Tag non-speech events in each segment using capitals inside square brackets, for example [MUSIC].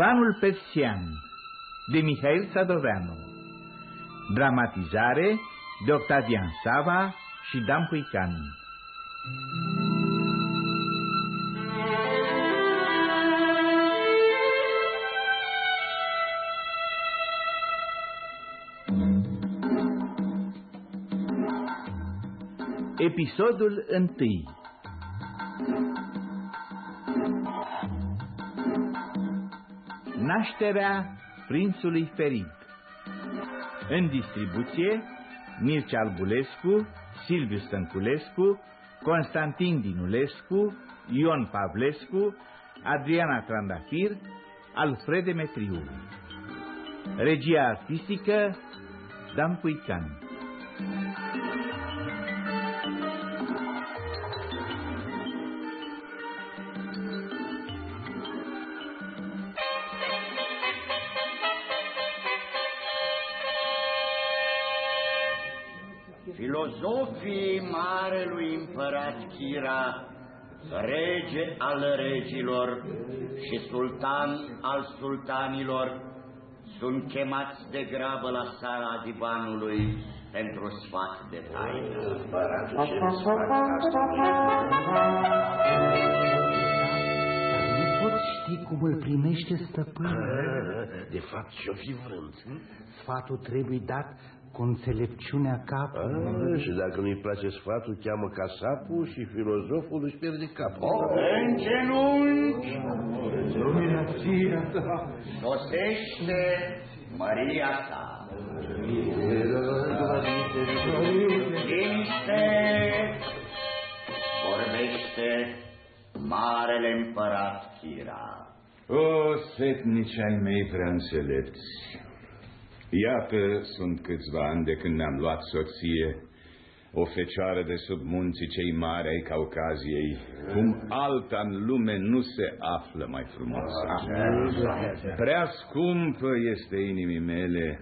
Ivanul Persian de Mihail Sadoveanu. Dramatizare de Octavian Sava și Dan Puican. Episodul 1 Nașterea prințului Ferit În distribuție Mircea Albulescu, Silviu Stănculescu, Constantin Dinulescu, Ion Pavlescu, Adriana Trandafir, Alfred Demetriu. Regia artistică Dan Puican. Împărat Chira, rege al regilor și sultan al sultanilor, sunt chemați de grabă la sala divanului pentru sfat de taină. Nu pot ști cum îl primește stăpânul. De fapt, ce-o fi vrând? Sfatul trebuie dat cu înțelepciunea capului. Ah, și dacă nu-i place sfatul, cheamă casapul și filozoful își pierde capul. În genunchi Luminația ta! sosește Maria ta. Liniște vorbește marele împărat Chira. O, setnici ai mei prea înțelepți, iată sunt câțiva ani de când ne-am luat soție, o fecioară de sub munții cei mari ai Caucaziei, cum alta în lume nu se află mai frumoasă. Prea scumpă este inimii mele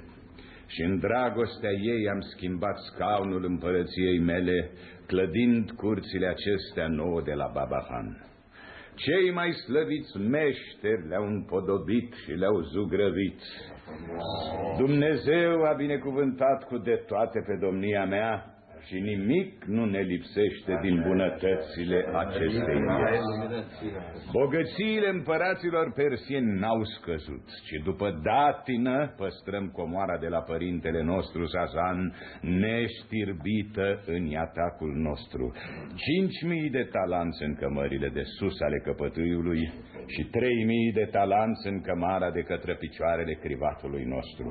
și în dragostea ei am schimbat scaunul împărăției mele, clădind curțile acestea nouă de la Babahan. Cei mai slăviți meșteri le-au împodobit și le-au zugrăvit. Dumnezeu a binecuvântat cu de toate pe domnia mea și nimic nu ne lipsește din bunătățile acestei vieți. Bogățiile împăraților persieni n-au scăzut, ci după datină păstrăm comoara de la părintele nostru Sazan neștirbită în iatacul nostru. Cinci mii de talanți în cămările de sus ale căpătâiului și trei mii de talanți în cămara de către picioarele crivatului nostru.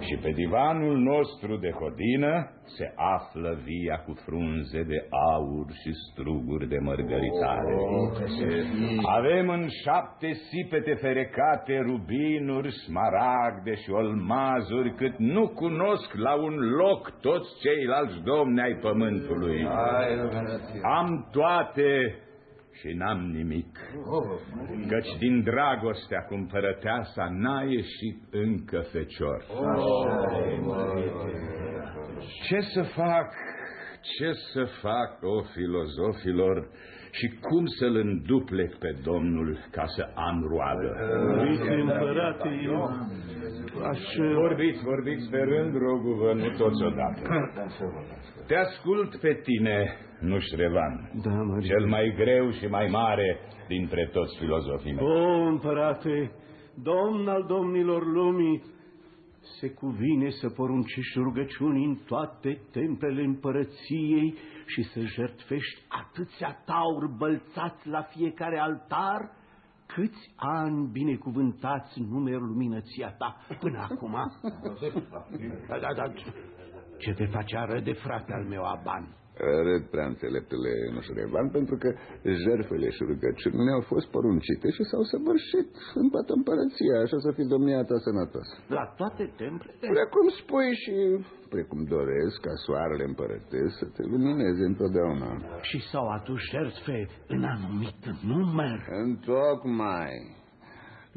Și pe divanul nostru de hodină se află via cu frunze de aur și struguri de mărgăritare. Avem în șapte sipete ferecate rubinuri, smaragde și olmazuri, cât nu cunosc la un loc toți ceilalți domni ai pământului. Am toate și n-am nimic, căci din dragostea cumpărăteasa n-a ieșit încă fecior. Ce să fac, ce să fac, o filozofilor, și cum să-l înduplec pe Domnul ca să am roadă? Uite, împărate, eu aș... Vorbiți, vorbiți pe rând, roguvă, nu toți odată. Te ascult pe tine, Nușrevan, Da, Maria. cel mai greu și mai mare dintre toți filozofii mei. O, împărate, domn al domnilor lumii, se cuvine să poruncești rugăciuni în toate templele împărăției și să jertfești atâția tauri bălțați la fiecare altar, câți ani binecuvântați numerul luminăția ta până acum? Da, da, da. Ce te face a râde, frate al meu, Aban? Râd prea înțeleptele Nușurevan pentru că jertfele și rugăciunile au fost poruncite și s-au săvârșit în toată împărăția, așa să fii domnia ta sănătos. La toate templele? Precum spui și precum doresc ca soarele împărătesc să te lumineze întotdeauna. Și s-au adus jertfe în anumit număr. Întocmai.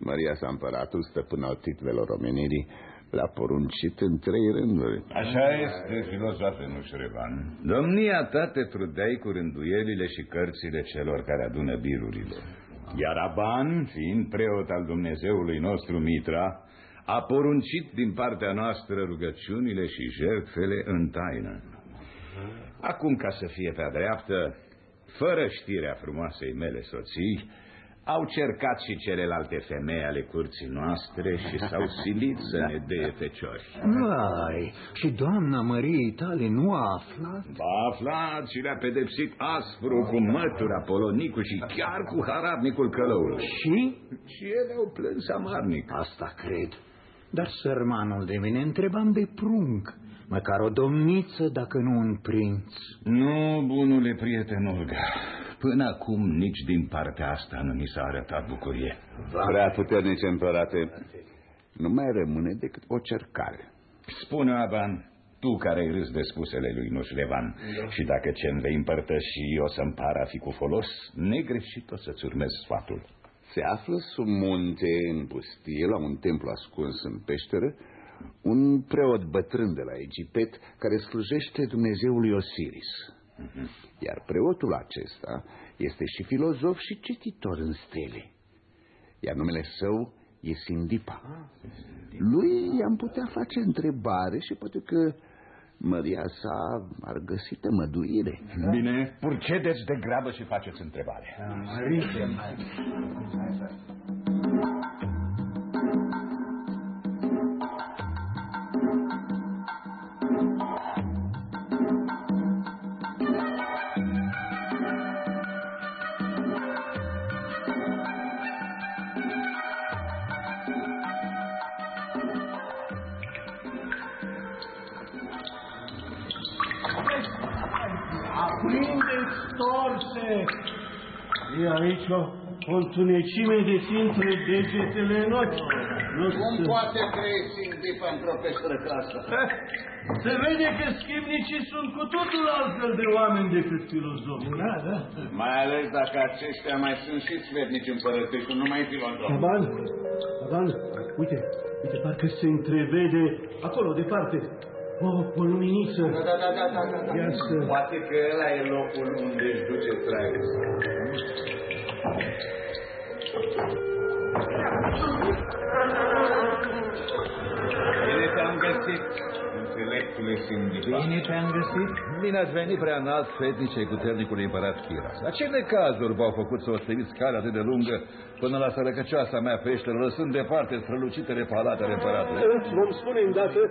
Maria sa împăratul, stăpân al titvelor omenirii, l-a poruncit în trei rânduri. Așa este, filozofe Nușrevan. Domnia ta te trudeai cu rânduielile și cărțile celor care adună birurile. Iar Aban, fiind preot al Dumnezeului nostru Mitra, a poruncit din partea noastră rugăciunile și jertfele în taină. Acum, ca să fie pe dreaptă, fără știrea frumoasei mele soții, au cercat și celelalte femei ale curții noastre și s-au [LAUGHS] silit să ne dea feciori. Vai, și doamna Măriei tale nu a aflat? A aflat și le-a pedepsit aspru cu mătura Polonicul și chiar cu harabnicul călăului. Și? Și ele au plâns amarnic. Asta cred. Dar sărmanul de mine întrebam de prunc. Măcar o domniță, dacă nu un prinț. Nu, bunule prieten Olga. Până acum nici din partea asta nu mi s-a arătat bucurie. Prea puternice împărate, nu mai rămâne decât o cercare. Spune, Aban, tu care ai râs de spusele lui Nușlevan și dacă ce-mi vei împărtăși o să-mi pară a fi cu folos, negreșit o să-ți urmez sfatul. Se află sub munte, în pustie, la un templu ascuns în peșteră, un preot bătrân de la Egipet care slujește Dumnezeului Osiris. Iar preotul acesta este și filozof și cititor în stele. Iar numele său e Sindipa. Lui i-am putea face întrebare și poate că Maria sa ar găsi tămăduire. Bine, purcedeți de grabă și faceți întrebare. Aprindeți torse! E aici o, o întunecime de țin între degetele în ochi. Nu Cum se- poate trăi Sindipa într-o peșteră ca asta? Eh, Se vede că schimnicii sunt cu totul altfel de oameni decât filozofii. Da, da. Mai ales dacă aceștia mai sunt și sfetnici împărătești, nu numai filozofi. Aban, Aban, uite, uite, parcă se întrevede acolo, departe, o, o luminiță. Da, da, da, da, da, da. Ia să... Poate că ăla e locul unde își duce traiul. Bine te-am găsit, înțeleptule Sindipa. Bine te-am găsit. Bine ați venit prea înalt, fetnicei cuternicului împărat Chira. Dar ce necazuri v-au făcut să osteviți calea atât de lungă până la sărăcăcioasa mea peșteră, lăsând departe strălucitele palate ale împăratului? Vom spune îndată,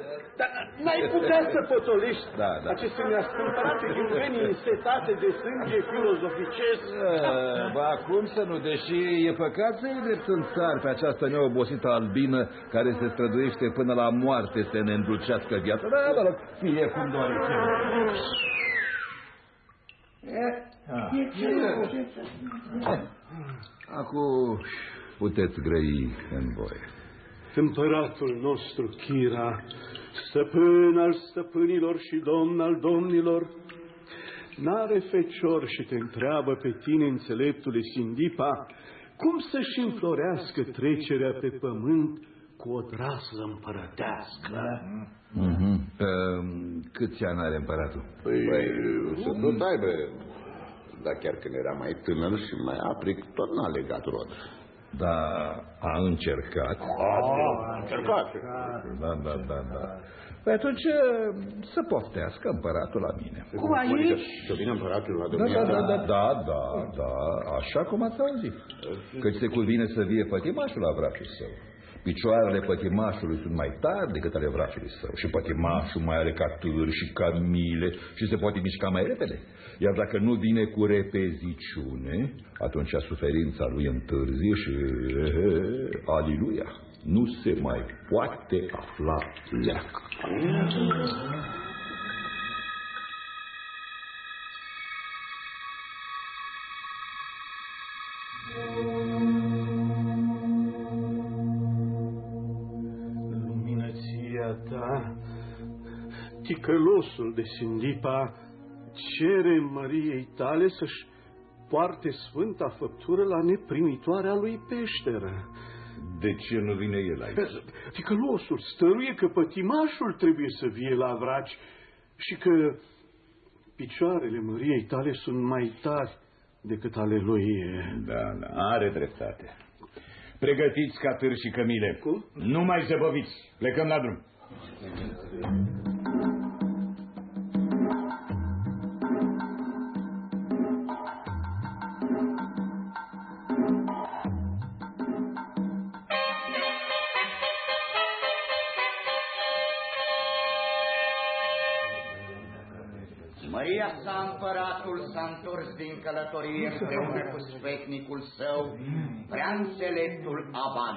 dar n-ai putea să potolești Da, da. aceste neascumpărate ghiulveni însetate de sânge filozoficesc. Eh, Ba, cum să nu, deși e păcat să iei drept în țar pe această neobosită albină care se străduiește până la moarte să ne îndulcească viața. Da, mă rog, fie cum dorește. Acum puteți grăi în voie. Împăratul nostru, Chira, stăpân al stăpânilor și domn al domnilor, n-are fecior și te întreabă pe tine, înțeleptule Sindipa, cum să-și înflorească trecerea pe pământ cu o draslă împărătească. Mhm. Uh, câți ani are împăratul? Păi, să tot aibă. Dar chiar când era mai tânăr și mai apric, tot n-a legat rod. Da, a încercat. A încercat. Da, da, da, da. Păi atunci eh, să poftească împăratul la mine. Cum aici? Să vină împăratul la Da, domnia da, da, ta. da, da, da, da, așa cum ați auzit. Căci se cuvine să vie pătimașul la vratul său. Picioarele pătimașului sunt mai tari decât ale vraciului său și pătimașul mai are catâri și camile și se poate mișca mai repede. Iar dacă nu vine cu repeziciune, atunci suferința lui întârzie și, eh, aliluia, nu se mai poate afla leac. Ticălosul de Sindipa, cere Măriei tale să-și poarte sfânta făptură la neprimitoarea lui peșteră. De ce nu vine el aici? Ticălosul stăruie că pătimașul trebuie să vie la vraci și că picioarele Măriei tale sunt mai tari decât ale lui... Da, da, are dreptate. Pregătiți ca târ și cămile. Cum? Nu mai zăbăviți. Plecăm la drum. Călătorie împreună cu sfetnicul său, prea înțeleptul Aban.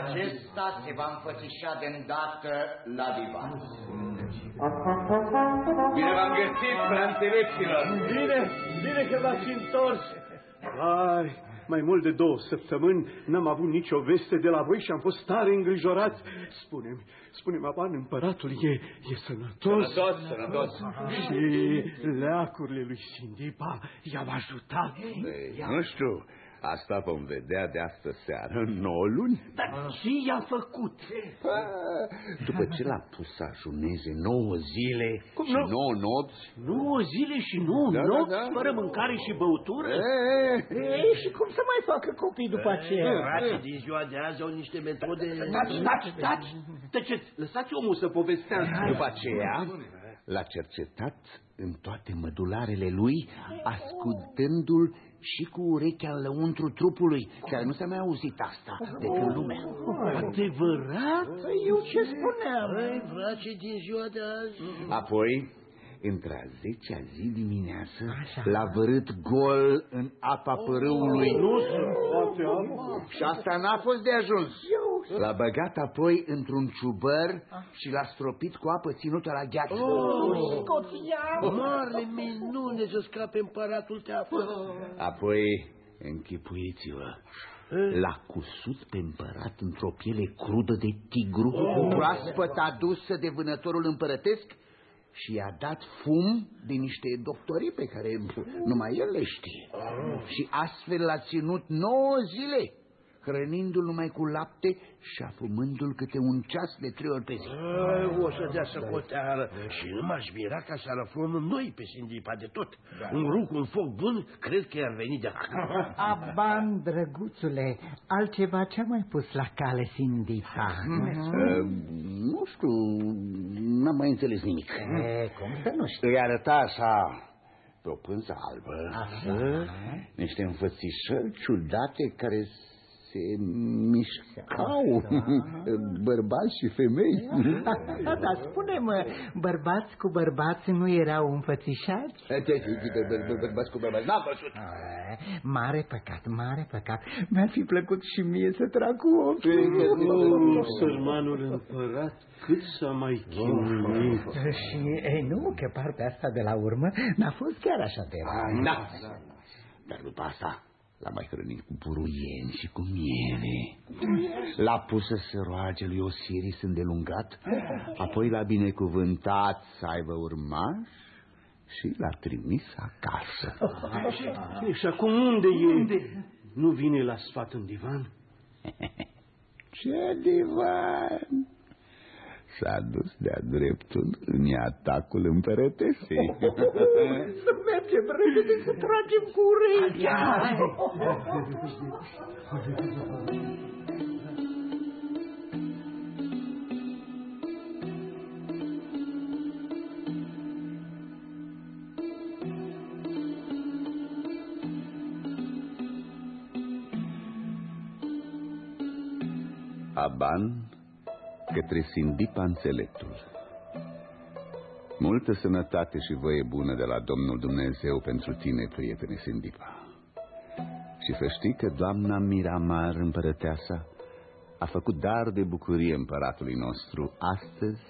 Acesta se va înfățișa de îndată la divan. Bine v-am găsit, prea înțelepților. Bine, bine că v-ați întors. Ai, mai mult de două săptămâni n-am avut nicio veste de la voi și am fost tare îngrijorat. Spune-mi, spune-mi, Aban, împăratul e, e sănătos? Sănătos, sănătos. Și leacurile lui Sindipa i-au ajutat? Ei, nu știu, asta vom vedea de astă seară, în 9 luni. Dar ce i-a făcut? Pa, După ce l-a pus să ajuneze 9 zile Cum și nu? 9 nopți, Nouă zile și nouă Da, da, nopți da. fără mâncare și băutură? e, Ei, și cum să mai facă copii după aceea? Frații din ziua de azi au niște metode... Taci, taci, taci! Tăceți, lăsați omul să povestească. După aceea, l-a cercetat în toate mădularele lui, ascultându-l și cu urechea în lăuntru trupului, care nu s-a mai auzit asta decât în lumea. Adevărat? Eu ce spuneam? Băi, frații din ziua de azi... Apoi, între a zecea zi dimineață, l-a vărât gol în apa părâului. Nu se poate Și asta n-a fost de ajuns. L-a băgat apoi într-un ciubăr și l-a stropit cu apă ținută la gheață. Mare minune să scape împăratul teafă. Apoi, închipuiți-vă, l-a cusut pe împărat într-o piele crudă de tigru, proaspăt adusă de vânătorul împărătesc și i-a dat fum de niște doctorii pe care numai el le știe. Și astfel l-a ținut nouă zile, hrănindu-l numai cu lapte și afumându-l câte un ceas de trei ori pe zi. Ai, o să dea socoteală și nu m-aș mira ca să aflăm noi pe Sindipa de tot. Un ruc, un foc bun, cred că i-ar veni de acum. [LAUGHS] Aban, drăguțule, altceva ce-a mai pus la cale Sindica? Uh, nu știu, n-am mai înțeles nimic. E, cum să nu știu? Îi arăta așa pe o pânză albă niște înfățișări ciudate care se mișcau, [LAUGHS] bărbați și femei. Da, da, spune-mă, bărbați cu bărbați nu erau înfățișați? Bărbați cu bărbați, n-am văzut. A, Mare păcat, mare păcat. Mi-ar fi plăcut și mie să trag cu ochii. Nu, sărmanul împărat, cât s-a mai chinuit. Și, ei, nu, că partea asta de la urmă n-a fost chiar așa de rea. Da. Dar după asta l-a mai hrănit cu buruieni și cu miere. L-a pus să se roage lui Osiris îndelungat, apoi l-a binecuvântat să aibă urmași și l-a trimis acasă. Și acum unde e? Nu vine la sfat în divan? [LAUGHS] Ce divan! S-a dus de-a dreptul în atacul împărătesei. Să mergem repede să tragem cu urechea. Aban către Sindipa înțeleptul. Multă sănătate și voie bună de la Domnul Dumnezeu pentru tine, prietene Sindipa. Și să știi că doamna Miramar, împărăteasa, a făcut dar de bucurie împăratului nostru astăzi,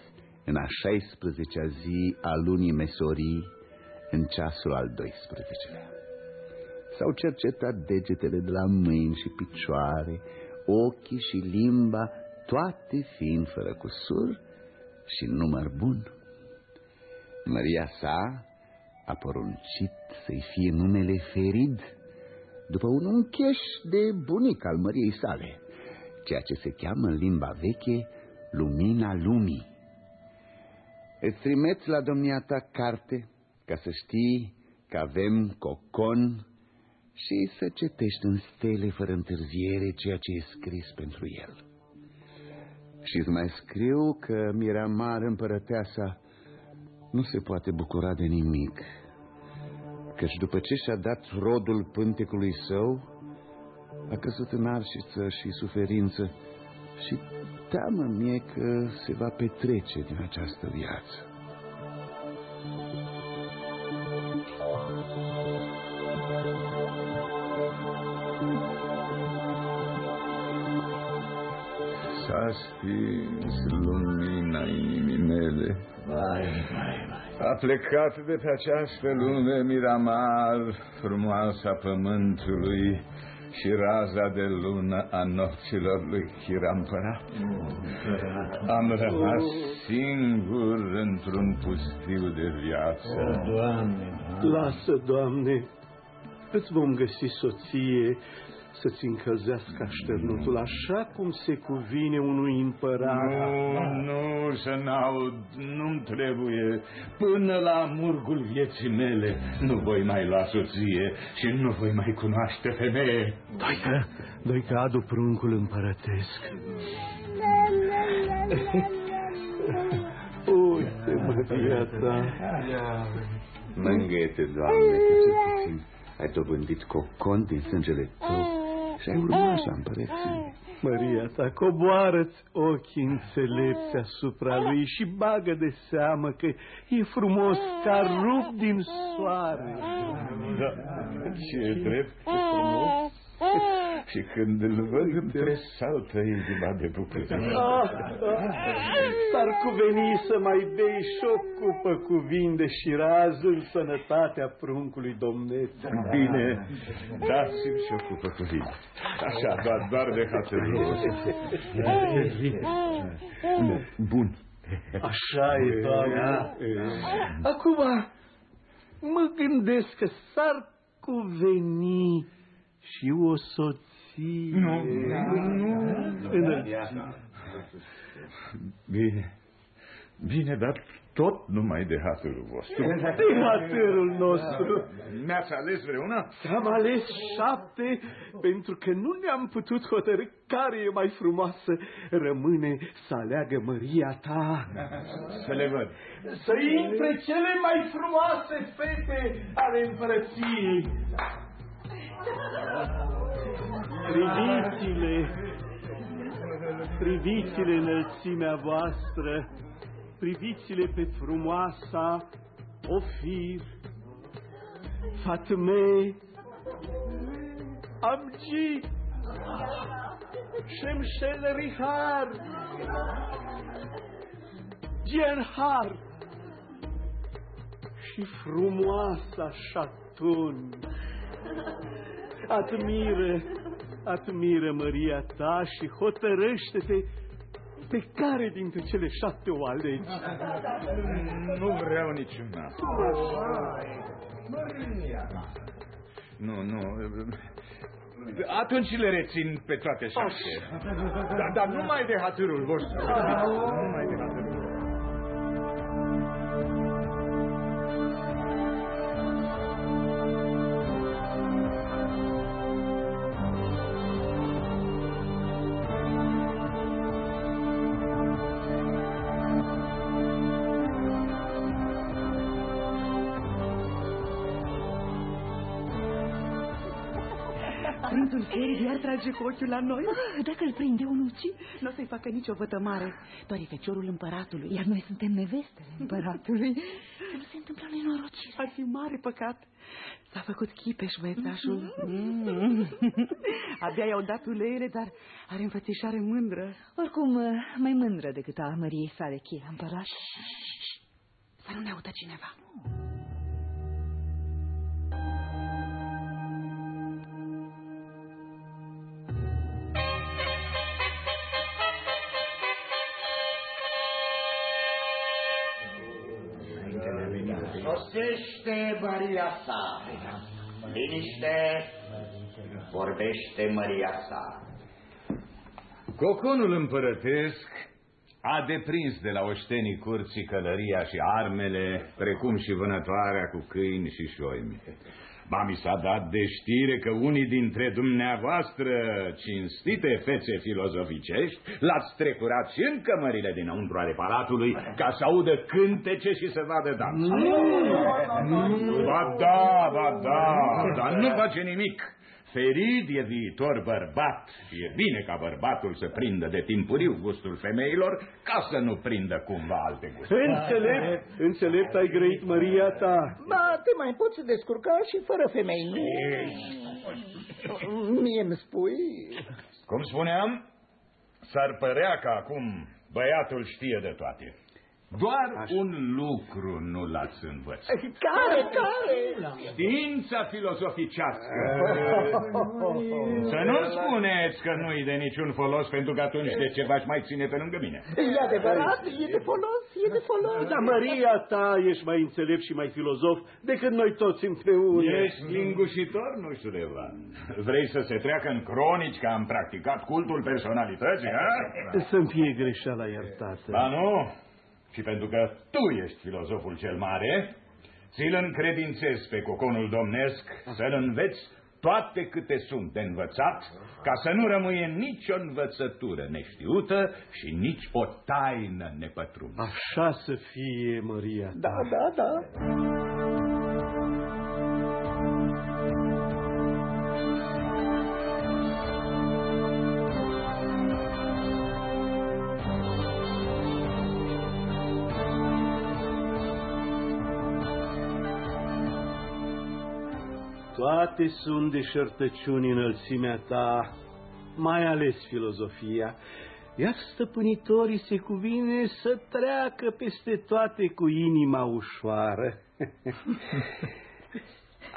în a 16-a zi a lunii Mesorii, în ceasul al 12-lea. S-au cercetat degetele de la mâini și picioare, ochii și limba, toate fiind fără cusur și număr bun. Maria sa a poruncit să-i fie numele Ferid, după un uncheș de bunic al Măriei sale, ceea ce se cheamă în limba veche Lumina Lumii. Îți trimit la domnia ta carte ca să știi că avem cocon și să cetești în stele fără întârziere ceea ce e scris pentru el. Și îți mai scriu că Miramar împărăteasa nu se poate bucura de nimic, căci după ce și-a dat rodul pântecului său, a căzut în arșiță și suferință și teamă mie că se va petrece din această viață. S-a stins lumina inimii mele. Vai, vai, vai. A plecat de pe această lume Miramar, frumoasa pământului și raza de lună a nopților lui Chirampărat. Am rămas singur într-un pustiu de viață. O, Doamne, Lasă, Doamne, îți vom găsi soție să-ți încălzească așternutul așa cum se cuvine unui împărat. Nu, nu, să n-aud, nu-mi trebuie. Până la murgul vieții mele nu voi mai lua soție și nu voi mai cunoaște femeie. Doică, doică, adu pruncul împărătesc. Uite, măria ta. Mângâie-te, Doamne, că cel puțin ai dobândit cocon din sângele tău și ai urmat la împărăție. Maria ta, coboară-ți ochii înțelepți asupra lui și bagă de seamă că e frumos ca rup din soare. Da, și e drept și frumos. [LAUGHS] Și când îl văd îmi tresaltă inima de bucurie. Ah, S-ar cuveni să mai bei și o cupă cu vin de șiraz în sănătatea pruncului domnesc. Bine, dați-mi și o cupă cu vin. Așa, doar, doar de hatărie. Bun. Așa e, doamne. Acum mă gândesc că s-ar cuveni și o soție. Nu, nu. Înălțime. Bine, bine, dar tot numai de hatul vostru. De hatărul nostru. Mi-ați ales vreuna? Am ales șapte pentru că nu ne-am putut hotărâ care e mai frumoasă. Rămâne să aleagă măria ta. Să le văd. Să intre cele mai frumoase fete ale împărăției. Priviți-le, priviți-le înălțimea voastră, priviți-le pe frumoasa Ofir, Fatme, Amgi, Shemshel Rihar, Genhar și frumoasa Șatun. [LAUGHS] Admiră, admiră măria ta și hotărăște-te pe care dintre cele șapte o alegi. Nu vreau niciuna. Nu, nu. Atunci le rețin pe toate șapte. Dar, dar numai de hatârul vostru. Numai de hatârul trage cu ochiul la noi. Ah, Dacă îl prinde un uci, Nu o să-i facă nicio vătămare. Doar e feciorul împăratului. iar noi suntem nevestele împăratului. Să nu se întâmplă nenorocire. Ar fi mare păcat. S-a făcut chipeș, băiețașul. Mhm. Mm. Abia i-au dat uleiele, dar are înfățișare mândră. Oricum, mai mândră decât a măriei sale cheia împărat. Să nu ne audă cineva. Sosește Maria sa. Liniște, vorbește Maria sa. Coconul împărătesc a deprins de la oștenii curții călăria și armele, precum și vânătoarea cu câini și șoimi. Ba mi s-a dat de știre că unii dintre dumneavoastră, cinstite fețe filozoficești, l-ați trecurat și în cămările dinăuntru ale palatului ca să audă cântece și să vadă dans. Ba da, ba da, dar nu face nimic. Ferid e viitor bărbat și e bine ca bărbatul să prindă de timpuriu gustul femeilor ca să nu prindă cumva alte gusturi. Înțelept, înțelept ai grăit Maria ta. Ba, te mai poți descurca și fără femei, nu? Mie îmi spui... Cum spuneam, s-ar părea că acum băiatul știe de toate. Doar Așa. un lucru nu l-ați învățat. Care, care? Știința filozoficească. [LAUGHS] Să nu spuneți că nu-i de niciun folos, pentru că atunci de ce v-aș mai ține pe lângă mine? E adevărat, e de folos, e de folos. Dar Maria ta ești mai înțelept și mai filozof decât noi toți împreună. Ești lingușitor, nu știu de Vrei să se treacă în cronici că am practicat cultul personalității, ha? Să-mi fie greșeala iertată. Ba nu, și pentru că tu ești filozoful cel mare, ți-l încredințez pe coconul domnesc să-l înveți toate câte sunt de învățat, ca să nu rămâie nicio învățătură neștiută și nici o taină nepătrună. Așa să fie, Maria. Da, da, da. Toate sunt deșertăciuni înălțimea ta, mai ales filozofia, iar stăpânitorii se cuvine să treacă peste toate cu inima ușoară. [LAUGHS]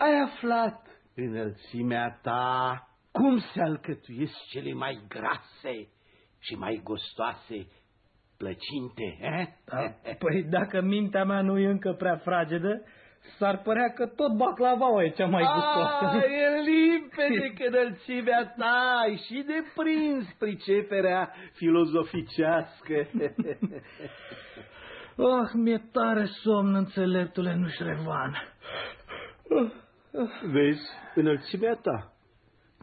Ai aflat, înălțimea ta, cum se alcătuiesc cele mai grase și mai gustoase plăcinte, eh? Da, păi dacă mintea mea nu e încă prea fragedă, S-ar părea că tot baclavaua e cea mai gustoasă. A, e limpede că înălțimea ta ai și de prins priceperea filozoficească. oh, [LAUGHS] mi-e tare somn, înțeleptule Nușrevan. Vezi, înălțimea ta,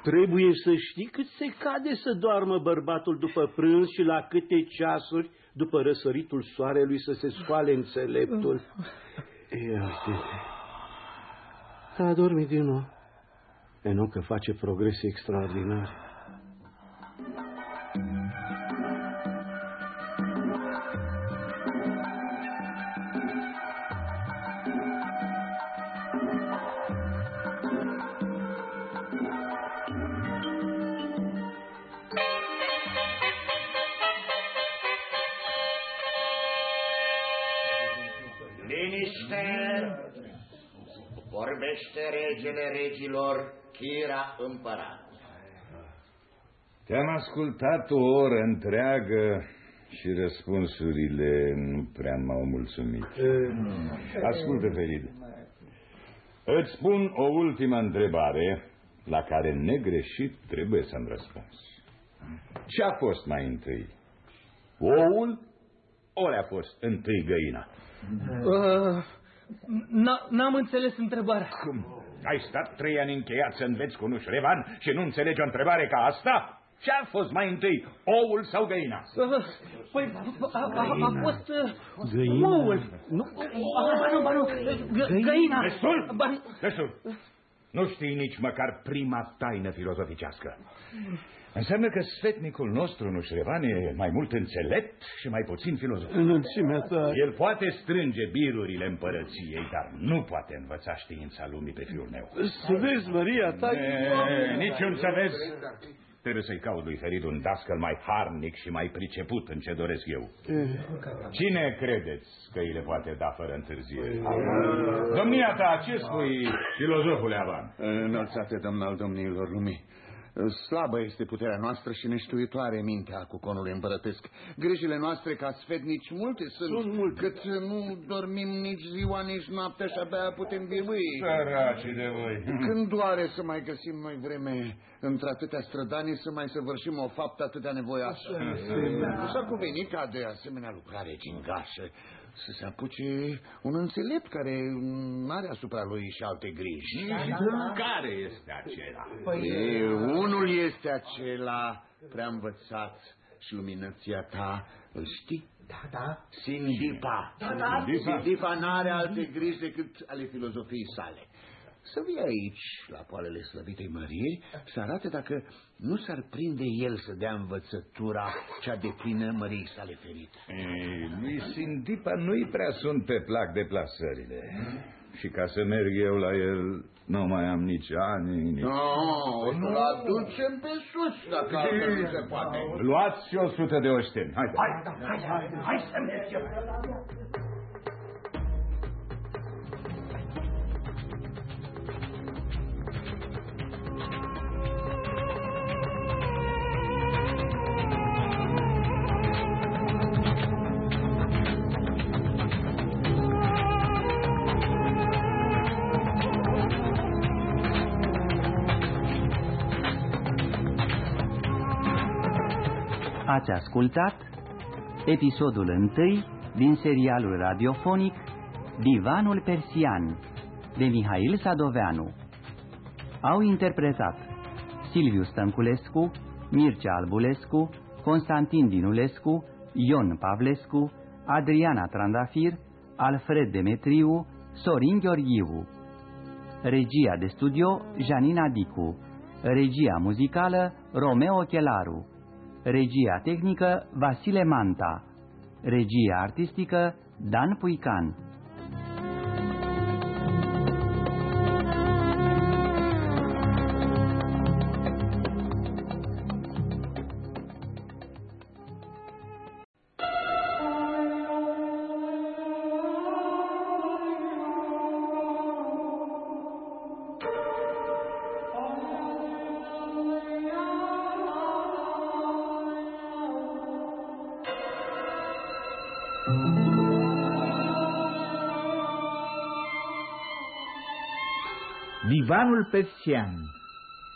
trebuie să știi cât se cade să doarmă bărbatul după prânz și la câte ceasuri după răsăritul soarelui să se scoale înțeleptul. [LAUGHS] Ia, a dormit din nou. E nu că face progrese extraordinare. Vorbește regele regilor, Chira împărat. Te-am ascultat o oră întreagă și răspunsurile nu prea m-au mulțumit. Ascultă, Ferid. Îți spun o ultimă întrebare la care negreșit trebuie să-mi răspunzi. Ce a fost mai întâi? Oul ori a fost întâi găina? Uh, N-am înțeles întrebarea. Cum? Ai stat trei ani încheiat să înveți cu Nușrevan și nu înțelegi o întrebare ca asta? Ce a fost mai întâi, oul sau găina? Păi, a, a, a fost uh, găina. oul. Nu, ba nu, ba nu, găina. Destul? Destul. Nu știi nici măcar prima taină filozoficească. Înseamnă că sfetnicul nostru, Nușrevan, e mai mult înțelept și mai puțin filozof. Înălțimea ta... El poate strânge birurile împărăției, dar nu poate învăța știința lumii pe fiul meu. Să vezi, Maria ta... E, niciun să vezi. Trebuie să-i caut lui Ferid un dascăl mai harnic și mai priceput în ce doresc eu. Cine credeți că îi le poate da fără întârziere? Domnia ta, ce spui, filozofule Avan? Înălțate, domn al domnilor lumii. Slabă este puterea noastră și neștiuitoare mintea cuconului împărătesc. Grijile noastre ca sfetnici multe sunt, sunt multe. cât nu dormim nici ziua, nici noaptea și abia putem birui. Săracii de voi! Când doare să mai găsim noi vreme între atâtea strădanii să mai săvârșim o faptă atât de nevoioasă? S-a cuvenit ca de asemenea lucrare gingașă Să se apuce un înțelept care nu are asupra lui și alte griji. Care este acela? Păi... E, unul este acela prea învățat și luminăția ta, îl știi? Da, da. Sindipa. Da, da. Sindipa n-are alte griji decât ale filozofiei sale. Să vii aici, la poalele slăvitei Măriei, să arate dacă nu s-ar prinde el să dea învățătura cea de plină Măriei sale ferite. Ei, lui Sindipa nu-i prea sunt pe plac de plasările. Și ca să merg eu la el, nu mai am nici ani, nici... No, o să-l aducem pe sus, dacă altfel nu se poate. Luați și o sută de oșteni. Hai, Hai, hai, hai, hai să mergem. Ați ascultat episodul întâi din serialul radiofonic Divanul Persian de Mihail Sadoveanu. Au interpretat Silviu Stănculescu, Mircea Albulescu, Constantin Dinulescu, Ion Pavlescu, Adriana Trandafir, Alfred Demetriu, Sorin Gheorghiu. Regia de studio Janina Dicu. Regia muzicală Romeo Chelaru. Regia tehnică Vasile Manta. Regia artistică Dan Puican. Divanul Persian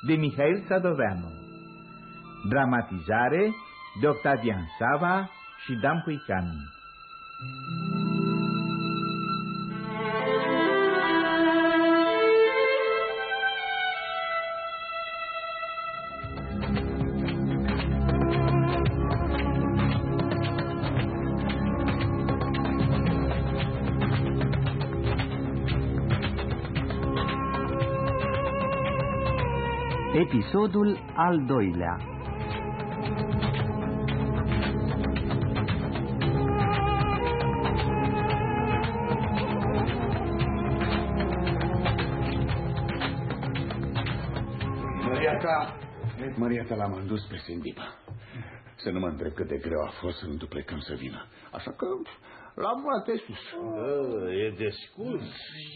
de Mihail Sadoveanu. Dramatizare de Octavian Sava și Dan Puican Episodul al doilea Maria ta, Maria ta l-am îndus pe Sindipa. Să nu mă întreb cât de greu a fost să înduplecăm să vină. Așa că l-am luat pe sus. Da, e descurs.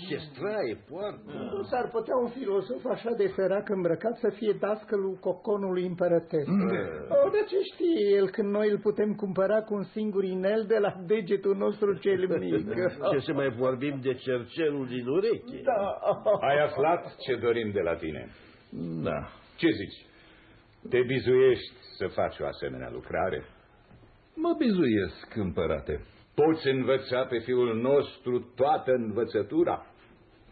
Ce straie poartă. Nu s-ar putea un filozof așa de sărac îmbrăcat să fie dascălul coconului împărătesc. O, dar ce știe el când noi îl putem cumpăra cu un singur inel de la degetul nostru cel mic? [LAUGHS] Ce să mai vorbim de cercelul din ureche? Da. Ai aflat ce dorim de la tine. Da. Ce zici? Te bizuiești să faci o asemenea lucrare? Mă bizuiesc, împărate. Poți învăța pe fiul nostru toată învățătura?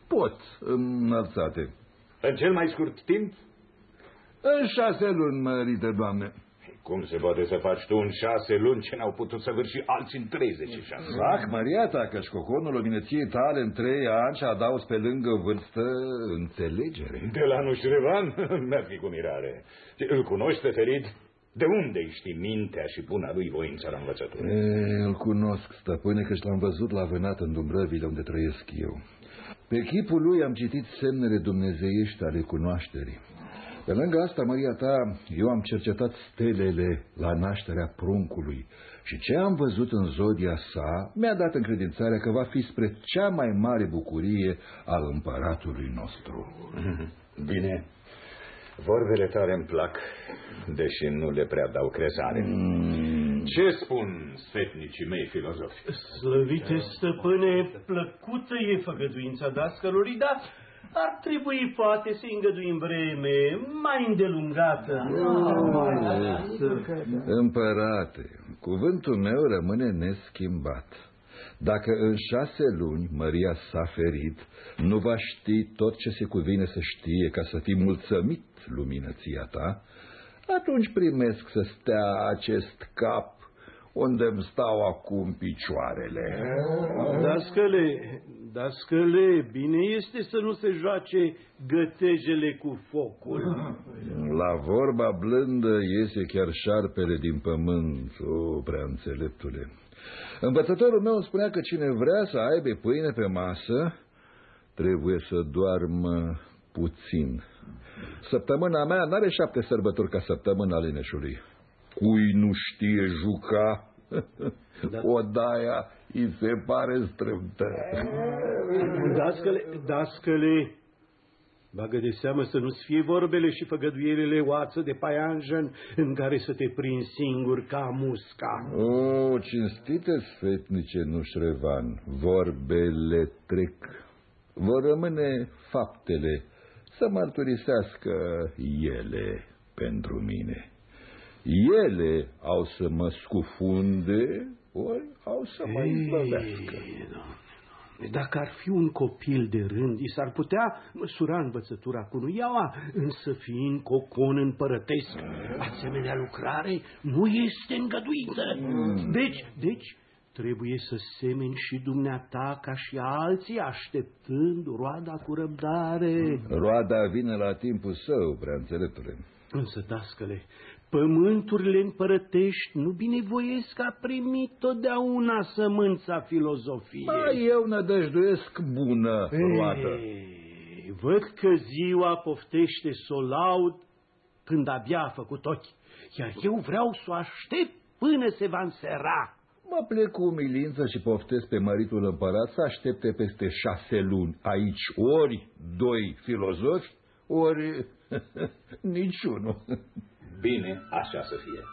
Pot, înălțate. În cel mai scurt timp? În șase luni, mărite, doamne. Cum se poate să faci tu în șase luni ce n-au putut să vârși alții în 36? Zac, Mariata, că școconul luminăției tale în trei ani și adaus pe lângă vârstă înțelegere. De la Nușrevan? [LAUGHS] Mi-ar fi cu mirare. Îl cunoști pe Ferid? De unde știi mintea și buna lui voința la învățătură? E, îl cunosc, stăpâne, că și l-am văzut la vânat în Dumbrăvile unde trăiesc eu. Pe chipul lui am citit semnele dumnezeiești ale cunoașterii. Pe lângă asta, Maria ta, eu am cercetat stelele la nașterea pruncului și ce am văzut în zodia sa mi-a dat încredințarea că va fi spre cea mai mare bucurie al împăratului nostru. Bine, vorbele tale îmi plac, deși nu le prea dau crezare. Mm. Ce spun sfetnicii mei filozofi? Slăvite stăpâne, plăcută e făgăduința dascălului, dar ar trebui poate să îngăduim vreme mai îndelungată. Împărate, cuvântul meu rămâne neschimbat. Dacă în șase luni Maria s-a ferit, nu va ști tot ce se cuvine să știe ca să fii mulțumit luminăția ta, atunci primesc să stea acest cap unde îmi stau acum picioarele. Dascăle, dascăle, bine este să nu se joace gătejele cu focul. La vorba blândă iese chiar șarpele din pământ, o, prea înțeleptule. Învățătorul meu spunea că cine vrea să aibă pâine pe masă, trebuie să doarmă puțin. Săptămâna mea n-are șapte sărbători ca săptămâna leneșului. Cui nu știe juca, da. [LAUGHS] odaia îi se pare strâmtă. Dascăle, dascăle, bagă de seamă să nu-ți fie vorbele și făgăduielile oață de paianjen în care să te prinzi singur ca musca. O, cinstite sfetnice Nușrevan, vorbele trec. Vor rămâne faptele să mărturisească ele pentru mine. Ele au să mă scufunde, ori au să mă izbăvească. Dacă ar fi un copil de rând, i s-ar putea măsura învățătura cu nuiaua, însă fiind cocon împărătesc, asemenea lucrare nu este îngăduită. Mm. Deci, deci, trebuie să semeni și dumneata ca și alții, așteptând roada cu răbdare. Roada vine la timpul său, prea înțeleptule. Însă, dascăle, pământurile împărătești nu binevoiesc a primi totdeauna sămânța filozofiei. Ba, eu nădăjduiesc bună roadă. Ei, văd că ziua poftește să o laud când abia a făcut ochi, iar eu vreau să o aștept până se va însera. Mă plec cu umilință și poftesc pe măritul împărat să aștepte peste șase luni aici ori doi filozofi, ori [LAUGHS] niciunul. Bine, așa să fie.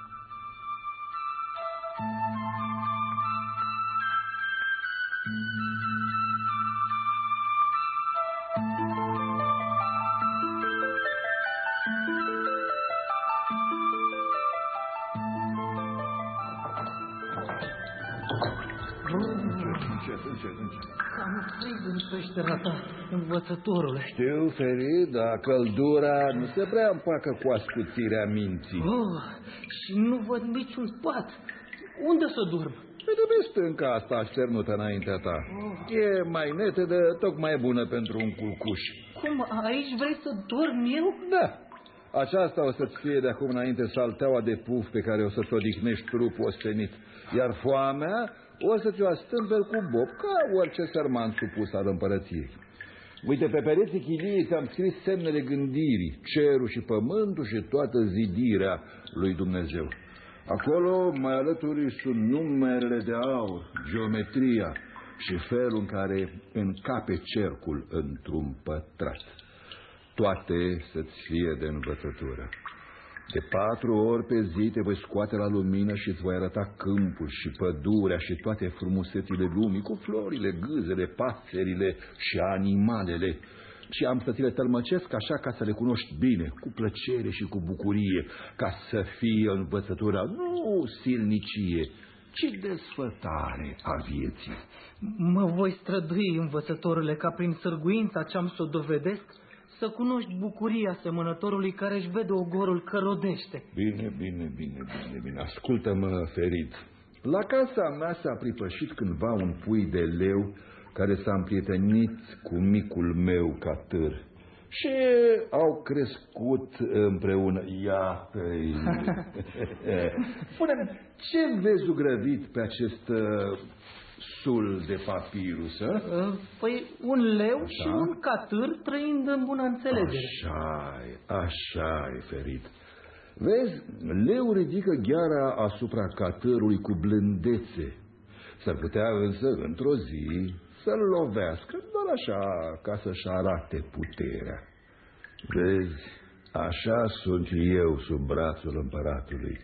Cam frig în peștera ta, învățătorule. Știu, Ferit, dar căldura nu se prea împacă cu ascuțirea minții. Oh, și nu văd niciun pat. Unde să dorm? Pe de stânca asta așternută înaintea ta. E mai netedă, tocmai bună pentru un culcuș. Cum, aici vrei să dorm eu? Da. Aceasta o să-ți fie de acum înainte salteaua de puf pe care o să-ți odihnești trupul ostenit. Iar foamea o să ți-o astâmpel cu bob, ca orice sărman supus al împărăției. Uite, pe pereții chiliei ți-am scris semnele gândirii, cerul și pământul și toată zidirea lui Dumnezeu. Acolo mai alături sunt numerele de aur, geometria și felul în care încape cercul într-un pătrat. Toate să-ți fie de învățătură. De patru ori pe zi te voi scoate la lumină și îți voi arăta câmpul și pădurea și toate frumusețile lumii, cu florile, gâzele, paserile și animalele. Și am să ți le tălmăcesc așa ca să le cunoști bine, cu plăcere și cu bucurie, ca să fie învățătura nu silnicie, ci desfătare a vieții. Mă voi strădui, învățătorule, ca prin sârguința ce am să o dovedesc, să cunoști bucuria semănătorului care își vede ogorul că rodește. Bine, bine, bine, bine, bine. Ascultă-mă, Ferit. La casa mea s-a pripășit cândva un pui de leu care s-a împrietenit cu micul meu catâr. Și au crescut împreună. Iată-i! [LAUGHS] [LAUGHS] spune ce vezi zugrăvit pe acest uh, sul de papirus, a? Păi un leu Așa? și un catâr trăind în bună înțelegere. așa e, așa e, Ferit. Vezi, leu ridică gheara asupra catărului cu blândețe. S-ar putea însă, într-o zi, să-l lovească, doar așa, ca să-și arate puterea. Vezi, așa sunt eu sub brațul împăratului.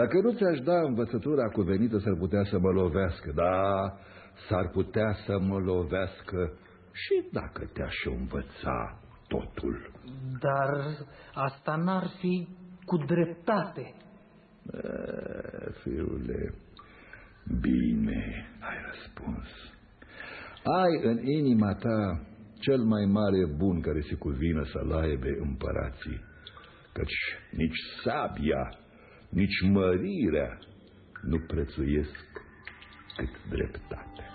Dacă nu ți-aș da învățătura cuvenită, s-ar putea să mă lovească, da, s-ar putea să mă lovească și dacă te-aș învăța totul. Dar asta n-ar fi cu dreptate. E, fiule, Bine ai răspuns. Ai în inima ta cel mai mare bun care se cuvină să-l aibă împărații, căci nici sabia, nici mărirea nu prețuiesc cât dreptate.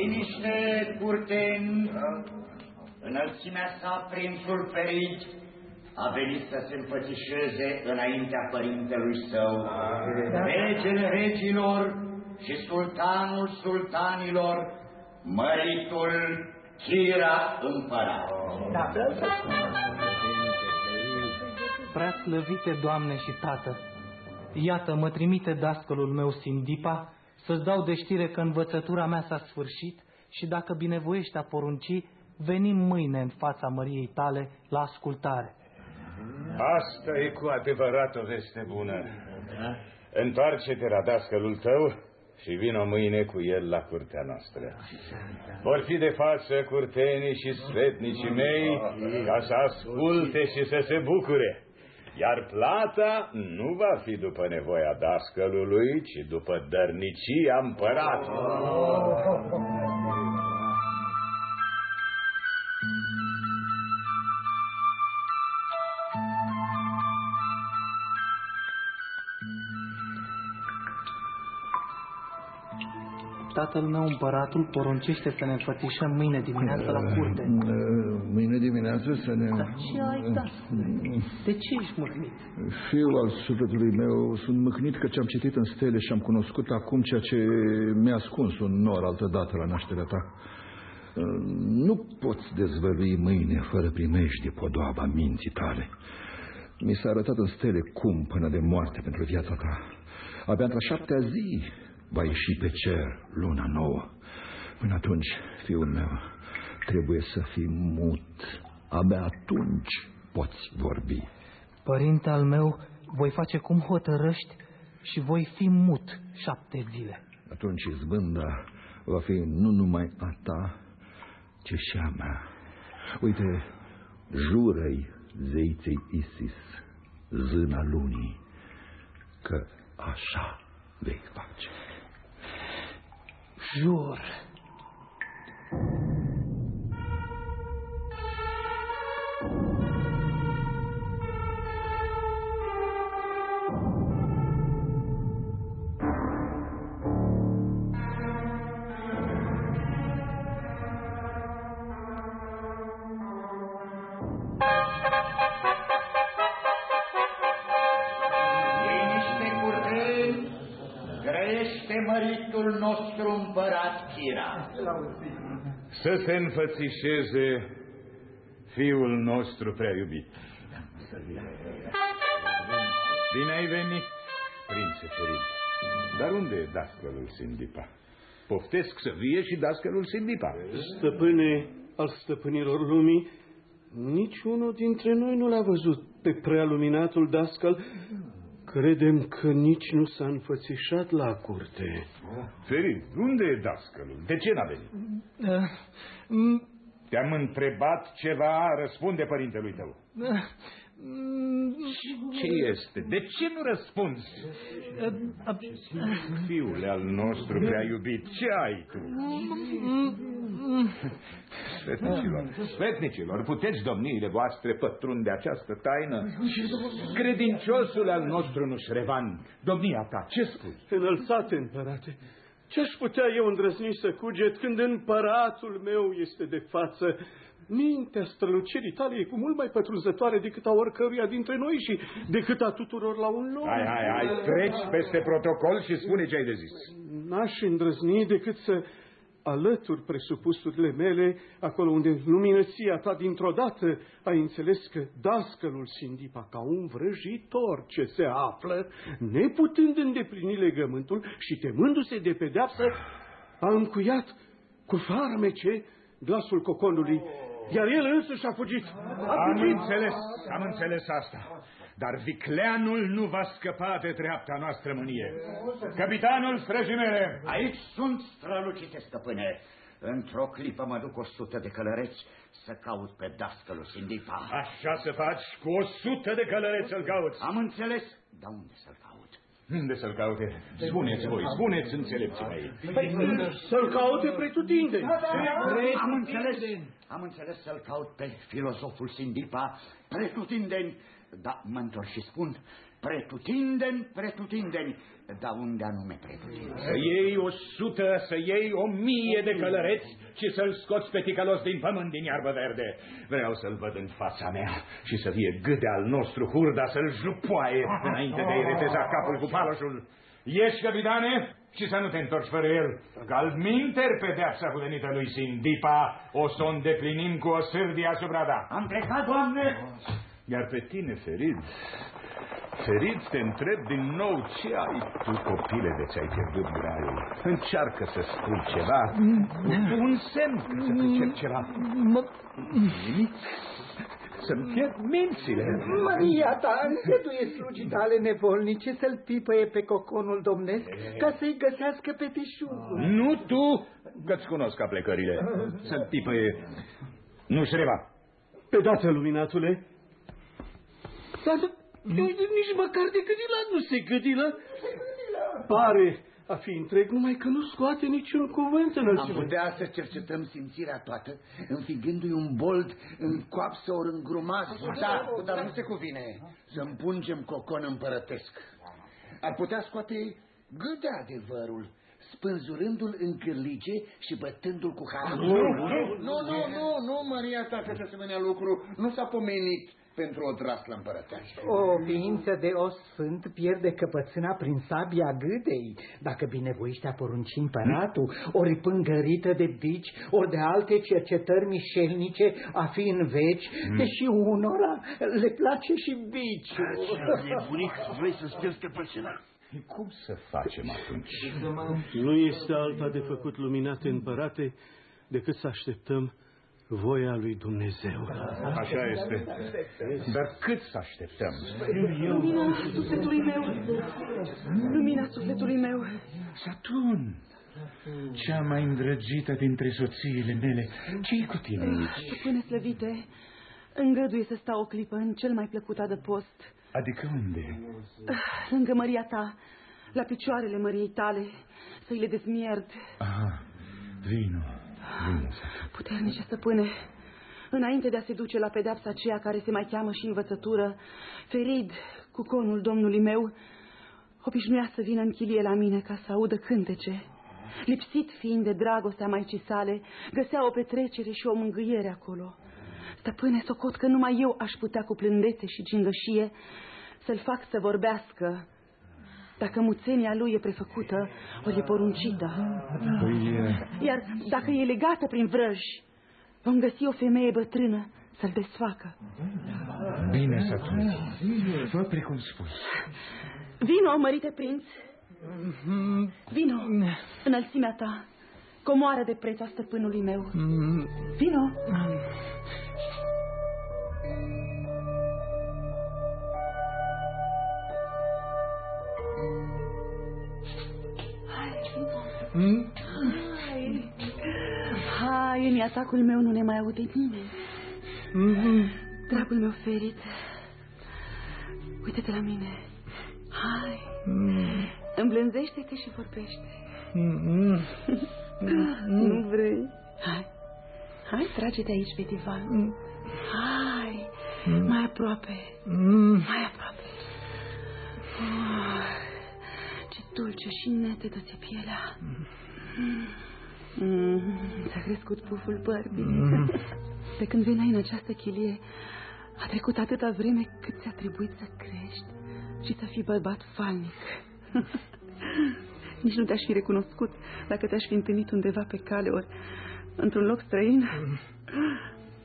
Liniște, curteni, înălțimea sa, prințul ferit, a venit să se înfățișeze înaintea părintelui său, regele regilor și sultanul sultanilor, măritul Chira împărat. Prea slăvite, Doamne și Tată, iată, mă trimite dascălul meu Sindipa să-ți dau de știre că învățătura mea s-a sfârșit și dacă binevoiești a porunci, venim mâine în fața măriei tale la ascultare. Asta e cu adevărat o veste bună. Întoarce-te la dascălul tău și vină mâine cu el la curtea noastră. Vor fi de față curtenii și sfetnicii mei ca să asculte și să se bucure. Iar plata nu va fi după nevoia dascălului, ci după dărnicia împăratului. Tatăl meu, împăratul, poruncește să ne înfățișăm mâine dimineață la curte. Mâine dimineață să ne... Dar ce ai, da? De ce ești mâhnit? Fiul al sufletului meu, sunt mâhnit că ce-am citit în stele și am cunoscut acum ceea ce mi-a ascuns un nor altădată la nașterea ta. Nu poți dezvălui mâine fără primești podoaba minții tale. Mi s-a arătat în stele cum până de moarte pentru viața ta. Abia într-a șaptea zi va ieși pe cer luna nouă. Până atunci, fiul meu, trebuie să fii mut. Abia atunci poți vorbi. Părinte al meu, voi face cum hotărăști și voi fi mut șapte zile. Atunci izbânda va fi nu numai a ta, ci și a mea. Uite, jură-i zeiței Isis, zâna lunii, că așa vei face. Jur. Să se înfățișeze fiul nostru prea iubit. Bine ai venit, prințe ferit. Dar unde e dascălul Sindipa? Poftesc să vie și dascălul Sindipa. Stăpâne al stăpânilor lumii, niciunul dintre noi nu l-a văzut pe prealuminatul dascăl. Credem că nici nu s-a înfățișat la curte. Ferit, unde e dascălul? De ce n-a venit? Uh, Te-am întrebat ceva, răspunde părintelui tău. Ce este? De ce nu răspunzi? Fiule al nostru prea iubit, ce ai tu? Sfetnicilor, sfetnicilor, puteți domniile voastre pătrunde această taină? Credinciosul al nostru Nușrevan, domnia ta, ce spui? Înălțate, împărate, ce-aș putea eu îndrăzni să cuget când împăratul meu este de față? Mintea strălucirii tale e cu mult mai pătrunzătoare decât a oricăruia dintre noi și decât a tuturor la un loc. Hai, hai, hai, treci peste protocol și spune ce ai de zis. N-aș îndrăzni decât să alături presupusurile mele, acolo unde luminăția ta dintr-o dată a înțeles că dascălul Sindipa, ca un vrăjitor ce se află, neputând îndeplini legământul și temându-se de pedeapsă, a încuiat cu farmece glasul coconului, iar el însuși a fugit. A am fugit. înțeles, am înțeles asta. Dar vicleanul nu va scăpa de treapta noastră mânie. Capitanul străjimere! Aici sunt strălucite, stăpâne. Într-o clipă mă duc o sută de călăreți să caut pe dascălul Sindipa. Așa să faci, cu o sută de călăreți să-l cauți. Am înțeles, dar unde să-l caut? Unde să-l caute? Spuneți voi, spuneți înțelepții mei. Să-l caute pretutindeni. Am înțeles, am înțeles să-l caut pe filozoful Sindipa pretutindeni, da, mă întorc și spun, pretutindeni, pretutindeni, dar unde anume pretutindeni? Să iei o sută, să iei o mie de călăreți și să-l scoți pe ticălos din pământ, din iarbă verde. Vreau să-l văd în fața mea și să fie gâde al nostru hurda să-l jupoaie înainte de a-i reteza capul cu paloșul. Ieși, capitane, și să nu te întorci fără el. Că minter pedeapsa venită lui Sindipa o să o îndeplinim cu o sârdie asupra ta. Am plecat, doamne! Iar pe tine, Ferid, Ferit, te întreb din nou ce ai tu, copile, de ți-ai pierdut graiul. Încearcă să spui ceva, un semn că să pricep ceva. Nimic. Să-mi pierd mințile. Maria ta îngăduie slugii tale nevolnice să-l pipăie pe coconul domnesc ca să-i găsească pe tișugul. Nu tu, că-ți cunosc aplecările. Să-l pipăie. Nu șreva. Pe dată, luminatule. Dar nici măcar de gâdila nu se gâdilă. Pare a fi întreg, numai că nu scoate niciun cuvânt în Am putea să cercetăm simțirea toată, înfigându-i un bold în coapsă ori în grumaz, dar, dar nu se cuvine. Să împungem cocon împărătesc. Ar putea scoate gâde adevărul, spânzurându-l în cârlige și bătându-l cu harul. Nu, nu, nu, nu, nu, Maria ta, că asemenea lucru. Nu s-a pomenit pentru o draslă împărătească. O ființă de o sfânt pierde căpățâna prin sabia gâdei, dacă binevoiește a porunci împăratul, ori pângărită de bici, ori de alte cercetări mișelnice a fi în veci, mm. deși unora le place și biciul. Așa, bunic, vrei să-ți pierzi căpățâna? Cum să facem atunci? Nu este alta de făcut luminate împărate decât să așteptăm voia lui Dumnezeu. Așa este. Dar cât să așteptăm? Lumina sufletului meu. Lumina sufletului meu. Saturn, cea mai îndrăgită dintre soțiile mele, ce cu tine aici? Stăpâne slăvite, îngăduie să stau o clipă în cel mai plăcut adăpost. Adică unde? Lângă măria ta, la picioarele măriei tale, să-i le dezmierd. Aha, vino. Puternice stăpâne, înainte de a se duce la pedeapsa aceea care se mai cheamă și învățătură, Ferid, cu conul domnului meu, obișnuia să vină în chilie la mine ca să audă cântece. Lipsit fiind de dragostea maicii sale, găsea o petrecere și o mângâiere acolo. Stăpâne, socot că numai eu aș putea cu plândețe și gingășie să-l fac să vorbească dacă muțenia lui e prefăcută, ori e poruncită. Păi... Iar dacă e legată prin vrăji, vom găsi o femeie bătrână să-l desfacă. Bine să atunci. Fă precum spui. Vino, mărite prinț. Vino, înălțimea ta, comoară de preț a stăpânului meu. Vino. Hmm? Hai, hai, în atacul meu nu ne mai aude nimeni. Mm-hmm. Dragul meu ferit, uite-te la mine. Hai, mm. îmblânzește-te și vorbește. Mm-hmm. [LAUGHS] nu vrei? Hai, hai, trage-te aici pe divan. Mm. Hai, mm. mai aproape, mm. mai aproape. Oh dulce și netetă ți pielea. Mm. Ți-a crescut puful bărbii. Mm. De când veneai în această chilie, a trecut atâta vreme cât ți-a trebuit să crești și să fii bărbat falnic. Nici nu te-aș fi recunoscut dacă te-aș fi întâlnit undeva pe cale, ori într-un loc străin.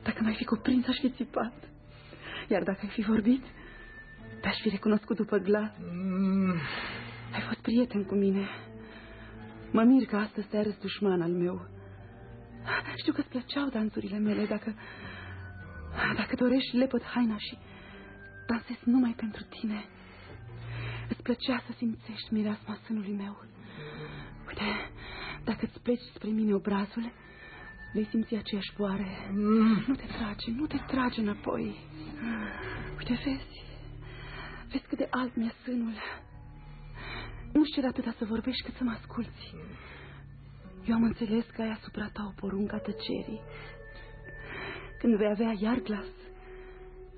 Dacă m-ai fi cuprins, aș fi țipat. Iar dacă ai fi vorbit, te-aș fi recunoscut după glas. Ai fost prieten cu mine. Mă mir că astăzi te arăți dușman al meu. Știu că îți plăceau dansurile mele, dacă... Dacă dorești, lepăt haina și dansez numai pentru tine. Îți plăcea să simțești mireasma sânului meu. Uite, dacă îți pleci spre mine obrazul, vei simți aceeași boare. Mm. Nu te trage, nu te trage înapoi. Uite, vezi, vezi cât de alt mi-e sânul. Nu știu atâta să vorbești cât să mă asculți. Eu am înțeles că ai asupra ta o poruncă tăcerii. Când vei avea iar glas,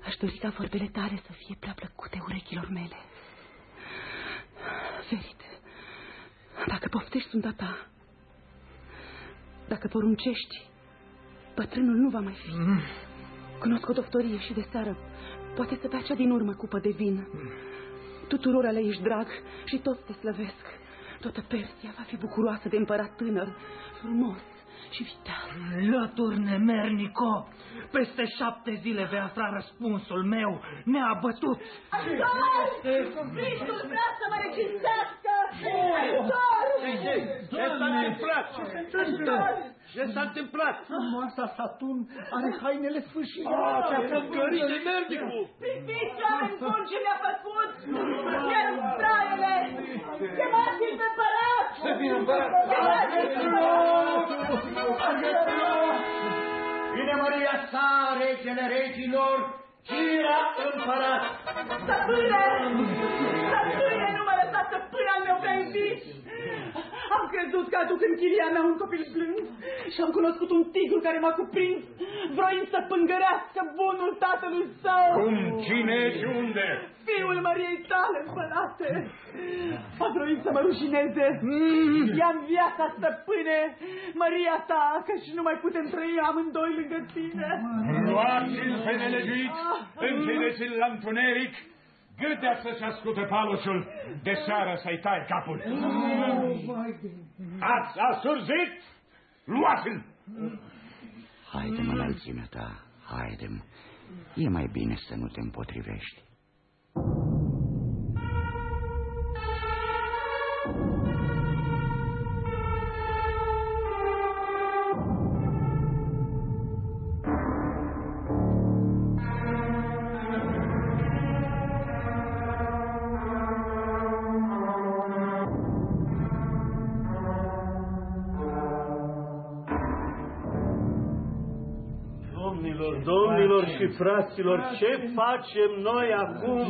aș dori ca vorbele tale să fie prea plăcute urechilor mele. Ferit, dacă poftești sunt a ta, dacă poruncești, bătrânul nu va mai fi. Mm. Cunosc o doctorie și de seară poate să bea cea din urmă cupă de vin. Mm. Tuturor le ești drag și toți te slăvesc. Toată Persia va fi bucuroasă de împărat tânăr, frumos și viteaz. Lături nemernico, peste șapte zile vei afla răspunsul meu neabătut. Ajutor! Cristul vrea să mă recinstească! Ajutor! Ce s-a întâmplat? Ce ce s-a întâmplat? Frumoasa Saturn are hainele sfârșite. Ah, ce-a făcărit de merdicu! Priviți ce oameni bun ce mi-a făcut! Mi-a rupt traiele! Chemați-l pe împărat! Să vină împărat! Vine Maria sa, regele regilor, Gira împărat! Stăpâne! Stăpâne, nu mă lăsa stăpâna al meu pe iubit! Am crezut că aduc în chilia mea un copil blând și am cunoscut un tigru care m-a cuprins, vroind să pângărească bunul tatălui său. Cum? Cine și unde? Fiul Măriei tale, împărate. A vroit să mă rușineze. Mm. I-am viața, stăpâne, Maria ta, și nu mai putem trăi amândoi lângă tine. Luați-l pe nelegiuit, închideți-l la întuneric Gâtea să-și asculte paloșul, de seară să-i tai capul. Ați asurzit? Luați-l! Haide-mă înălțimea ta, haide-mă. E mai bine să nu te împotrivești. Fraților, ce facem noi acum?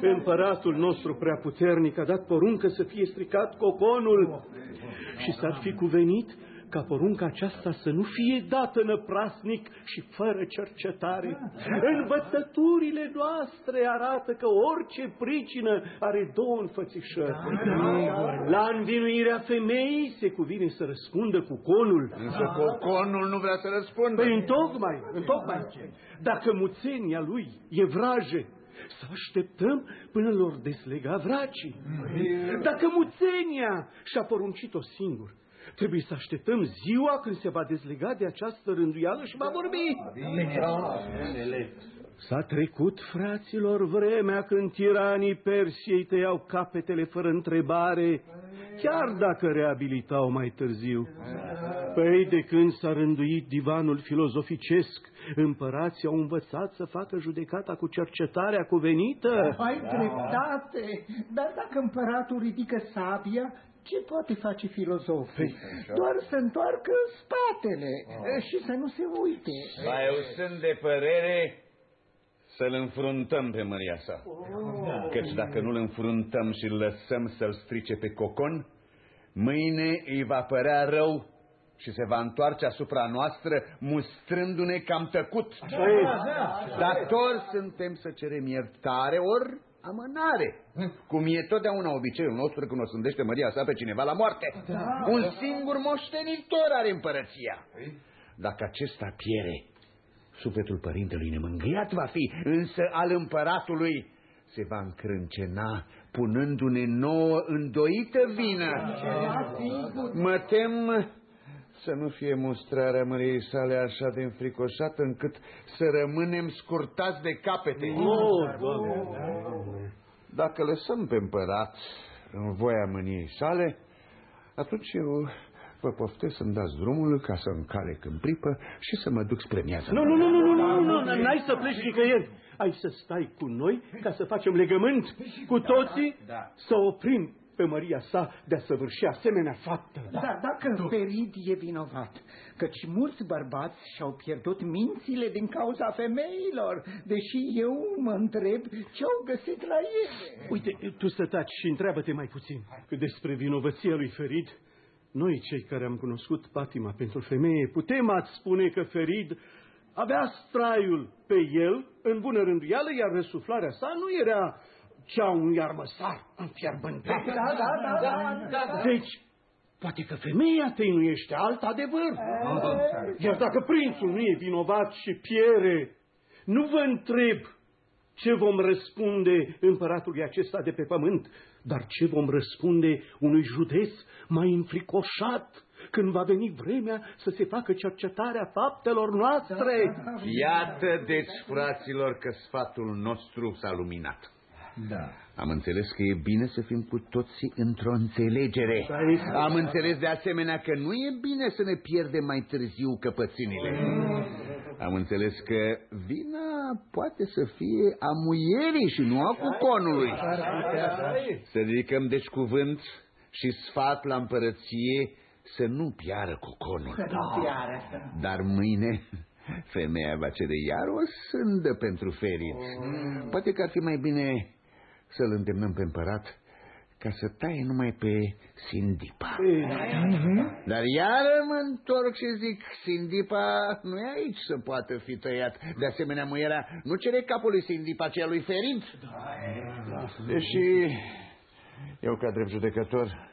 Împăratul nostru prea puternic a dat poruncă să fie stricat coconul. Și s-ar fi cuvenit ca porunca aceasta să nu fie dată năprasnic și fără cercetare. Învățăturile noastre arată că orice pricină are două înfățișări. La învinuirea femeii se cuvine să răspundă cu conul. Însă coconul nu vrea să răspundă. Păi întocmai, întocmai. Dacă muțenia lui e vraje, să așteptăm până lor deslega vracii. Dacă muțenia și-a poruncit-o singur, Trebuie să așteptăm ziua când se va dezlega de această rânduială și va vorbi. S-a trecut, fraților, vremea când tiranii Persiei tăiau capetele fără întrebare, chiar dacă reabilitau mai târziu. Păi de când s-a rânduit divanul filozoficesc, împărații au învățat să facă judecata cu cercetarea cuvenită? Ai dreptate, dar dacă împăratul ridică sabia, ce poate face filozoful? Păi, Doar să întoarcă spatele oh. și să nu se uite. Ba, eu sunt de părere să-l înfruntăm pe măria sa. Oh. Căci dacă nu-l înfruntăm și îl lăsăm să-l strice pe cocon, mâine îi va părea rău și se va întoarce asupra noastră mustrându-ne cam tăcut. Dator suntem să cerem iertare, ori amânare. Cum e totdeauna obiceiul nostru când o sândește Maria sa pe cineva la moarte. Da, Un da. singur moștenitor are împărăția. Dacă acesta piere, sufletul părintelui nemângâiat va fi, însă al împăratului se va încrâncena, punându-ne nouă îndoită vină. Mă tem să nu fie mustrarea măriei sale așa de înfricoșată încât să rămânem scurtați de capete. Oh, Doamne! Dacă lăsăm pe împărat în voia mâniei sale, atunci eu vă poftesc să-mi dați drumul ca să încalec în pripă și să mă duc spre miază. Nu, nu, nu, nu, nu, nu, nu, nu, n-ai să pleci nicăieri. Ai să stai cu noi ca să facem legământ cu toții, să oprim pe Maria sa de a săvârși asemenea faptă. Dar dacă Ferid e vinovat, căci mulți bărbați și-au pierdut mințile din cauza femeilor, deși eu mă întreb ce-au găsit la ele. Uite, tu să taci și întreabă-te mai puțin. Că despre vinovăția lui Ferid, noi cei care am cunoscut patima pentru femeie, putem ați spune că Ferid avea straiul pe el în bună rânduială, iar răsuflarea sa nu era cea un iarmăsar înfierbântat. Da, da, da, da, da. Deci, poate că femeia tăinuiește alt adevăr. Iar dacă prințul nu e vinovat și piere, nu vă întreb ce vom răspunde împăratului acesta de pe pământ, dar ce vom răspunde unui județ mai înfricoșat când va veni vremea să se facă cercetarea faptelor noastre. Iată deci, fraților, că sfatul nostru s-a luminat. Da. Am înțeles că e bine să fim cu toții într-o înțelegere. Am înțeles de asemenea că nu e bine să ne pierdem mai târziu căpățânile. Am înțeles că vina poate să fie a muierii și nu a cuconului. Să ridicăm deci cuvânt și sfat la împărăție să nu piară cuconul. Dar mâine femeia va cere iar o sândă pentru feriți. Poate că ar fi mai bine să-l îndemnăm pe împărat ca să taie numai pe Sindipa. Dar iară mă întorc și zic, Sindipa nu e aici să poată fi tăiat. De asemenea, muierea nu cere capul lui Sindipa, ci a lui Ferit. Deși eu, ca drept judecător,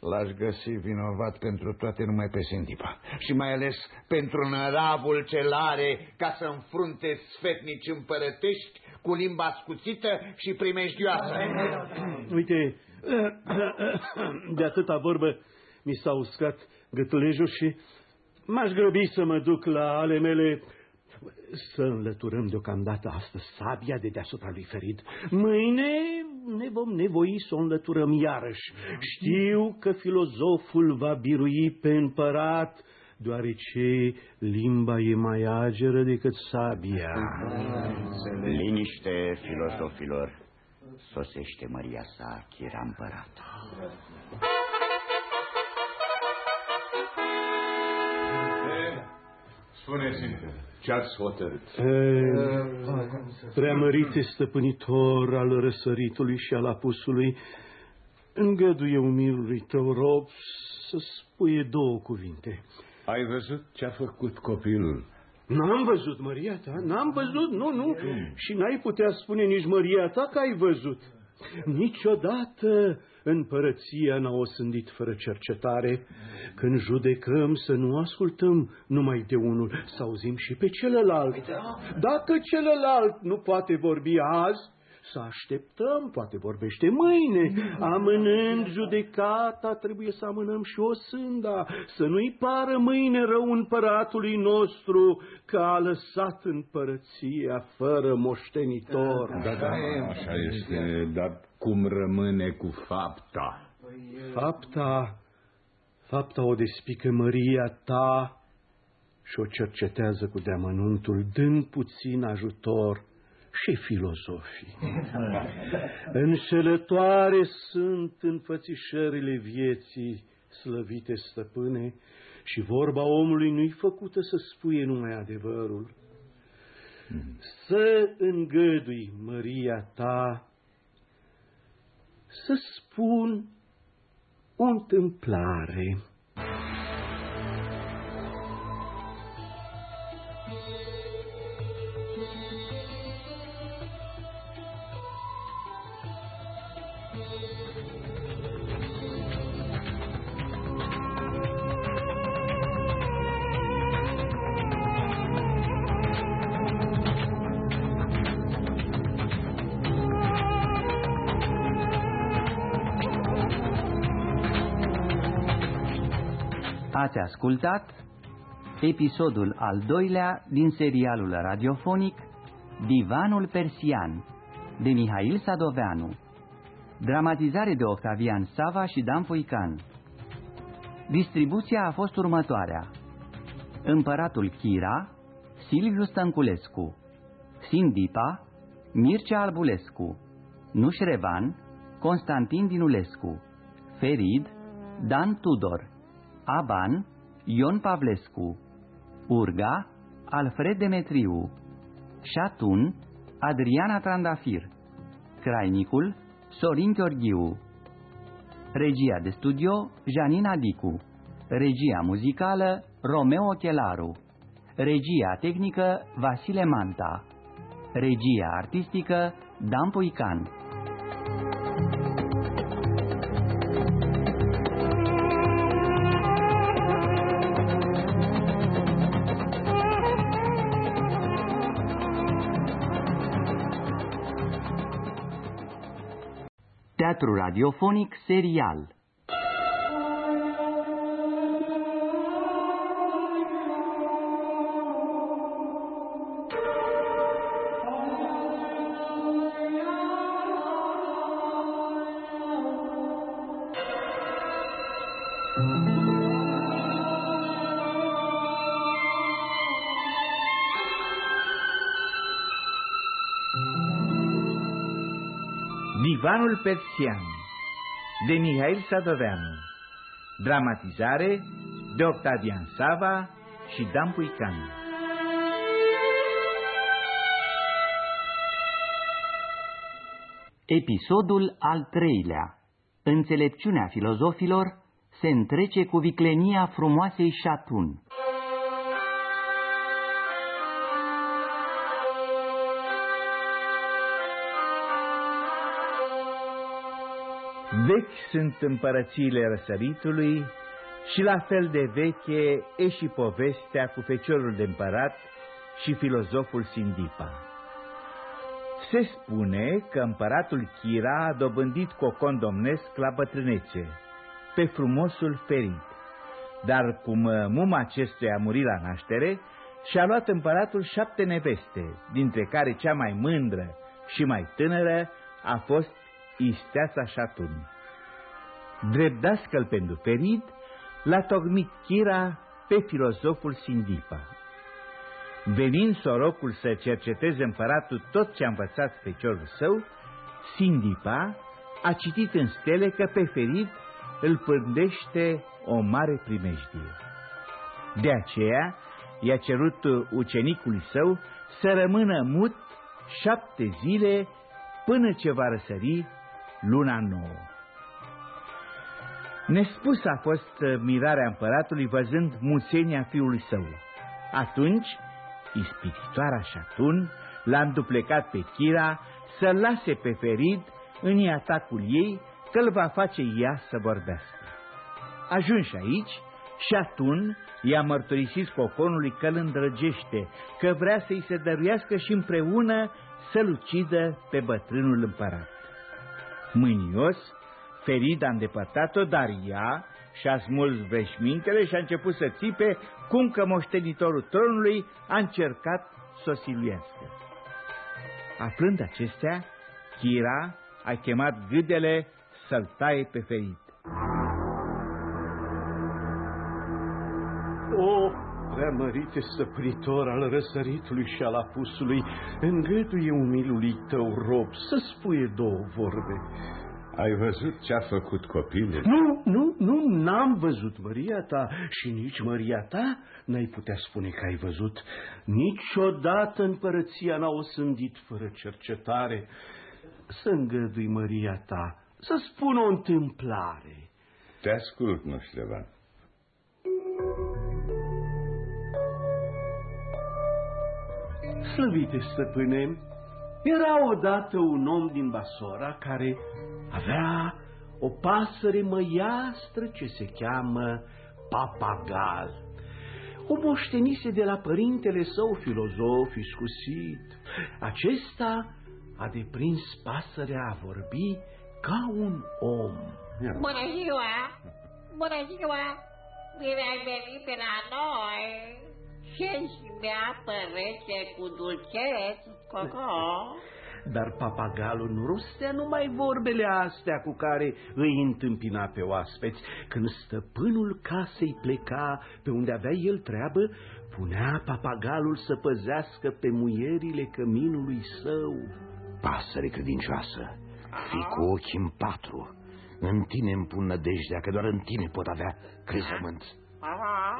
l-aș găsi vinovat pentru toate numai pe Sindipa. Și mai ales pentru năravul ce are ca să înfrunte sfetnici împărătești cu limba ascuțită și primejdioasă. Uite, de atâta vorbă mi s-a uscat gâtlejul și m-aș grăbi să mă duc la ale mele să înlăturăm deocamdată astăzi sabia de deasupra lui Ferid. Mâine ne vom nevoi să o înlăturăm iarăși. Știu că filozoful va birui pe împărat, deoarece limba e mai ageră decât sabia. Liniște, filozofilor, sosește Maria sa, chira împărat. Spuneți-mi, ce-ați hotărât? Preamărite stăpânitor al răsăritului și al apusului, îngăduie umilului tău rob să spui două cuvinte. Ai văzut ce-a făcut copilul? N-am văzut, Maria ta, n-am văzut, nu, nu. Și n-ai putea spune nici Maria ta că ai văzut. Niciodată împărăția n-a osândit fără cercetare. Când judecăm să nu ascultăm numai de unul, să auzim și pe celălalt. Dacă celălalt nu poate vorbi azi, să așteptăm, poate vorbește mâine. Amânând judecata, trebuie să amânăm și o sânda, să nu-i pară mâine rău împăratului nostru că a lăsat împărăția fără moștenitor. Da, da, așa este, dar cum rămâne cu fapta? Fapta, fapta o despică Maria ta și o cercetează cu deamănuntul, dând puțin ajutor și filozofii. Înșelătoare sunt înfățișările vieții, slăvite stăpâne, și vorba omului nu-i făcută să spuie numai adevărul. Să îngădui măria ta să spun o întâmplare. Ați ascultat episodul al doilea din serialul radiofonic Divanul Persian de Mihail Sadoveanu. Dramatizare de Octavian Sava și Dan Foican. Distribuția a fost următoarea. Împăratul Chira Silviu Stănculescu. Sindipa Mircea Albulescu. Nușrevan Constantin Dinulescu. Ferid Dan Tudor Aban Ion Pavlescu. Urga Alfred Demetriu. Șatun Adriana Trandafir. Crainicul Sorin Gheorghiu. Regia de studio Janina Dicu. Regia muzicală Romeo Chelaru. Regia tehnică Vasile Manta. Regia artistică Dan Puican Teatru radiofonic serial Persian de Mihail Sadoveanu. Dramatizare de Octavian Sava și Dan Puican. Episodul al treilea. Înțelepciunea filozofilor se întrece cu viclenia frumoasei șatun. Vechi sunt împărățiile răsăritului și la fel de veche e și povestea cu feciorul de împărat și filozoful Sindipa. Se spune că împăratul Chira a dobândit cocon domnesc la bătrânețe, pe frumosul ferit, dar cum muma acestuia a murit la naștere, și-a luat împăratul șapte neveste, dintre care cea mai mândră și mai tânără a fost isteața șatun. Drept dascăl pentru Ferid, l-a tocmit Chira pe filozoful Sindipa. Venind sorocul să cerceteze împăratul tot ce a învățat pe ciorul său, Sindipa a citit în stele că pe Ferid îl pândește o mare primejdie. De aceea i-a cerut ucenicului său să rămână mut șapte zile până ce va răsări luna nouă. Nespus a fost mirarea împăratului văzând muțenia fiului său. Atunci, ispititoarea Șatun l-a înduplecat pe Chira să lase pe Ferid în atacul ei că îl va face ea să vorbească. Ajunși aici, Șatun i-a mărturisit coconului că îl îndrăgește, că vrea să-i se dăruiască și împreună să-l ucidă pe bătrânul împărat. Mânios, Ferid a îndepărtat-o, dar ea și-a smuls veșmintele și a început să țipe cum că moștenitorul tronului a încercat să o siluiască. Aflând acestea, Chira a chemat gâdele să-l taie pe Ferid. O, preamărite stăpânitor al răsăritului și al apusului, îngăduie umilului tău rob să spui două vorbe. Ai văzut ce-a făcut copilul? Nu, nu, nu, n-am văzut măria ta și nici măria ta n-ai putea spune că ai văzut. Niciodată împărăția n-a osândit fără cercetare. Să îngădui măria ta, să spun o întâmplare. Te ascult, nu știu ceva. Slăvite stăpâne, era odată un om din Basora care avea o pasăre măiastră ce se cheamă papagal. O moștenise de la părintele său filozof iscusit. Acesta a deprins pasărea a vorbi ca un om. Bună ziua! Bună ziua! Bine ai venit pe la noi. Ce-și bea părete cu dulceț, Coco? Dar papagalul nu rostea numai vorbele astea cu care îi întâmpina pe oaspeți. Când stăpânul casei pleca pe unde avea el treabă, punea papagalul să păzească pe muierile căminului său. Pasăre credincioasă, fi cu ochii în patru. În tine îmi pun nădejdea că doar în tine pot avea crezământ.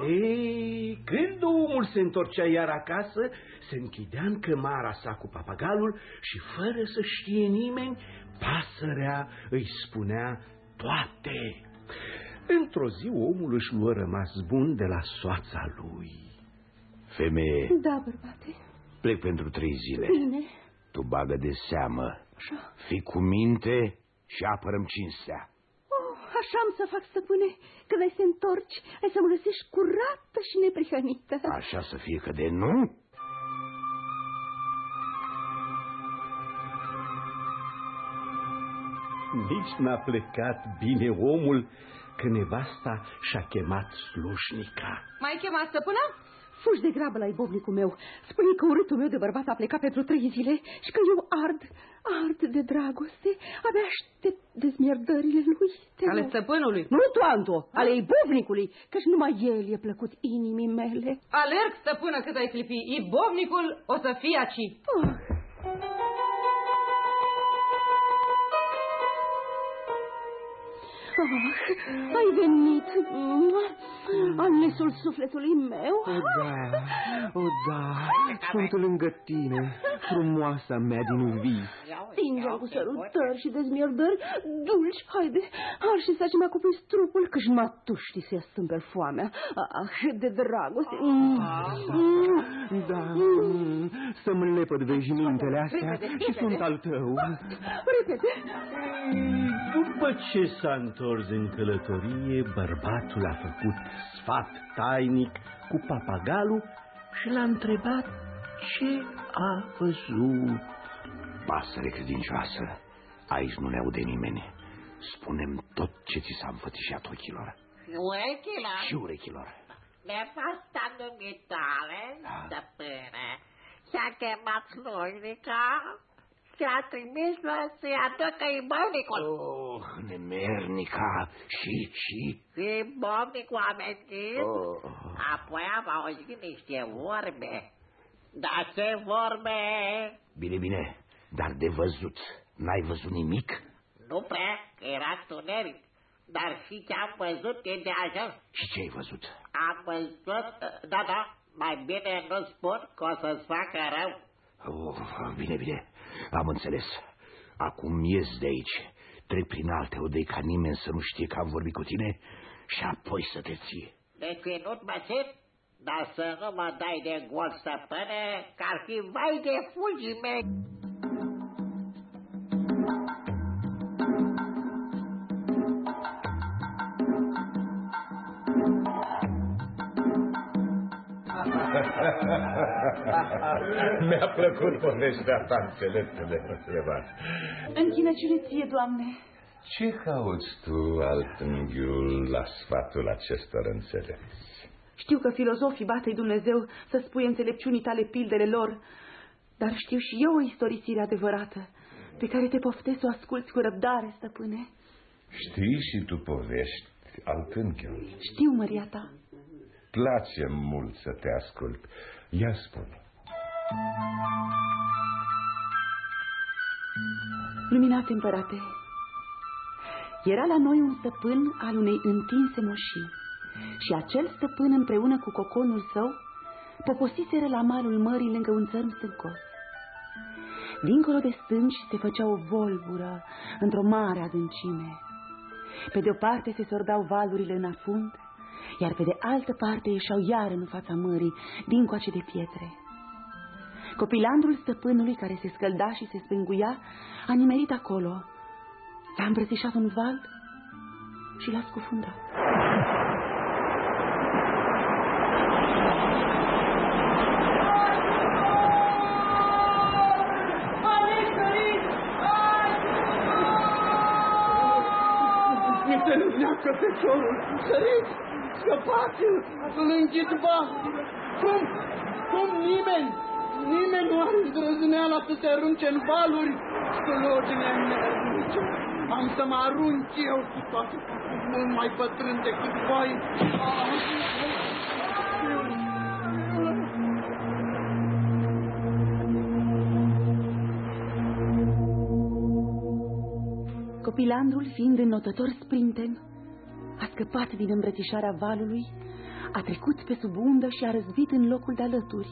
Ei, când omul se întorcea iar acasă, se închidea în cămara sa cu papagalul și fără să știe nimeni, pasărea îi spunea toate. Într-o zi omul își luă rămas bun de la soața lui. Femeie, Da, bărbate. plec pentru trei zile. Bine. Tu bagă de seamă. Așa. Fii cu minte și apărăm cinstea. Oh, așa am să fac, stăpâne. Când ai să întorci, ai să mă găsești curată și neprihănită. Așa să fie că de nu? Nici n-a plecat bine omul că nevasta și-a chemat slușnica. Mai chema stăpână? Fugi de grabă la ibovnicul meu. Spune că urâtul meu de bărbat a plecat pentru trei zile și că eu ard, ard de dragoste. Abia aștept dezmierdările lui. Te Ale rog. stăpânului. Nu tu, Anto, ale ibovnicului, căci numai el e plăcut inimii mele. Alerg, stăpână, cât ai clipi. Ibovnicul o să fie aci. Oh. Ah, ai venit, alesul sufletului meu. O, da, o, da, sunt lângă tine, frumoasa mea din vis. Stingem cu sărutări și dezmierdări dulci, haide, ar și să mi-a cuprins trupul, căci numai tu știi să-i stâmperi foamea. Ah, de dragoste. Mm. Mm. Da, mm, să-mi lepăd veșmintele astea Repede, și repede. sunt al tău. Repede. După ce s-a întors în călătorie, bărbatul a făcut sfat tainic cu papagalul și l-a întrebat ce a văzut. Pasăre credincioasă, aici nu ne aude nimeni. Spunem tot ce ți s-a înfățișat ochilor Urechilor, și urechilor. nevasta dumitale, stăpâne, și-a chemat slujnica și a trimis să-i aducă ibovnicul. Oh, nemernica și, și... Ibovnicul a mentit, Oh. apoi am auzit niște vorbe. Dar ce vorbe? Bine, bine, dar de văzut, n-ai văzut nimic? Nu prea, că era tuneric. Dar și ce am văzut e de ajuns. Și ce ai văzut? Am văzut, da, da, mai bine nu spun că o să-ți facă rău. Oh, bine, bine, am înțeles. Acum ies de aici, trec prin alte odei ca nimeni să nu știe că am vorbit cu tine și apoi să te ții. De ținut mă țin, dar să nu mă dai de gol, stăpâne, că ar fi vai de fulgii mei. [LAUGHS] Mi-a plăcut povestea ta, înțeleptule, Levan. Închinăciune ție, Doamne. Ce cauți tu, altânghiul, la sfatul acestor înțelepți? Știu că filozofii bate Dumnezeu să spui înțelepciunii tale pildele lor, dar știu și eu o istorisire adevărată, pe care te poftesc să o asculți cu răbdare, stăpâne. Știi și tu povești, altânghiul. Știu, măria ta. Place mult să te ascult. Ia spune. Luminate împărate, era la noi un stăpân al unei întinse moșii și acel stăpân împreună cu coconul său poposiseră la malul mării lângă un țărm stâncos. Dincolo de stânci se făcea o volbură într-o mare adâncime. Pe de o parte se sordau valurile în afund, iar pe de altă parte ieșeau iar în fața mării, dincoace de pietre. Copilandrul stăpânului care se scălda și se spânguia a nimerit acolo. L-a îmbrățișat un val și l-a scufundat. Mi se neacă piciorul, săriți, Scăpați-l! Îl înghitba! Cum? Cum nimeni? Nimeni nu are îndrăzneala să se arunce în valuri pe ordinea nemernice. Am să mă arunc eu cu toate mult mai bătrân decât voi. Copilandrul, fiind înnotător sprinten, a scăpat din îmbrățișarea valului, a trecut pe sub undă și a răzbit în locul de alături,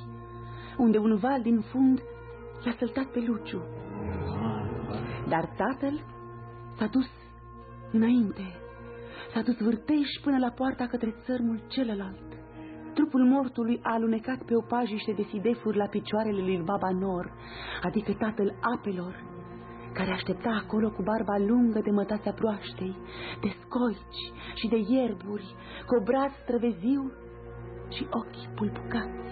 unde un val din fund l-a săltat pe Luciu. Dar tatăl s-a dus înainte, s-a dus vârteș până la poarta către țărmul celălalt. Trupul mortului a alunecat pe o pajiște de sidefuri la picioarele lui Baba Nor, adică tatăl apelor, care aștepta acolo cu barba lungă de mătațea proaștei, de scoici și de ierburi, cu obraz străveziu și ochi pulpucați.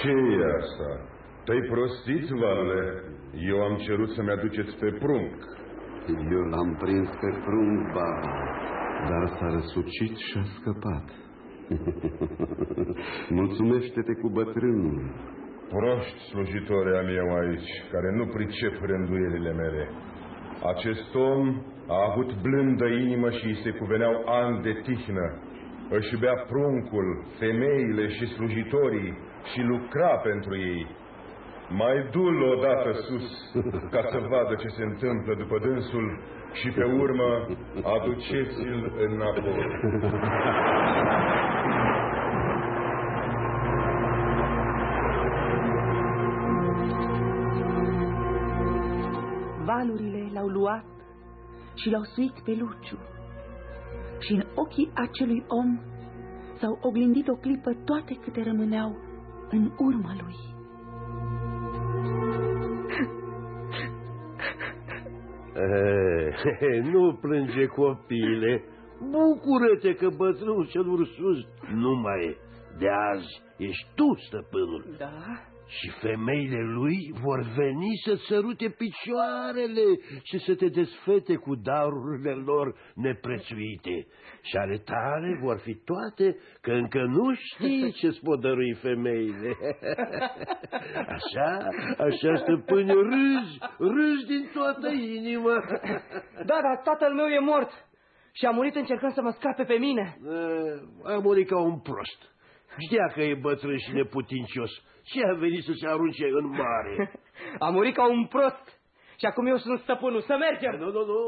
ce e asta? Te-ai prostit, Valule? Eu am cerut să-mi aduceți pe prunc. Eu l-am prins pe prunc, baba, dar s-a răsucit și a scăpat. [LAUGHS] Mulțumește-te cu bătrânul. Proști slujitori am eu aici, care nu pricep rânduielile mele. Acest om a avut blândă inimă și îi se cuveneau ani de tihnă. Își bea pruncul, femeile și slujitorii și lucra pentru ei. Mai dul odată sus ca să vadă ce se întâmplă după dânsul și pe urmă aduceți-l înapoi. Valurile l-au luat și l-au suit pe Luciu. Și în ochii acelui om s-au oglindit o clipă toate câte rămâneau în urma lui. E, [LAUGHS] nu plânge copile, bucură-te că bătrânul cel ursus nu mai e. De azi ești tu stăpânul. Da? Și femeile lui vor veni să sărute picioarele și să te desfete cu darurile lor neprețuite. Și ale tale vor fi toate că încă nu știi ce-ți pot dărui femeile. [LAUGHS] Așa, așa, stăpâne, râzi, râzi din toată inima. Da, dar tatăl meu e mort și a murit încercând să mă scape pe mine. A murit ca un prost. Știa că e bătrân și neputincios. Ce a venit să se arunce în mare? [LAUGHS] A murit ca un prost. Și acum eu sunt stăpânul. Să mergem! Nu, nu, nu.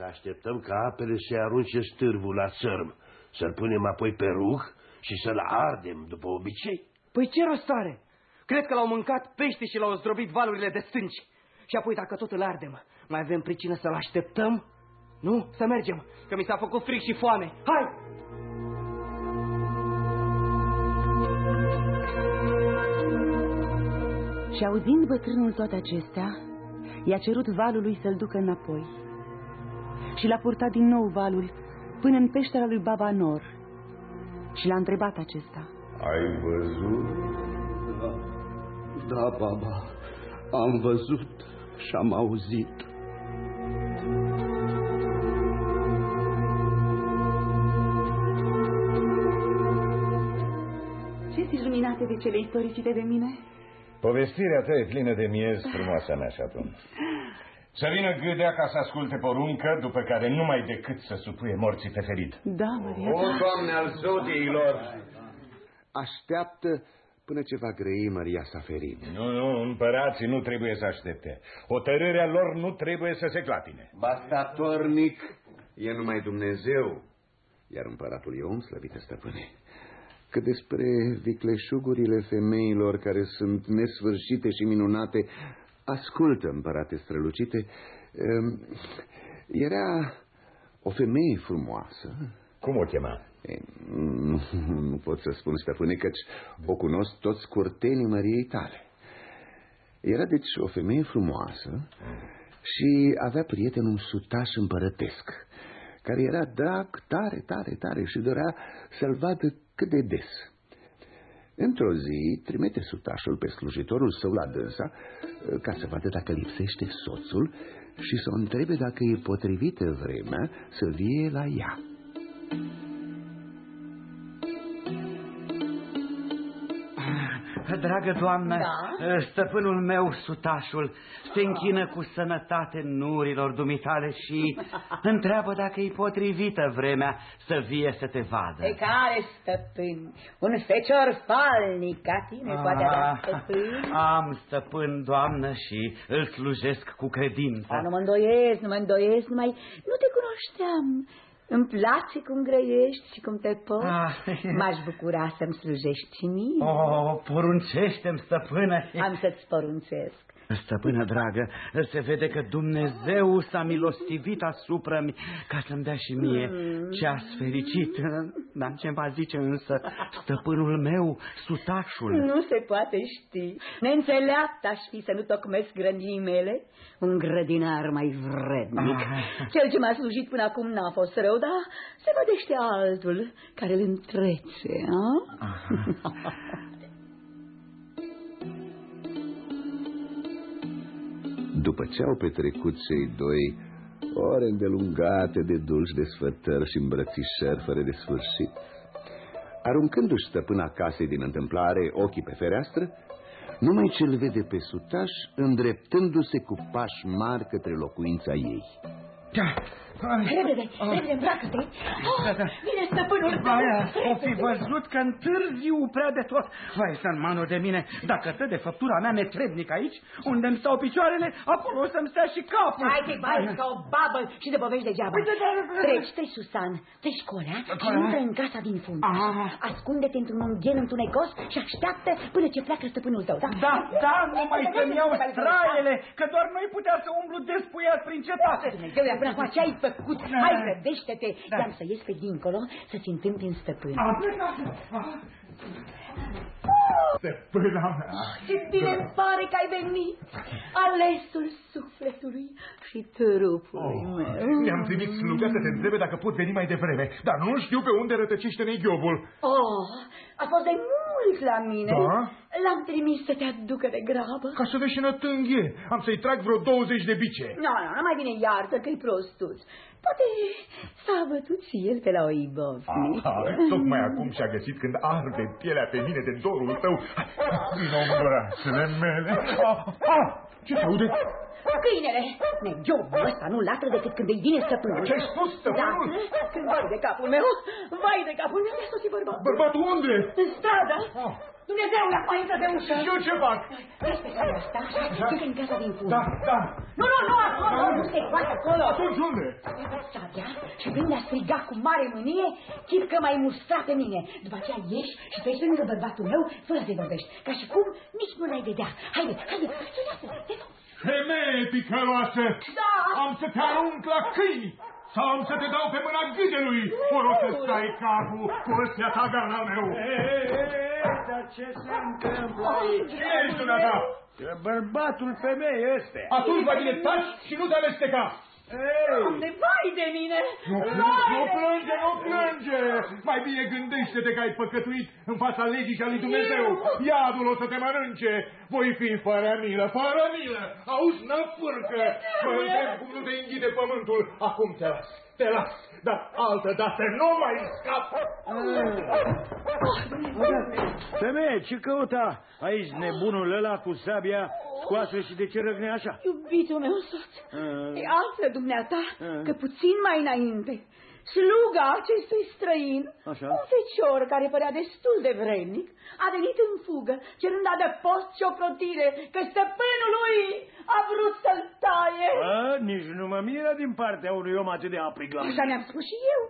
Să așteptăm ca apele să arunce stârvul la țărm. Să-l punem apoi pe rug și să-l ardem după obicei. Păi ce rost are? Cred că l-au mâncat pește și l-au zdrobit valurile de stânci. Și apoi dacă tot îl ardem, mai avem pricină să-l așteptăm? Nu? Să mergem, că mi s-a făcut fric și foame. Hai! Și auzind bătrânul toate acestea, i-a cerut valului să-l ducă înapoi. Și l-a purtat din nou valul până în peștera lui Baba Nor. Și l-a întrebat acesta. Ai văzut? Da, da, baba, am văzut și am auzit. Ce-ți luminate de cele istoricite de mine? Povestirea ta e plină de miez, frumoasa mea și atunci. Să vină gâdea ca să asculte poruncă, după care numai decât să supuie morții pe ferit. Da, Maria, O, da. Doamne al zodiilor! Așteaptă până ce va grăi Maria s-a ferit. Nu, nu, împărații nu trebuie să aștepte. Hotărârea lor nu trebuie să se clatine. Bastatornic e numai Dumnezeu, iar împăratul e om slăvită stăpâne. Că despre vicleșugurile femeilor care sunt nesfârșite și minunate, ascultă, împărate strălucite, ehm, era o femeie frumoasă. Cum o chema? E, nu, [LAUGHS] nu pot să spun, stăpâne, căci o cunosc toți curtenii Mariei tale. Era deci o femeie frumoasă și avea prieten un sutaș împărătesc, care era drag tare, tare, tare și dorea să-l vadă cât de des. Într-o zi trimite sutașul pe slujitorul său la dânsa ca să vadă dacă lipsește soțul și să o întrebe dacă e potrivită vremea să vie la ea. Dragă doamnă, Da? stăpânul meu, sutașul, se închină cu sănătate nurilor dumitale și [LAUGHS] întreabă dacă e potrivită vremea să vie să te vadă. Pe care stăpân? Un fecior falnic ca tine poate avea Ah, stăpân? Am stăpân, doamnă, și îl slujesc cu credință. A, nu mă îndoiesc, nu mă îndoiesc, numai nu te cunoșteam. Îmi place cum grăiești și cum te poți. Ah. M-aș bucura să-mi slujești și mie. Oh, poruncește-mi, stăpână. Am să-ți porunțesc. Stăpână dragă, se vede că Dumnezeu s-a milostivit asupra mi ca să-mi dea și mie Mm. ceas fericit. Dar ce va zice însă stăpânul meu, sutașul? Nu se poate ști. Neînțeleaptă aș fi să nu tocmesc grădinii mele. Un grădinar mai vrednic. Ah. Cel ce m-a slujit până acum n-a fost rău, dar se vedește altul care îl întrețe. A? [LAUGHS] După ce au petrecut cei doi ore îndelungate de dulci desfătări și îmbrățișări fără de sfârșit, aruncându-și stăpâna casei din întâmplare ochii pe fereastră, numai ce îl vede pe sutaș îndreptându-se cu pași mari către locuința ei. Repede, repede, îmbracă-te. Oh, vine stăpânul tău. Aia, o fi văzut că întârziu prea de tot. Vai, să manul de mine, dacă stă de făptura mea netrebnic aici, unde îmi stau picioarele, acolo o să-mi stea și capul. Hai te bai ca o babă și de povești degeaba. Păi, da, da, da. Treci, te Susan, te școlea și intră în casa din fund. Ascunde-te într-un unghen întunecos și așteaptă până ce pleacă stăpânul tău. Da, Da, da, numai să-mi iau straiele, că doar noi putea să umblu despuiat prin cetate. Dumnezeu, iar până acum ce ai făcut? Hai, grăbește-te. Da. I-am să ies pe dincolo să-ți întâmpi în stăpân. Stăpâna mea. Ce bine îmi pare că ai venit, alesul sufletului și trupului meu. Mi-am trimis sluga să te întrebe dacă pot veni mai devreme, dar nu știu pe unde rătăcește neghiobul. Oh, a fost de mult la mine. Da? L-am trimis să te aducă de grabă. Ca să vezi și nătânghe. Am să-i trag vreo 20 de bice. Nu, nu, nu mai bine iartă că-i prostus. Poate s-a bătut și el pe la o ibovnică. Aha, tocmai acum și-a găsit când arde pielea pe mine de dorul tău. Vino în brațele mele. Ah, ah, ce se aude? Câinele! Negiobul ăsta nu latră decât când îi vine stăpânul. Ce-ai spus, stăpânul? Da, când vai de capul meu, vai de capul meu, mi-a sosit bărbatul. Bărbatul unde? În stradă. Dumnezeule, acum intră de ușă. Și eu ce fac? Treci pe calea asta, duce în casa din fund. Da, da. Nu, nu, nu, acolo, nu se poate acolo. Atunci unde? Ia sabia și vinde a striga cu mare mânie, chip că m-ai mustrat pe mine. După aceea ieși și treci lângă bărbatul meu fără să-i vorbești. Ca și cum nici nu l-ai vedea. Haide, haide, lasă, te rog. Femeie picăroasă! Da! Am să te arunc la câini! Sau am să te dau pe mâna gâdelui? Ori o să stai capul cu ăstea tagana meu! Dar ce se întâmplă aici? Ce ești dumneata? Bărbatul femeie este. Atunci mai bine taci și nu te amesteca! Doamne, vai de mine! Nu plânge, nu plânge, nu plânge! Mai bine gândește-te că ai păcătuit în fața legii și a lui Dumnezeu. Iadul o să te mănânce. Voi fi fără milă, fără milă. Auzi, năfârcă! Mă întreb cum nu te înghide pământul. Acum te las, te las. Dar altă dată nu mai scap. Femeie, ce căuta aici nebunul ăla cu sabia scoasă și de ce răgne așa? Iubitul meu soț, Ah. e altfel dumneata, Ah. că puțin mai înainte, sluga acestui străin, Așa. un fecior care părea destul de vrednic, a venit în fugă, cerând adăpost și o protire, că stăpânul lui a vrut să-l taie. A, nici nu mă miră din partea unui om atât de apriglat. Așa mi-am spus și eu.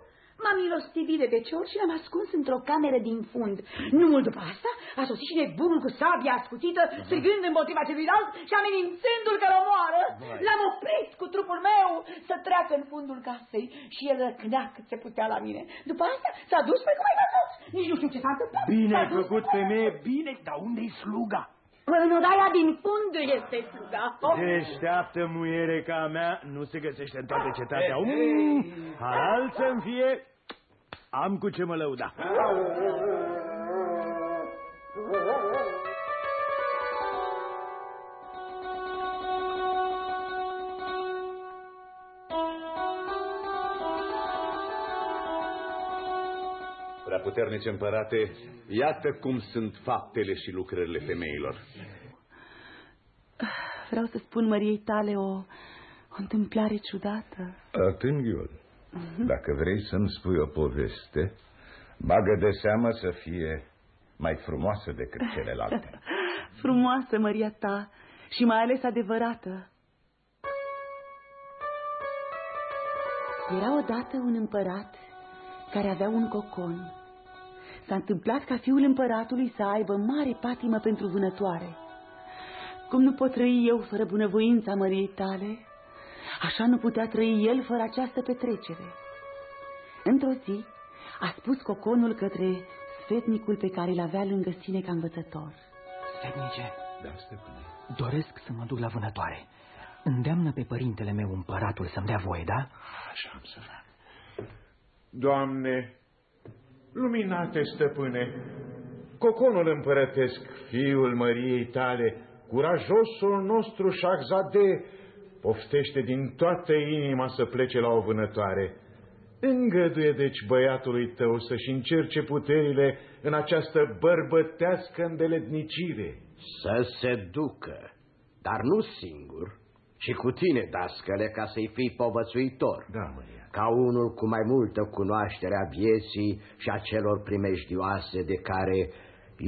M-am milostivit de fecior și l-am ascuns într-o cameră din fund. Nu mult după asta, a sosit și nebunul cu sabia ascuțită, strigând împotriva celuilalt și amenințându-l că-l omoară. L-am oprit cu trupul meu să treacă în fundul casei și el răcnea cât se putea la mine. După asta s-a dus pe cum ai văzut. Nici nu știu ce s-a întâmplat. Bine S-a ai dus făcut, pe- femeie, bine, dar unde-i sluga? În odaia din fund este sluga. Deșteaptă muiere ca a mea nu se găsește în toată cetatea. Mm, halal să-mi fie, am cu ce mă lăuda. Prea puternice împărate, iată cum sunt faptele și lucrările femeilor. Vreau să spun Măriei tale o, o întâmplare ciudată. Atânghiul, dacă vrei să-mi spui o poveste, bagă de seamă să fie mai frumoasă decât celelalte. [LAUGHS] Frumoasă, Maria ta, și mai ales adevărată. Era odată un împărat care avea un cocon. S-a întâmplat ca fiul împăratului să aibă mare patimă pentru vânătoare. Cum nu pot trăi eu fără bunăvoința măriei tale, așa nu putea trăi el fără această petrecere. Într-o zi a spus coconul către sfetnicul pe care îl avea lângă sine ca învățător. Sfetnice, Da, stăpâne. doresc să mă duc la vânătoare. Îndeamnă pe părintele meu împăratul să-mi dea voie, da? Așa am să fac. Doamne, luminate stăpâne, coconul împărătesc, fiul Măriei tale, curajosul nostru Șahzade, poftește din toată inima să plece la o vânătoare. Îngăduie deci băiatului tău să-și încerce puterile în această bărbătească îndeletnicire. Să se ducă, dar nu singur, ci cu tine, dascăle, ca să-i fii povățuitor. Da, Maria. Ca unul cu mai multă cunoaștere a vieții și a celor primejdioase de care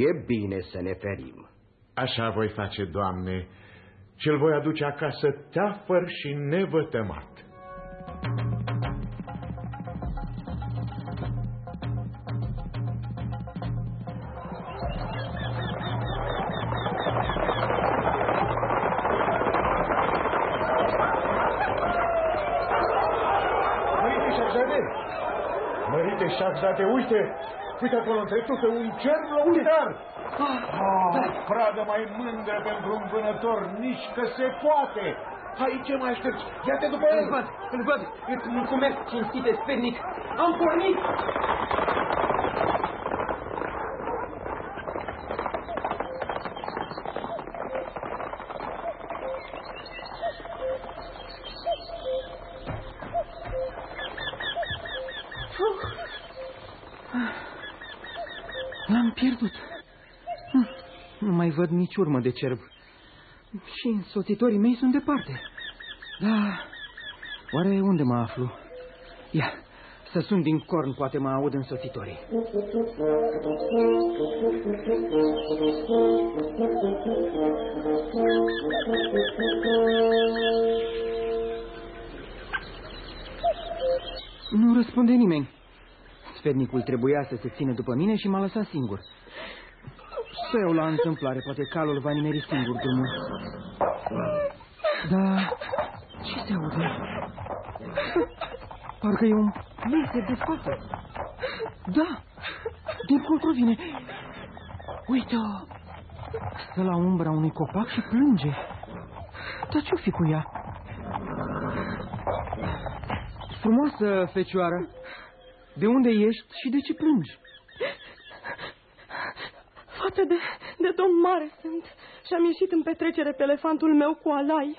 e bine să ne ferim. Așa voi face, Doamne, și îl voi aduce acasă teafăr și nevătămat. Mărite Șahzade! Mărite Șahzade, uite! Uite acolo între tufe un cer lăudar! Ah, pradă mai mândră pentru un vânător, nici că se poate! Hai, ce mai aștepți? Ia-te după el! Îl văd, îl văd, îți mulțumesc, cinstite sfetnic. Am pornit! L-am pierdut. Hm, Nu mai văd nici urmă de cerb. Și însoțitorii mei sunt departe. Da, oare unde mă aflu? Ia, să sun din corn, poate mă aud însoțitorii. Nu răspunde nimeni. Sfernicul trebuia să se țină după mine și m-a lăsat singur. Să iau la întâmplare, poate calul va nimeri singur drumul. Da, ce se aude? Parcă e un plese de fată. Da, din control vine. Uite-o, stă la umbra unui copac și plânge. Dar ce-o fi cu ea? Frumoasă fecioară, de unde ești și de ce plângi? Fată de, de domn mare sunt și am ieșit în petrecere pe elefantul meu cu alai.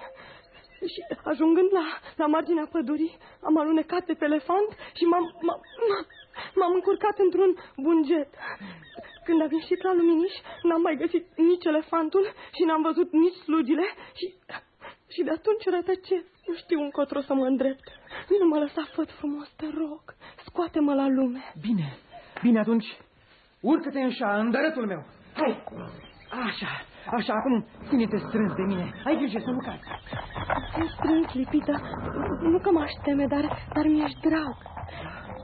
Și ajungând la, la marginea pădurii, am alunecat de pe elefant și m-am, m-am, m-am- m-am încurcat într-un bunget. Când am ieșit la luminiș, n-am mai găsit nici elefantul și n-am văzut nici slugile și, și de atunci rătăcesc. Nu știu încotro să mă îndrept. Nu mă lăsa făt frumos, te rog. Scoate-mă la lume. Bine, bine atunci, urcă-te în șa, în dărătul meu. Hai, așa, așa, acum ține-te strâns de mine. Ai grijă să nu cazi. Ți-e strâns, lipită. Nu că m-aș teme, dar, dar mi-ești drag.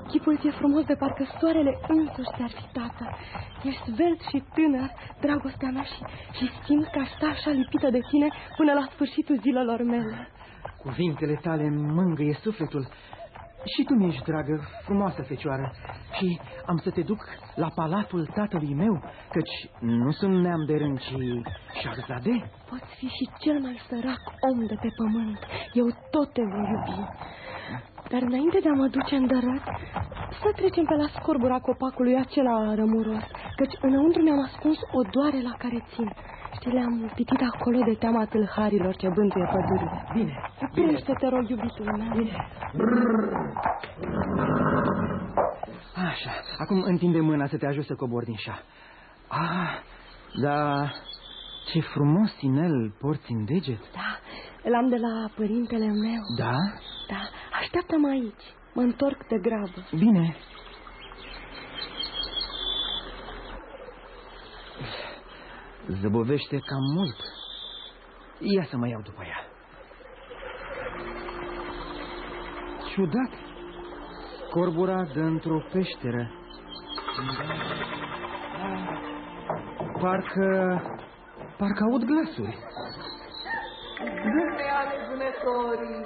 Chipul ți-e frumos de parcă soarele însuși ți-ar fi tată. Ești svelt și tânăr, dragostea mea, și, și simt că aș sta așa lipită de tine până la sfârșitul zilelor mele. Cuvintele tale îmi mângâie sufletul. Și tu mi-ești dragă, frumoasă fecioară, și am să te duc la palatul tatălui meu, căci nu sunt neam de rând, ci șahzade. Poți fi și cel mai sărac om de pe pământ. Eu tot te voi iubi. Dar înainte de a mă duce în dărăt, să trecem pe la scorbura copacului acela rămuros, căci înăuntru mi-am ascuns o doare la care țin. Și le-am pitit acolo de teama tâlharilor ce bântuie pădurile. Bine, Oprește, te rog, iubitul meu. Bine. Așa, acum întinde mâna să te ajut să cobor din șa. Ah, da, ce frumos inel porți în deget. Da, l-am de la părintele meu. Da? Da, așteaptă-mă aici. Mă întorc de grabă. Bine. Zăbovește cam mult. Ia să mă iau după ea. Ciudat. Corbura dă într-o peșteră. Parcă... Parcă aud glasuri. Gâne ale vânătorii,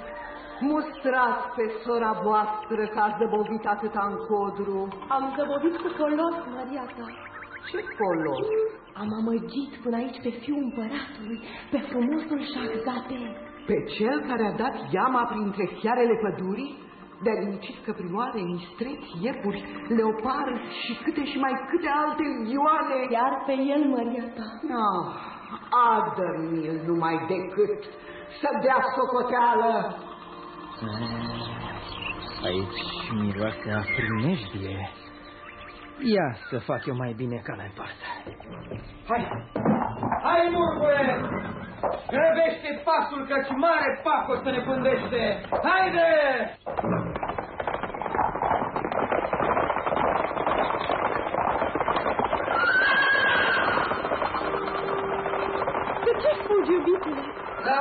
mustrați pe sora voastră că a zăbovit atâta în codru. Am zăbovit cu folos, Maria ta. Ce folos? Am amăgit până aici pe fiul împăratului, pe frumosul Șahzade. Pe cel care a dat iama printre chiarele pădurii? De-a liniștit căprioare, mistreți, iepuri, leopard și câte și mai câte alte ioane. Iar pe el, Maria ta. Ah, adă-mi-l numai decât să dea socoteală. Aici miroase a primejdie. Ia să fac eu mai bine ca la pasă. Hai! Hai, murgule! Grăbește pasul, căci mare pac o să ne pândește! Haide! De ce fugi, iubitule? Da?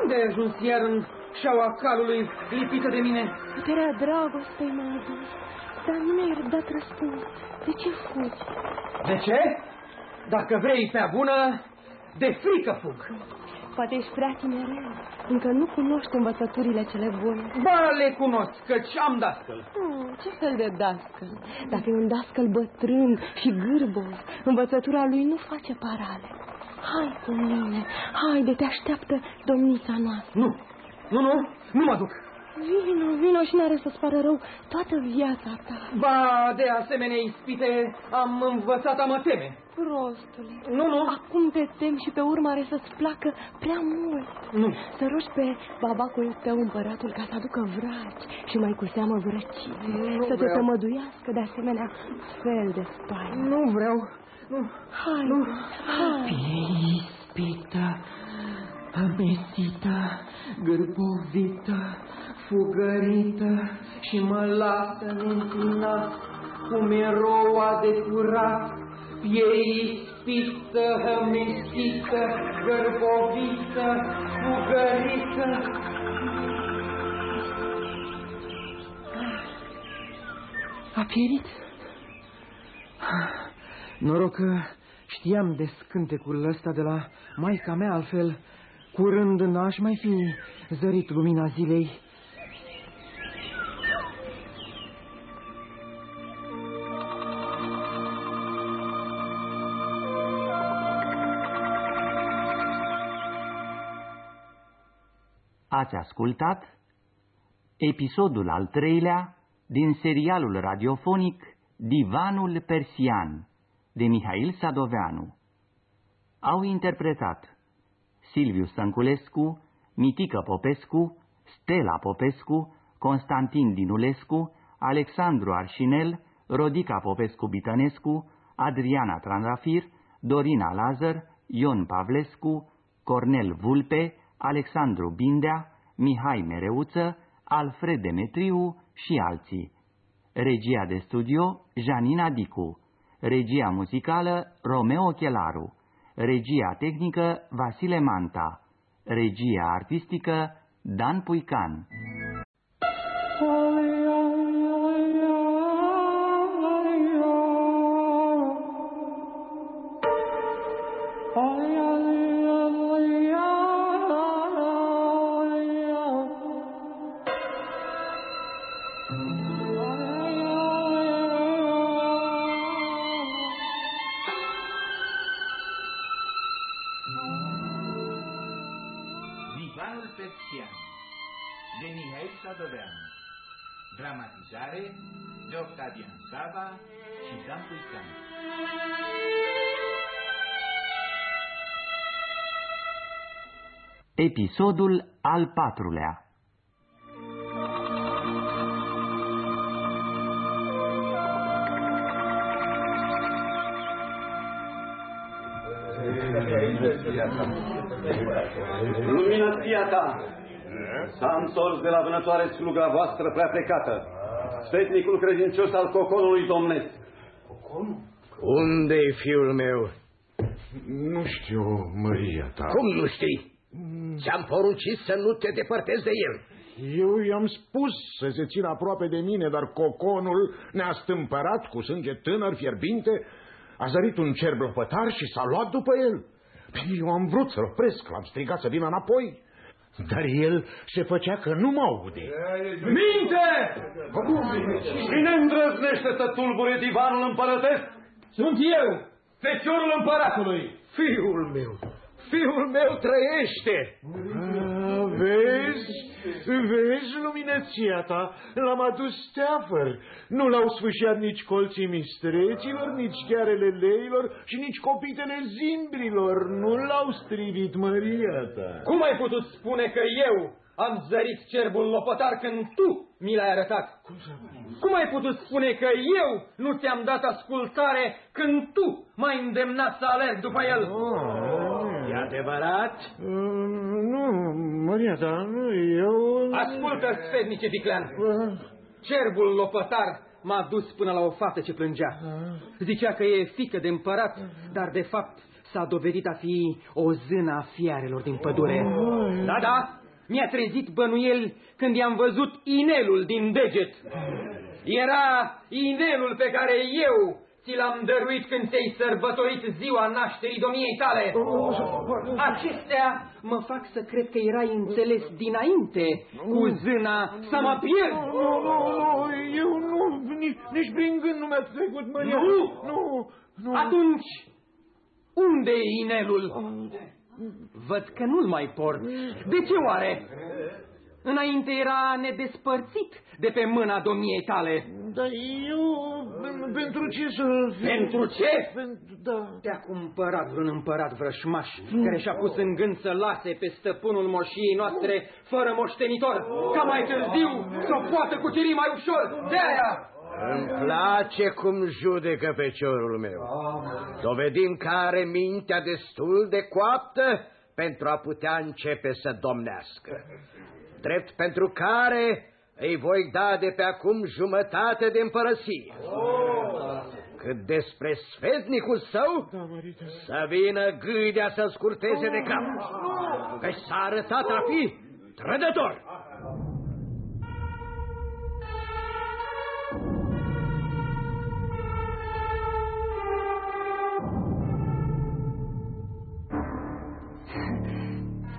Unde ai ajuns iar în șaua calului lipită de mine? Puterea dragostei m-a adus, dar nu mi-ai dat răspuns. De ce fugi? De ce? Dacă vrei pe bună, de frică fug. Poate ești prea tinerel, încă nu cunoști învățăturile cele bune. Ba, le cunosc, căci am dascăl. Hmm, ce fel de dascăl? Dacă e un dascăl bătrân și gârbos, învățătura lui nu face parale. Hai cu mine, haide, te așteaptă domnița noastră. Nu, nu, nu, nu mă duc. Vino, vino și n-are să-ți pară rău toată viața ta. Ba, de asemenea ispite am învățat a mă teme. Prostule. Nu, nu. Acum te tem și pe urmă are să-ți placă prea mult. Nu. Să rogi pe babacul tău împăratul ca să aducă vraci și mai cu seamă vrăcii. Nu să te vreau. tămăduiască de asemenea fel de spaimă. Nu vreau. Nu. Hai, Nu. hai. Ispită, amesită, gârbovită, fugărită și mă lasă neîntinat cu miroua de curat. E ispită, amesită, gârbovită, fugărită. A pierit? Noroc că știam de scântecul ăsta de la maica mea, altfel curând n-aș mai fi zărit lumina zilei. Ați ascultat episodul al treilea din serialul radiofonic Divanul Persian de Mihail Sadoveanu. Au interpretat Silviu Sănculescu, Mitică Popescu, Stella Popescu, Constantin Dinulescu, Alexandru Arșinel, Rodica Popescu-Bitănescu, Adriana Trandafir, Dorina Lazar, Ion Pavlescu, Cornel Vulpe, Alexandru Bindea, Mihai Mereuță, Alfred Demetriu și alții. Regia de studio Janina Dicu. Regia muzicală Romeo Chelaru. Regia tehnică Vasile Manta. Regia artistică Dan Puican. Episodul al patrulea Luminația ta! S-a întors de la vânătoare sluga voastră prea plecată, sfetnicul credincios al coconului domnesc. Unde-i fiul meu? Nu știu, măria ta. Cum nu știi? Ți-am poruncit să nu te depărtezi de el. Eu i-am spus să se țină aproape de mine, dar coconul ne-a stâmpărat cu sânge tânăr, fierbinte, a zărit un cerb lăpătar și s-a luat după el. Eu am vrut să-l opresc, l-am strigat să vină înapoi. Dar el se făcea că nu mă aude. Minte! Cine îndrăznește să tulbure divanul împărătesc? Sunt eu, feciorul împăratului. Fiul meu, fiul meu trăiește. A, vezi? Vezi luminăția ta? L-am adus teafăr. Nu l-au sfâșiat nici colții mistreților, nici ghearele leilor și nici copitele zimbrilor. Nu l-au strivit măria ta. Cum ai putut spune că eu am zărit cerbul lopătar când tu mi l-ai arătat? Cum, Cum ai putut spune că eu nu ți-am dat ascultare când tu m-ai îndemnat să alerg după el? Oh, e adevărat? nu, Maria ta, nu, eu... Ascultă, sfednice Viclean. Cerbul lopătar m-a dus până la o fată ce plângea. Zicea că e fică de împărat, dar de fapt s-a dovedit a fi o zână a fiarelor din pădure. Da, da, mi-a trezit bănuiel când i-am văzut inelul din deget. Era inelul pe care eu ți l-am dăruit când ți-ai sărbătorit ziua nașterii domniei tale. Acestea mă fac să cred că erai înțeles dinainte cu zâna să mă pierd. Nu, nu, nu, eu nu, nici, nici prin gând nu mi-a trecut, Maria. Nu? Nu, nu. Atunci, unde e inelul? Văd că nu-l mai port. De ce oare? Înainte era nedespărțit de pe mâna domniei tale. Dar eu, pentru ce să... Pentru ce? Pentru, da. Te-a cumpărat vreun împărat vrășmaș care și-a pus în gând să lase pe stăpânul moșiei noastre fără moștenitor, ca mai târziu să o poată cuceri mai ușor. De aia îmi place cum judecă pe ciorul meu, dovedind că are mintea destul de coaptă pentru a putea începe să domnească. Drept pentru care îi voi da de pe acum jumătate de împărăție. Cât despre sfetnicul său, să vină gâdea să scurteze de cap, că s-a arătat a fi trădător.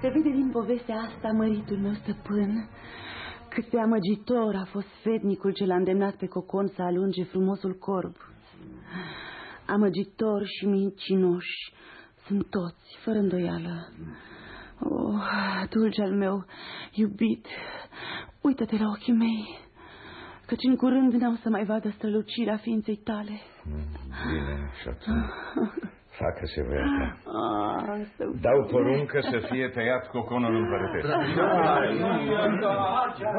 Se vede din povestea asta, măritul meu stăpân, cât de amăgitor a fost fetnicul ce l-a îndemnat pe cocon să alunge frumosul corb. Amăgitor și mincinoși sunt toți, fără îndoială. Oh, dulce al meu, iubit, uită-te la ochii mei, căci în curând n-au să mai vadă strălucirea ființei tale. Bine, și atunci. [LAUGHS] Facă-se voia ta. Dau poruncă să fie tăiat coconul împărătesc.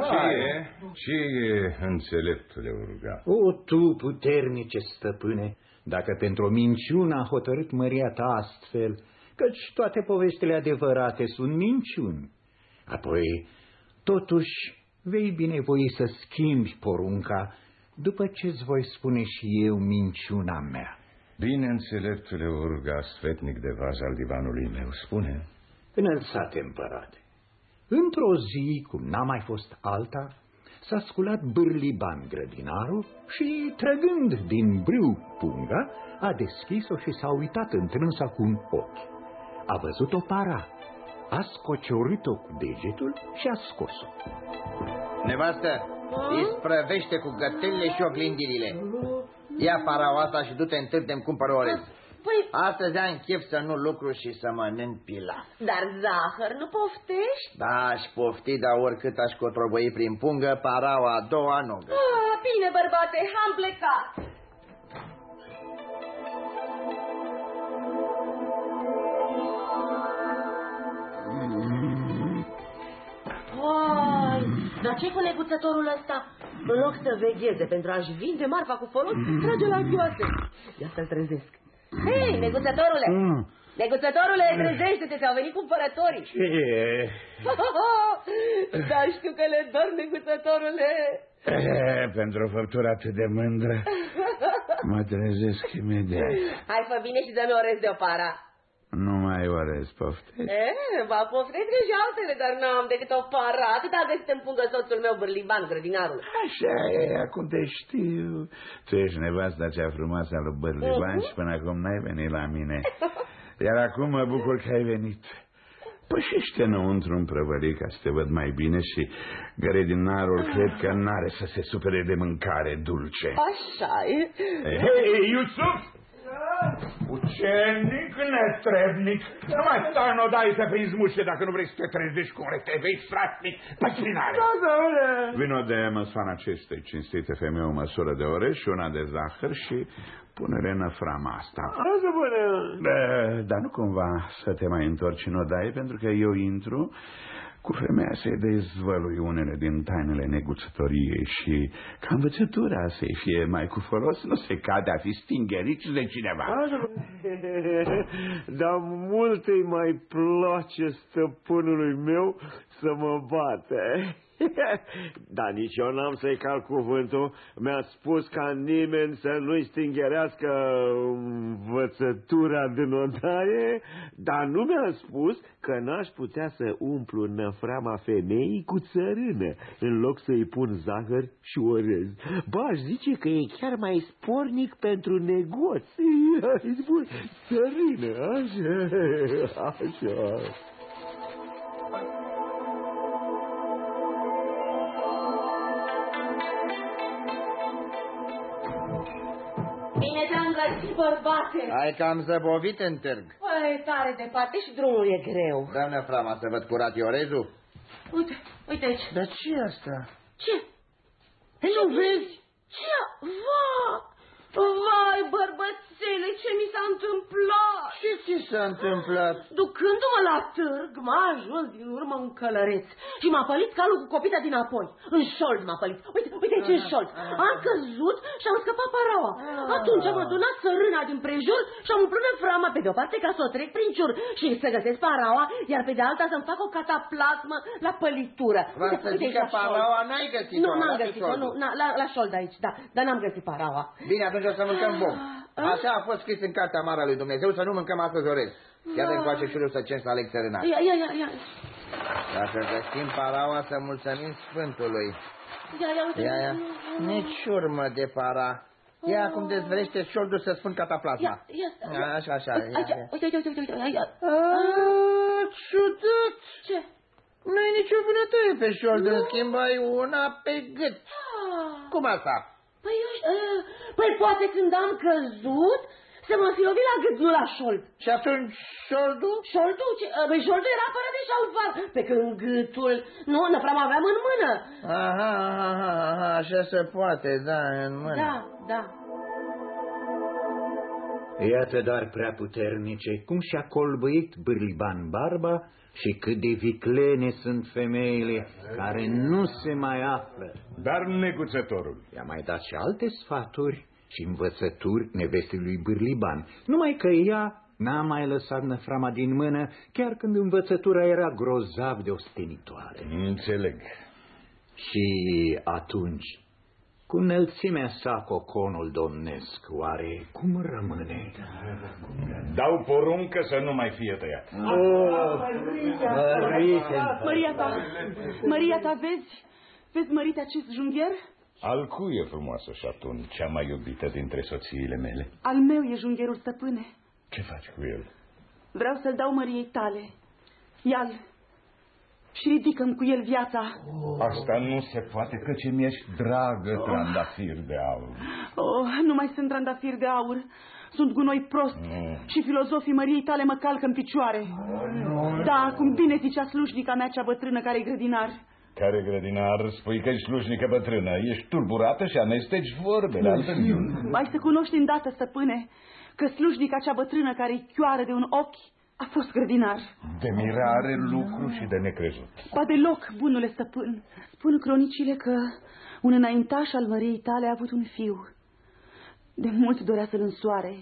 Ce e? Ce e, înțeleptule urga? O, tu, puternice stăpâne, dacă pentru o minciună a hotărât măria ta astfel, căci toate povestile adevărate sunt minciuni. Apoi, totuși, vei binevoi să schimbi porunca după ce-ți voi spune și eu minciuna mea. Bine, înțeleptule urga, sfetnic de vaz al divanului meu, spune. Înălțate împărate, într-o zi, cum n-a mai fost alta, s-a sculat Bârliban grădinarul și, trăgând din brâu punga, a deschis-o și s-a uitat întrânsa cu un ochi. A văzut o para, a scociorât-o cu degetul și a scos-o. Nevastă, isprăvește cu gătelile și oglindirile. Ia paraua asta și du-te în târg de-mi cumpără orez. Păi... Astăzi am chef să nu lucru și să mănânc pilaf. Dar zahăr nu poftești? Da, aș pofti, dar oricât aș cotrobăi prin pungă, paraua a doua nu ah, Bine, bărbate, am plecat. Ai, dar ce cu neguțătorul ăsta? În loc să vegheze pentru a-și vinde marfa cu folos, trage la chioase. Ia să-l trezesc. Hei, neguțătorule! Mm. Neguțătorule, trezește-te, ți-au venit cumpărătorii. Ce [LAUGHS] Da, știu că le dor, neguțătorule. E, [LAUGHS] pentru o făptură atât de mândră, mă trezesc imediat. Hai, fă bine și dă-mi orez de o para. Nu mai orez, poftesc. E, ba, poftesc și altele, dar n-am decât o para. Atâta de să împungă soțul meu bârliban, grădinarul. Așa e, acum te știu. Tu ești nevasta cea frumoasă a lui Bârliban uh -huh. și până acum n-ai venit la mine. [LAUGHS] Iar acum mă bucur că ai venit. Pășește înăuntru în prăvării ca să te văd mai bine și grădinarul cred că n-are să se supere de mâncare dulce. Așa e. Hei, Iusuf! Ucenic netrebnic, nu mai stai în odaie să prinzi muște dacă nu vrei să te trezești cu un vei strasnic păcinare. Da, domnule. Vino de măsoana acestei cinstite femei o măsură de ore și una de zahăr și pune-le în frama asta. Asta pune. Dar nu cumva să te mai întorci în odaie pentru că eu intru cu femeia să-i dezvălui unele din tainele neguțătoriei și ca învățătura să-i fie mai cu folos, nu se cade a fi stingerici de cineva. Dar mult îi mai place stăpânului meu să mă bate. [LAUGHS] Dar nici eu n-am să-i cal cuvântul. Mi-a spus ca nimeni să nu-i stingerească învățătura din odaie, dar nu mi-a spus că n-aș putea să umplu năframa femeii cu țărână, în loc să-i pun zahăr și orez. Ba, aș zice că e chiar mai spornic pentru negoții. [LAUGHS] Îi spun țărână, așa, așa. găsit, bărbate? Ai cam zăbovit în târg. Păi, e tare departe și drumul e greu. Dă-ne frama să văd curat orezul. Uite, uite aici. Dar ce e asta? Ce? Nu vezi? Ce? Va! Vai, bărbățele, ce mi s-a întâmplat? Ce ți s-a întâmplat? Ducându-mă la târg, m-a ajuns din urmă un călăreț și m-a pălit calul cu copita dinapoi. În șold m-a pălit. Uite, uite aici în șold. Am căzut și am scăpat paraua. Atunci am adunat sărâna din prejur și am umplut frama pe de-o parte ca să o trec prin ciur și să găsesc paraua, iar pe de alta să-mi fac o cataplasmă la pălitură. Vreau să zic că paraua n-ai găsit-o. Nu, n-am găsit-o, nu, la, la șold aici, da, dar n-am găsit paraua. Bine, atunci o să mâncăm bom. Ah. Așa a fost scris în cartea mare lui Dumnezeu să nu mâncăm astăzi orez. Iar de încoace și să cer să aleg serenat. Ia, ia, ia, ia. Dacă găsim paraua să mulțumim Sfântului. Ia, ia, uite. Ia, ia. Nici urmă de para. Ia acum oh. dezvrește șoldul să spun cataplasma. Ia, ia. Așa, așa. Aici, uite, uite, uite, uite. Ia. Ciudat. Ce? Nu ai nicio vânătoare pe șold, în schimb ai una pe gât. Cum asta? Păi, uh, păi poate când am căzut, să mă fi lovit la gât, nu la șold. Și atunci șoldul? Șoldul? Ce? Uh, păi șoldul era fără de șalfar. Pe când gâtul, nu, năfram aveam în mână. Aha, aha, aha, așa se poate, da, în mână. Da, da. Iată dar prea puternice cum și-a colbăit Bârliban barba și cât de viclene sunt femeile care nu se mai află. Dar neguțătorul. I-a mai dat și alte sfaturi și învățături nevestei lui Bârliban, numai că ea n-a mai lăsat năframa din mână, chiar când învățătura era grozav de ostenitoare. Înțeleg. Și atunci cu înălțimea sa coconul domnesc, oare cum rămâne? Dau poruncă să nu mai fie tăiat. Oh, Maria ta, Maria ta, vezi? Vezi, mărite, acest jungher? Al cui e frumoasă și atunci cea mai iubită dintre soțiile mele? Al meu e jungherul stăpâne. Ce faci cu el? Vreau să-l dau măriei tale. Ia-l și ridică cu el viața. Asta nu se poate, căci mi-ești dragă oh. trandafir de aur. Oh, nu mai sunt trandafir de aur. Sunt gunoi prost Mm. și filozofii măriei tale mă calcă în picioare. Da, cum bine zicea slujnica mea cea bătrână care e grădinar. Care grădinar, spui că ești slujnică bătrână, ești tulburată și amesteci vorbele, altfel Mai să cunoști îndată, stăpâne, că slujnica cea bătrână care e chioară de un ochi a fost grădinar. De mirare lucru și de necrezut. Ba deloc, bunule stăpân. Spun cronicile că un înaintaș al măriei tale a avut un fiu. De mult dorea să-l însoare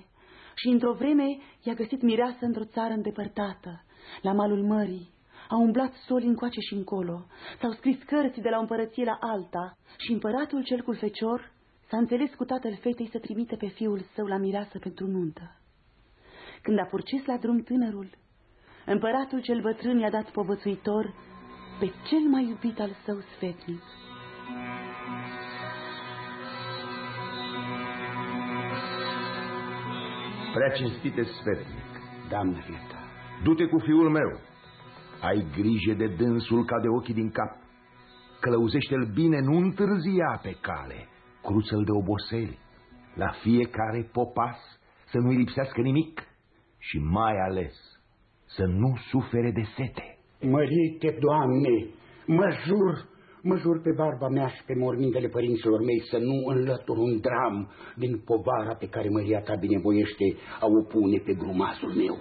și într-o vreme i-a găsit mireasă într-o țară îndepărtată, la malul mării. Au umblat soli încoace și încolo, s-au scris cărți de la o împărăție la alta și împăratul cel cu fecior s-a înțeles cu tatăl fetei să trimite pe fiul său la mireasă pentru nuntă. Când a purcis la drum tânărul, împăratul cel bătrân i-a dat povățuitor pe cel mai iubit al său sfetnic. Prea cinstite sfetnic, doamnă Rita, du-te cu fiul meu. Ai grijă de dânsul ca de ochii din cap. Călăuzește-l bine, nu întârzia pe cale. Cruță-l de oboseli. La fiecare popas să nu-i lipsească nimic și mai ales să nu sufere de sete. Mărite, Doamne, mă jur, mă jur pe barba mea și pe mormintele părinților mei să nu înlătur un dram din povara pe care măria ta binevoiește a o pune pe grumazul meu.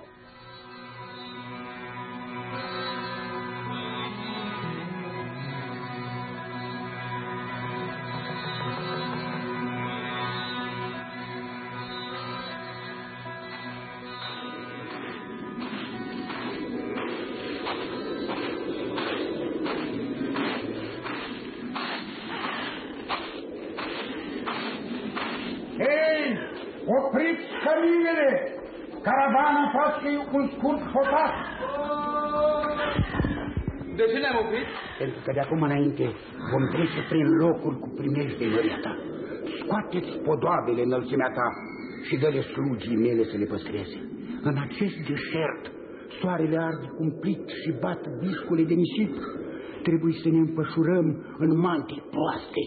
Că de acum înainte vom trece prin locuri cu primejdei măria ta. Scoateți podoabele înălțimea ta și dă-le slugii mele să le păstreze. În acest deșert, soarele arde cumplit și bat discule de nisip. Trebuie să ne împășurăm în mantii proaste.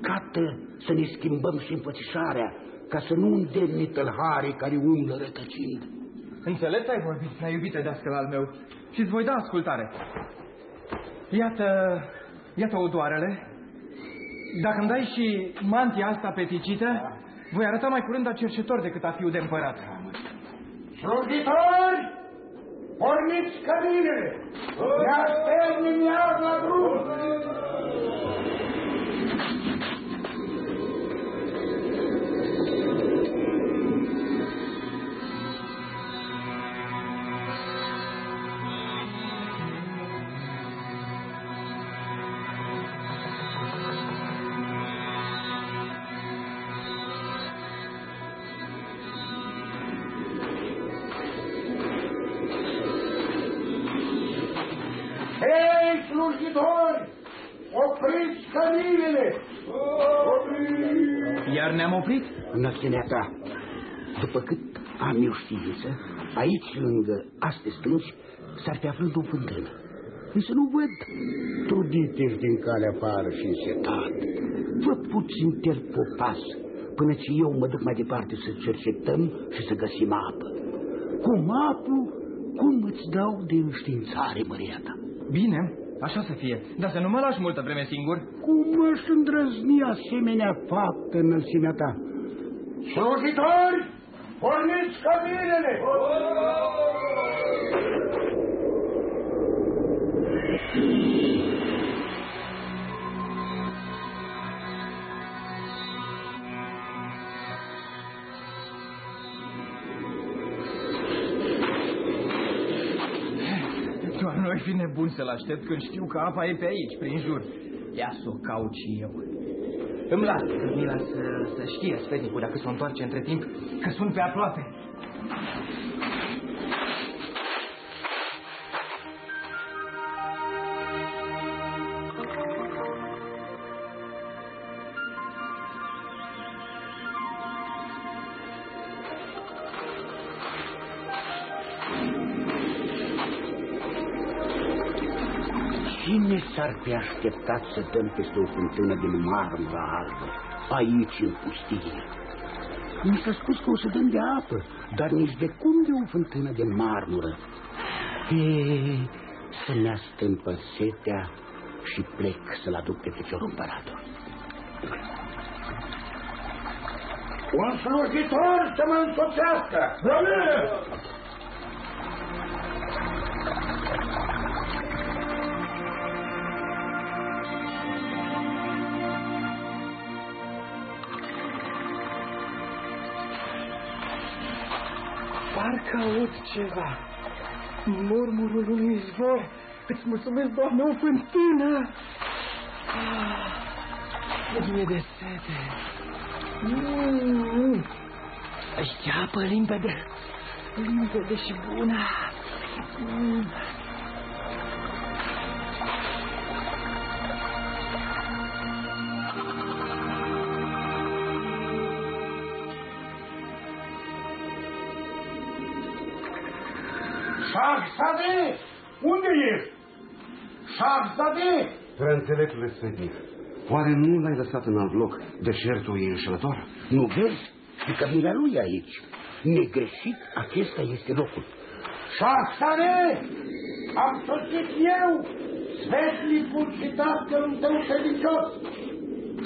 Cată să ne schimbăm și înfățișarea, ca să nu îndemne tălhare care umblă rătăcind. Înțeles ai vorbit, prea iubite dascăl al meu, și îți voi da ascultare. Iată, iată odoarele. Dacă îmi dai și mantia asta peticită, voi arăta mai curând a cercetor decât a fiu de împărat. Slujitori, porniți căminele! Ne așteptăm iar la drum! Iar ne-am oprit? Înălțimea ta, după cât am eu știință, aici, lângă aste stânci, s-ar fi aflând o fântână. Însă nu văd. Trudite din calea afară și însetat. Vă puțin ter popas, până ce eu mă duc mai departe să cercetăm și să găsim apă. Cum apă, cum îți dau de înștiințare, măria ta? Bine, așa să fie, dar să nu mă lași multă vreme singur. Cum aș îndrăzni asemenea faptă înălțimea ta? Slujitori, porniți căminele! Doar nu ai fi nebun să-l aștept când știu că apa e pe aici, prin jur. Ia să o caut și eu. Îmi las Cămila să, să știe sfetnicul dacă se întoarce între timp, că sunt pe aproape. S-ar fi așteptat să dăm peste o fântână din marmură albă, aici în pustie? Mi s-a spus că o să dăm de apă, dar nici de cum de o fântână de marmură. E, să-mi astâmpă setea și plec să-l aduc pe feciorul împăratul. Un slujitor să mă însoțească! Rămâne! Aud ceva. Murmurul unui izvor. Îți mulțumesc, Doamne, o fântână! Ah, mie de sete. Mm. Ești apă limpede, limpede și bună. Mm. Șahzade! Unde ești? Șahzade! Preînțeleptule sfetnic, oare nu l-ai lăsat în alt loc? Deșertul e înșelător? Nu vezi? Și cămila lui e aici. Negreșit, acesta este locul. Șahzade! Am sosit eu, sfetnicul și tatălul tău servicios.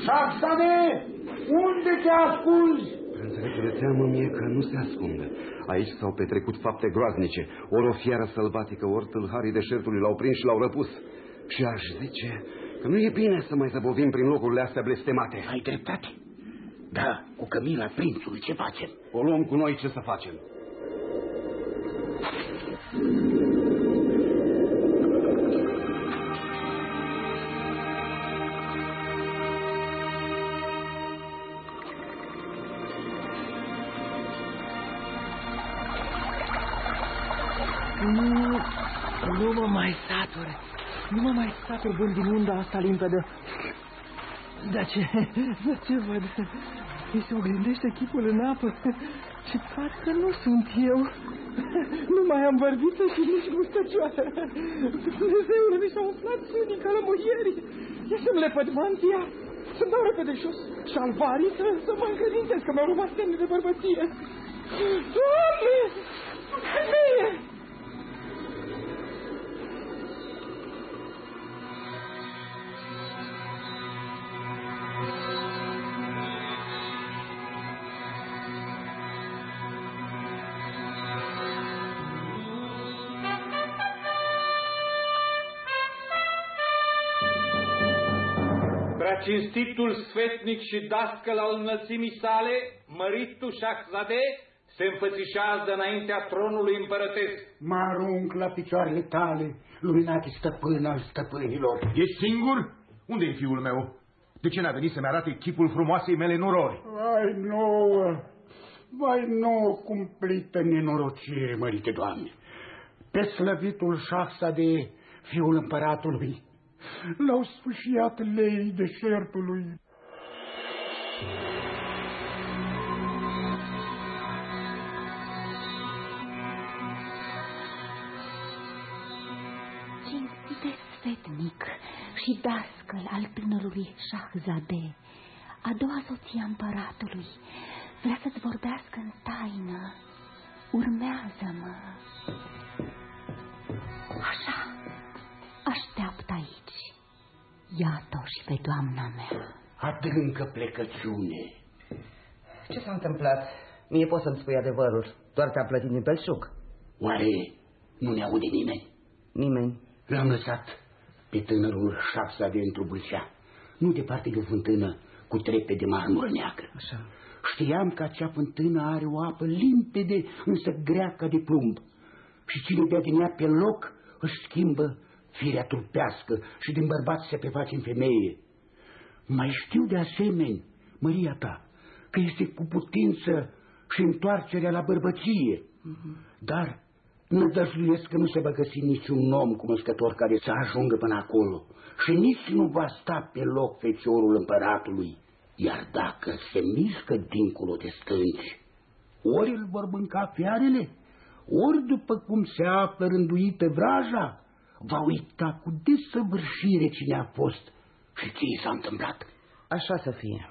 Șahzade! Unde te ascunzi? Preînțeleptule, teamă mie că nu se ascunde. Aici s-au petrecut fapte groaznice. Ori o fiară sălbatică, ori tâlharii deșertului l-au prins și l-au răpus. Și aș zice că nu e bine să mai zăbovim prin locurile astea blestemate. Ai dreptate. Da, cu Camila prințului ce facem? O luăm cu noi ce să facem. Nu, mai satur. Nu mă mai satur bun din unda asta limpede. Dar ce, dar ce văd? Mi se oglindește chipul în apă și parcă nu sunt eu. Nu mai am vorbită și nici mustăcioară. Dumnezeule, mi s-au umflat sânii ca lămuierii. Ia să-mi lepăd mantia, să-mi dau repede jos și alvarii să, să mă încredințez că mi-au rămas semne de bărbăție. Doamne! Femeie! Cinstitul sfetnic și dascăl al înălțimii sale, măritul Șahzade, se înfățișează înaintea tronului împărătesc. Mă arunc la picioarele tale, luminate stăpân al stăpânilor. Ești singur? unde e fiul meu? De ce n-a venit să-mi arate chipul frumoasei mele norori? Vai nouă, vai nouă cumplită nenorocire, mărite Doamne! Pe slăvitul șahsa de fiul împăratului, l-au sfâșiat lei deșertului. Cinstite sfetnic și dascăl al tânărului Shahzade, a doua soție a împăratului, vrea să-ți vorbească în taină. Urmează-mă. Așa, așteaptă aici. Iată-o și pe doamna mea. Adâncă plecăciune. Ce s-a întâmplat? Mie poți să-mi spui adevărul. Doar te-a plătit din belșug. Oare nu ne aude nimeni? Nimeni. L-am lăsat pe tânărul șapsa de într-o bâlcea, nu departe de o fântână cu trepe de marmură neagră. Așa. Știam că acea fântână are o apă limpede, însă grea ca de plumb. Și cine bea din ea pe loc își schimbă firea trupească și din bărbat se preface în femeie. Mai știu de asemenea, măria ta, că este cu putință și întoarcerea la bărbăție, mm -hmm. dar nădăjduiesc că nu se va găsi niciun om cunoscător care să ajungă până acolo și nici nu va sta pe loc feciorul împăratului, iar dacă se mișcă dincolo de stânci, ori îl vor mânca fiarele, ori după cum se află rânduită vraja, va uita cu desăvârșire cine a fost și ce i s-a întâmplat. Așa să fie.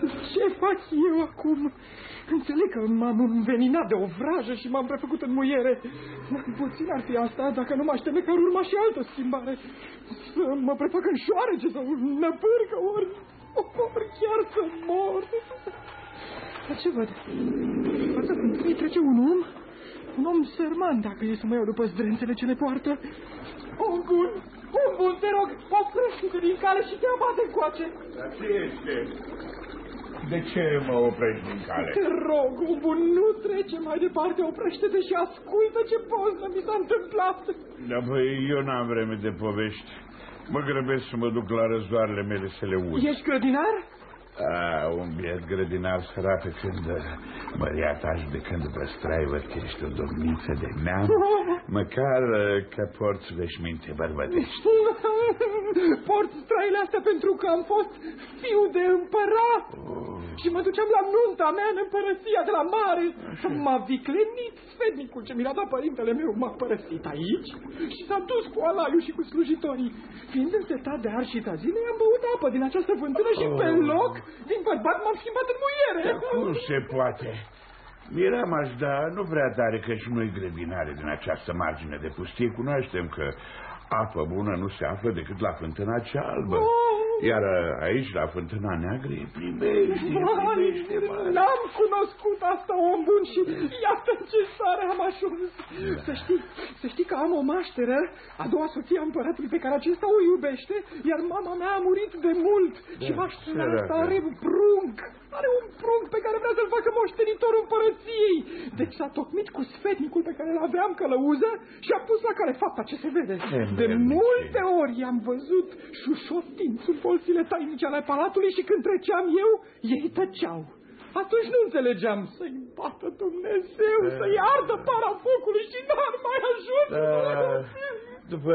Ce, ce fac eu acum? Înțeleg că m-am înveninat de o vrajă și m-am prefăcut în muiere. Puțin ar fi asta dacă nu mă aștepte că ar urma și altă schimbare. Să mă prefac în șoarece sau năpârcă, ori, ori chiar să mor. Dar ce văd? Față îi trece un om, un om sărman, dacă e să mă iau după zdrențele ce le poartă. Om bun, om bun, te rog, oprește-te din cale și te abate încoace. Dar ce este? De ce mă oprești din cale? Te rog, om bun, nu trece mai departe, oprește-te și ascultă ce poznă mi s-a întâmplat. Da, băi, eu n-am vreme de povești. Mă grăbesc să mă duc la răzoarele mele să le uz. Ești grădinar? A, un biet grădinar sărat când măria ta de când vă strai văd că ești o domniță de neam, [LAUGHS] măcar că porți veșminte bărbătești. [LAUGHS] Porți straile astea pentru că am fost fiu de împărat oh. și mă duceam la nunta mea în împărăția de la mare. M-a viclenit sfednicul ce mi l-a dat părintele meu, m-a părăsit aici și s-a dus cu alaiul și cu slujitorii. Fiind însetat de ar și zile, am băut apă din această fântână și pe oh. loc din bărbat m-am schimbat în muiere. Cum se poate? Miram aș da, nu prea tare că și noi grădinare din această margine de pustie cunoaștem că apă bună nu se află decât la fântâna cea albă. Oh! Iar aici, la fântâna neagră, e primește, primește, N-am cunoscut asta, om bun, și iată ce sare am ajuns. Da. Să știi, să știi că am o mașteră, a doua soție a împăratului pe care acesta o iubește, iar mama mea a murit de mult da, și maștera asta are un prunc. Are un prunc pe care vrea să-l facă moștenitorul împărăției. Deci s-a tocmit cu sfetnicul pe care îl aveam călăuză și a pus la care fapta ce se vede. De multe ori i-am văzut șușotind sub colțile tainice ale palatului și când treceam eu, ei tăceau. Atunci nu înțelegeam să-i bată Dumnezeu, da. să-i ardă para focului și n-ar mai ajuns. Da. După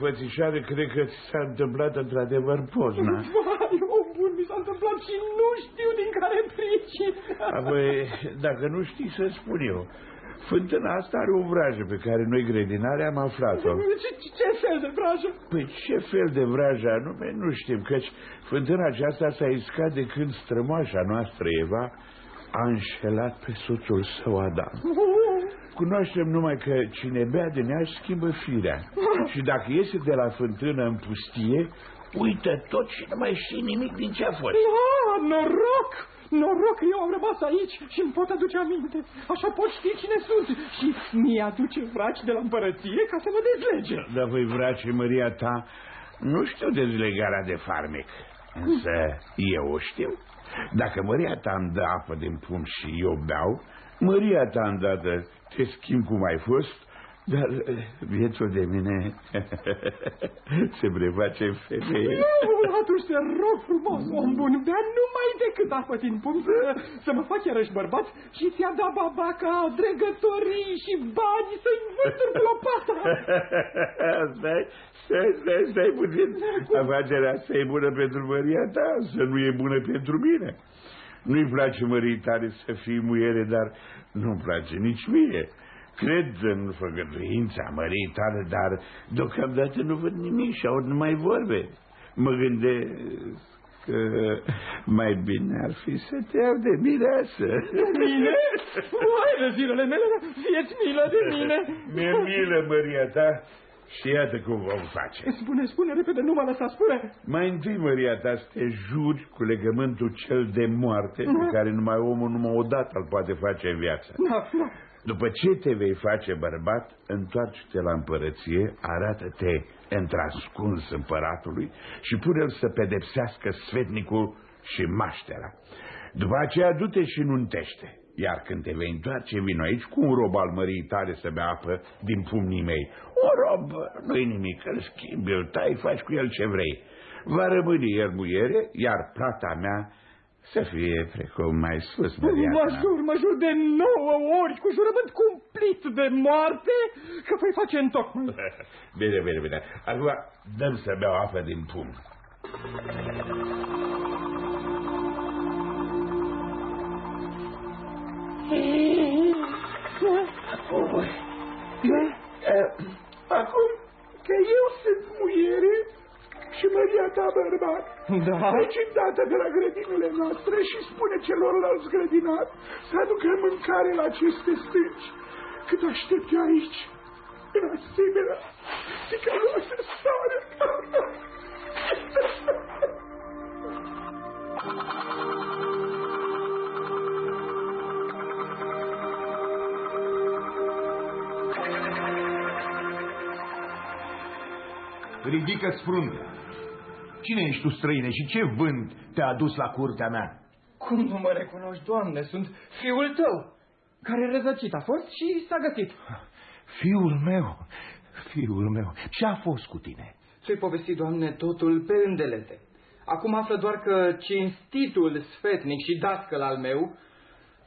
vățișare, cred că ți s-a întâmplat într-adevăr pozna. [LAUGHS] Vai, o bun, mi s-a întâmplat și nu știu din care pricină. Apoi, dacă nu știi, să spun eu. Fântâna asta are o vrajă pe care noi grădinare am aflat-o. Ce, ce fel de vrajă? Păi ce fel de vrajă anume nu știm, căci fântâna aceasta s-a iscat de când strămoașa noastră Eva a înșelat pe soțul său Adam. Cunoaștem numai că cine bea din ea schimbă firea. Și dacă iese de la fântână în pustie, uită tot și nu mai știe nimic din ce a fost. No, noroc! Noroc că eu am rămas aici și îmi pot aduce aminte. Așa pot ști cine sunt. Și mi aduce vraci de la împărăție ca să mă dezlege. Da, voi vraci, Maria ta, nu știu dezlegarea de farmec. Însă eu o știu. Dacă Maria ta îmi dă apă din pum și eu beau, Maria ta îndată te schimb cum ai fost dar eh, viețul de mine [LAUGHS] se preface femeie. Nu, atunci te rog frumos, om bun, bea numai decât apă din punct să mă fac iarăși bărbat și ți-a dat babaca dregătorii și bani să-i vânturi pe lopata. [LAUGHS] stai, stai, stai, stai puțin. Afacerea asta e bună pentru măria ta, să nu e bună pentru mine. Nu-i place mării tare să fii muiere, dar nu-mi place nici mie. Cred în făgăduința mării tale, dar deocamdată nu văd nimic și aud numai vorbe. Mă gândesc că mai bine ar fi să te iau de mireasă. Mine? Uai, de zilele mele, fieți milă de mine. Mi-e milă, măria ta, și iată cum vom face. Spune, spune repede, nu mă lăsa, spune. Mai întâi, măria ta, să te juri cu legământul cel de moarte, pe care numai omul numai odată îl poate face în viață. Da, da. După ce te vei face bărbat, întoarce-te la împărăție, arată-te întrascuns împăratului și pune-l să pedepsească sfetnicul și maștera. După aceea du-te și nuntește. Iar când te vei întoarce, vin aici cu un rob al mării tale să bea apă din pumnii mei. O rob, nu-i nimic, îl schimbi, îl tai, faci cu el ce vrei. Va rămâne el muiere, iar plata mea să fie precum mai sus, Mariana. Mă jur, mă jur de nouă ori, cu jurământ cumplit de moarte, că voi face întocmai. [LAUGHS] bine, bine, bine. Acum dăm să beau apă din pumn. Acum, acum că eu sunt muiere și Maria ta bărbat, Da? Treci îndată de la grădinile noastre și spune celorlalți grădinari să aducă mâncare la aceste stânci. Cât aștept eu aici, în asemenea, ticăloase stare. Ridică-ți fruntea. Cine ești tu, străine, și ce vânt te-a dus la curtea mea? Cum nu mă recunoști, Doamne? Sunt fiul tău, care răzăcit a fost și s-a găsit. Fiul meu, fiul meu, ce a fost cu tine? Ți-ai povestit, Doamne, totul pe îndelete. Acum află doar că cinstitul sfetnic și dascăl al meu,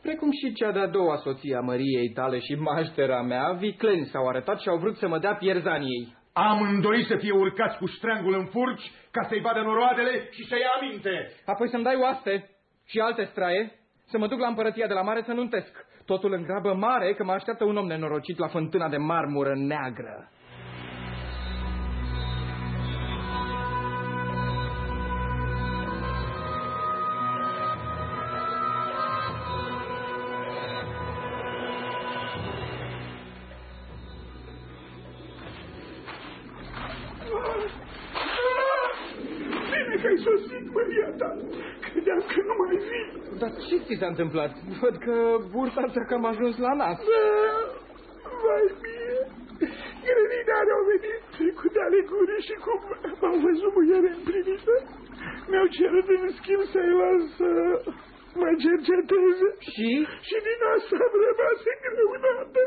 precum și cea de-a doua soție a Măriei tale și maștera mea, vicleni s-au arătat și au vrut să mă dea pierzaniei. Amândoi să fie urcați cu ștreangul în furci ca să-i vadă noroadele și să ia aminte. Apoi să-mi dai oaste și alte straie, să mă duc la împărăția de la mare să nuntesc. Totul în grabă mare că mă așteaptă un om nenorocit la fântâna de marmură neagră. S-a întâmplat? Văd că bursa ți-a cam ajuns la nas. Da, vai mie. Grădinare au venit trecute ale gurii și cum m-au văzut muiere împlinită, mi-au cerut în schimb să-i las să mă cerceteze. Și? Și din asta am rămas îngreunată.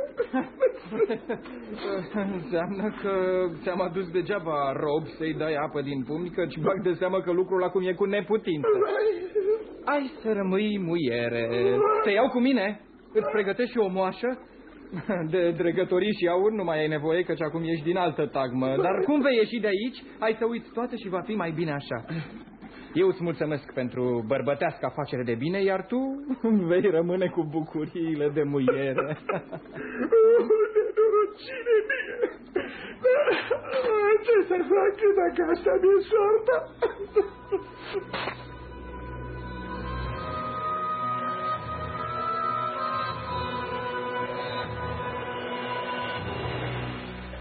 Înseamnă că ți-am adus degeaba rob să-i dai apă din pumni, căci bag de seamă că lucrul acum e cu neputință. Ai să rămâi muiere. Te iau cu mine? Îți pregătesc și o moașă? [LAUGHS] De dregătorii și aur nu mai ai nevoie, căci acum ești din altă tagmă. Dar cum vei ieși de aici, ai să uiți toate și va fi mai bine așa. Eu îți mulțumesc pentru bărbătească afacere de bine, iar tu [LAUGHS] vei rămâne cu bucuriile de muiere. Nenorocire [LAUGHS] mie! Ce să fac dacă asta mi-e soarta?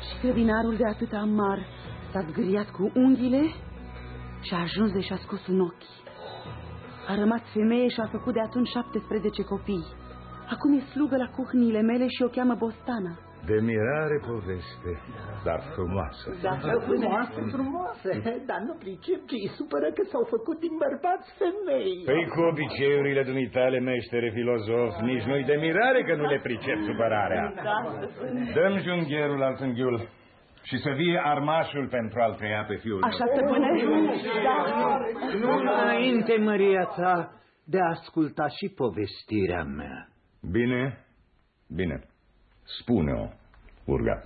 Și grădinarul de atât amar s-a zgâriat cu unghiile și a ajuns de și-a scos un ochi. A rămas femeie și a făcut de atunci 17 copii. Acum e slugă la cuhnile mele și o cheamă Bostana. De mirare poveste, dar frumoasă. Da, frumoasă, frumoasă, dar nu pricep ce îi supără că s-au făcut din bărbați femei. Păi cu obiceiurile dumitale, meștere filozof, nici nu-i de mirare că nu le pricep supărarea. Da, Dăm jungherul al tânghiul și să vie armașul pentru a-l tăia pe fiul Așa meu. se pune? Da. Nu înainte, Maria ta, de a asculta și povestirea mea. Bine, bine. Spune-o, urga.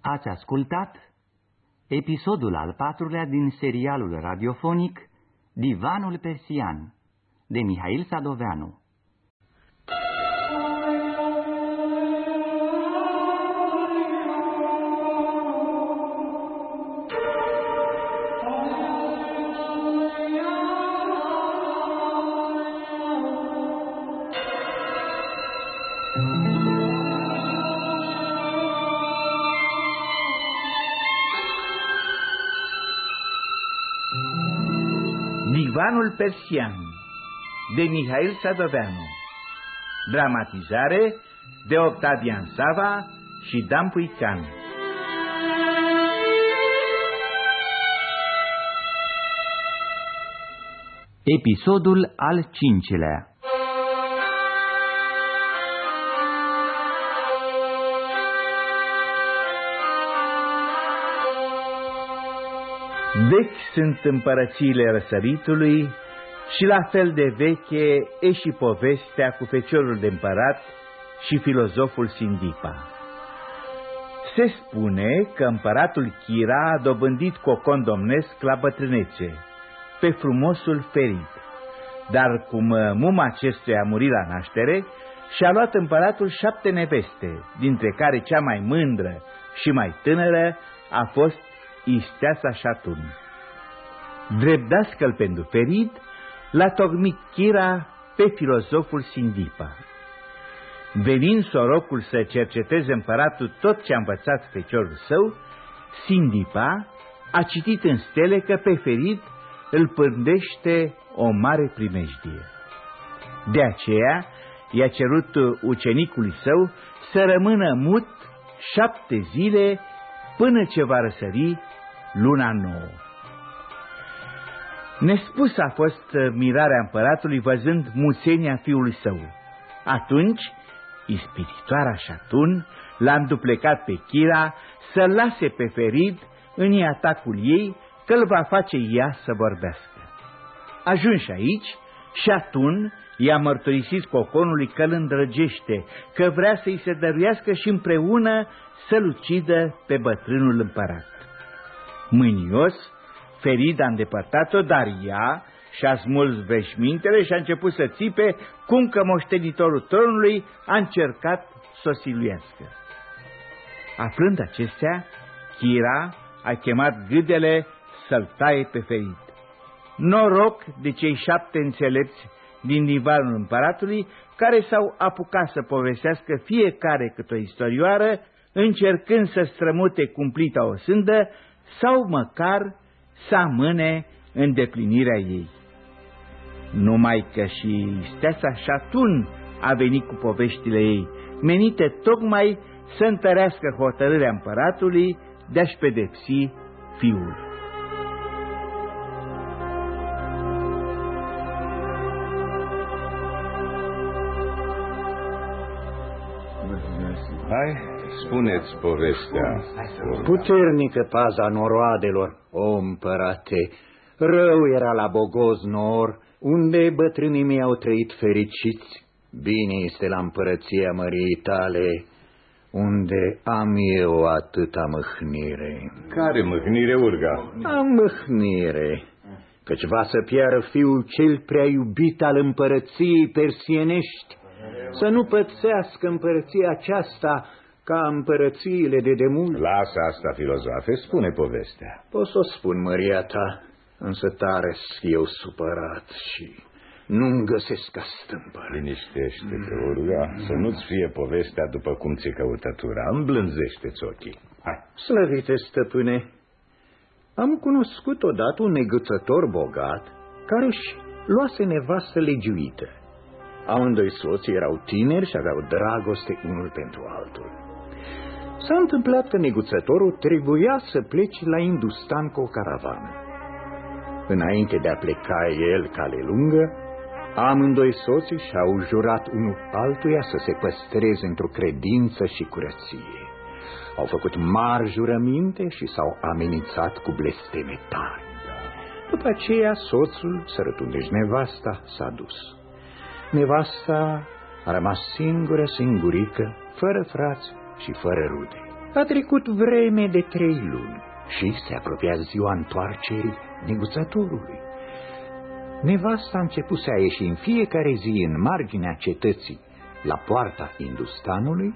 Ați ascultat episodul al patrulea din serialul radiofonic Divanul Persian de Mihail Sadoveanu. Persian de Mihail Sadoveanu. Dramatizare de Octavian Sava și Dan Puican. Episodul al cincilea. Vechi sunt împărățiile răsăritului și la fel de veche e și povestea cu feciorul de împărat și filozoful Sindipa. Se spune că împăratul Chira a dobândit cocon domnesc la bătrânețe pe frumosul ferit. Dar cum muma acestuia a murit la naștere, și-a luat împăratul șapte neveste, dintre care cea mai mândră și mai tânără a fost Isteasa Șatun. Drept dascăl pentru Ferid, l-a tocmit Chira pe filozoful Sindipa. Venind sorocul să cerceteze împăratul tot ce a învățat feciorul său, Sindipa a citit în stele că pe Ferid îl pândește o mare primejdie. De aceea i-a cerut ucenicului său să rămână mut șapte zile până ce va răsări luna nouă. Nespus a fost mirarea împăratului văzând muțenia fiului său. Atunci, ispititoarea Șatun l-a înduplecat pe Chira să lase pe Ferid în atacul ei, că îl va face ea să vorbească. Ajunși aici, Șatun i-a mărturisit coconului că îl îndrăgește, că vrea să-i se dăruiască și împreună să-l ucidă pe bătrânul împărat. Mânios, Ferid a îndepărtat-o, dar ea și-a smuls veșmintele și a început să țipe cum că moștenitorul tronului a încercat să o siluiască. Aflând acestea, Chira a chemat gâdele să-l taie pe Ferid. Noroc de cei șapte înțelepți din divanul împăratului, care s-au apucat să povestească fiecare câte o istorioară, încercând să strămute cumplita o sândă sau măcar să amâne îndeplinirea ei. Numai că și Steasa Șatun a venit cu poveștile ei, menite tocmai să întărească hotărârea împăratului de a-și pedepsi fiul. Spuneți povestea. Puternică paza noroadelor, o împărate. Rău era la Bogoz nor, unde bătrânii mei au trăit fericiți. Bine este la împărăția măriei tale, unde am eu atâta mâhnire. Care mâhnire, Urga? Am mâhnire, căci va să piară fiul cel prea iubit al împărăției persienești, să nu pățească împărăția aceasta ca împărățiile de demult. Lasă asta, filozofe, spune povestea. Pot să o spun, măria ta, însă tare eu supărat și nu-mi găsesc a stâmpă. Liniștește-te, Urga, să nu-ți fie povestea după cum ți-e căutătura. Îmblânzește-ți ochii. Hai. Slăvite, stăpâne, am cunoscut odată un negățător bogat care își luase nevastă legiuită. Amândoi soții erau tineri și aveau dragoste unul pentru altul. S-a întâmplat că neguțătorul trebuia să plece la Industan cu o caravană. Înainte de a pleca el cale lungă, amândoi soții și-au jurat unul altuia să se păstreze într-o credință și curăție. Au făcut mari jurăminte și s-au amenințat cu blesteme tari. După aceea, soțul, sărătundu-și nevasta, s-a dus. Nevasta a rămas singură, singurică, fără frați și fără rude. A trecut vreme de trei luni și se apropia ziua întoarcerii neguțătorului. Nevasta a început să ieși în fiecare zi în marginea cetății, la poarta Industanului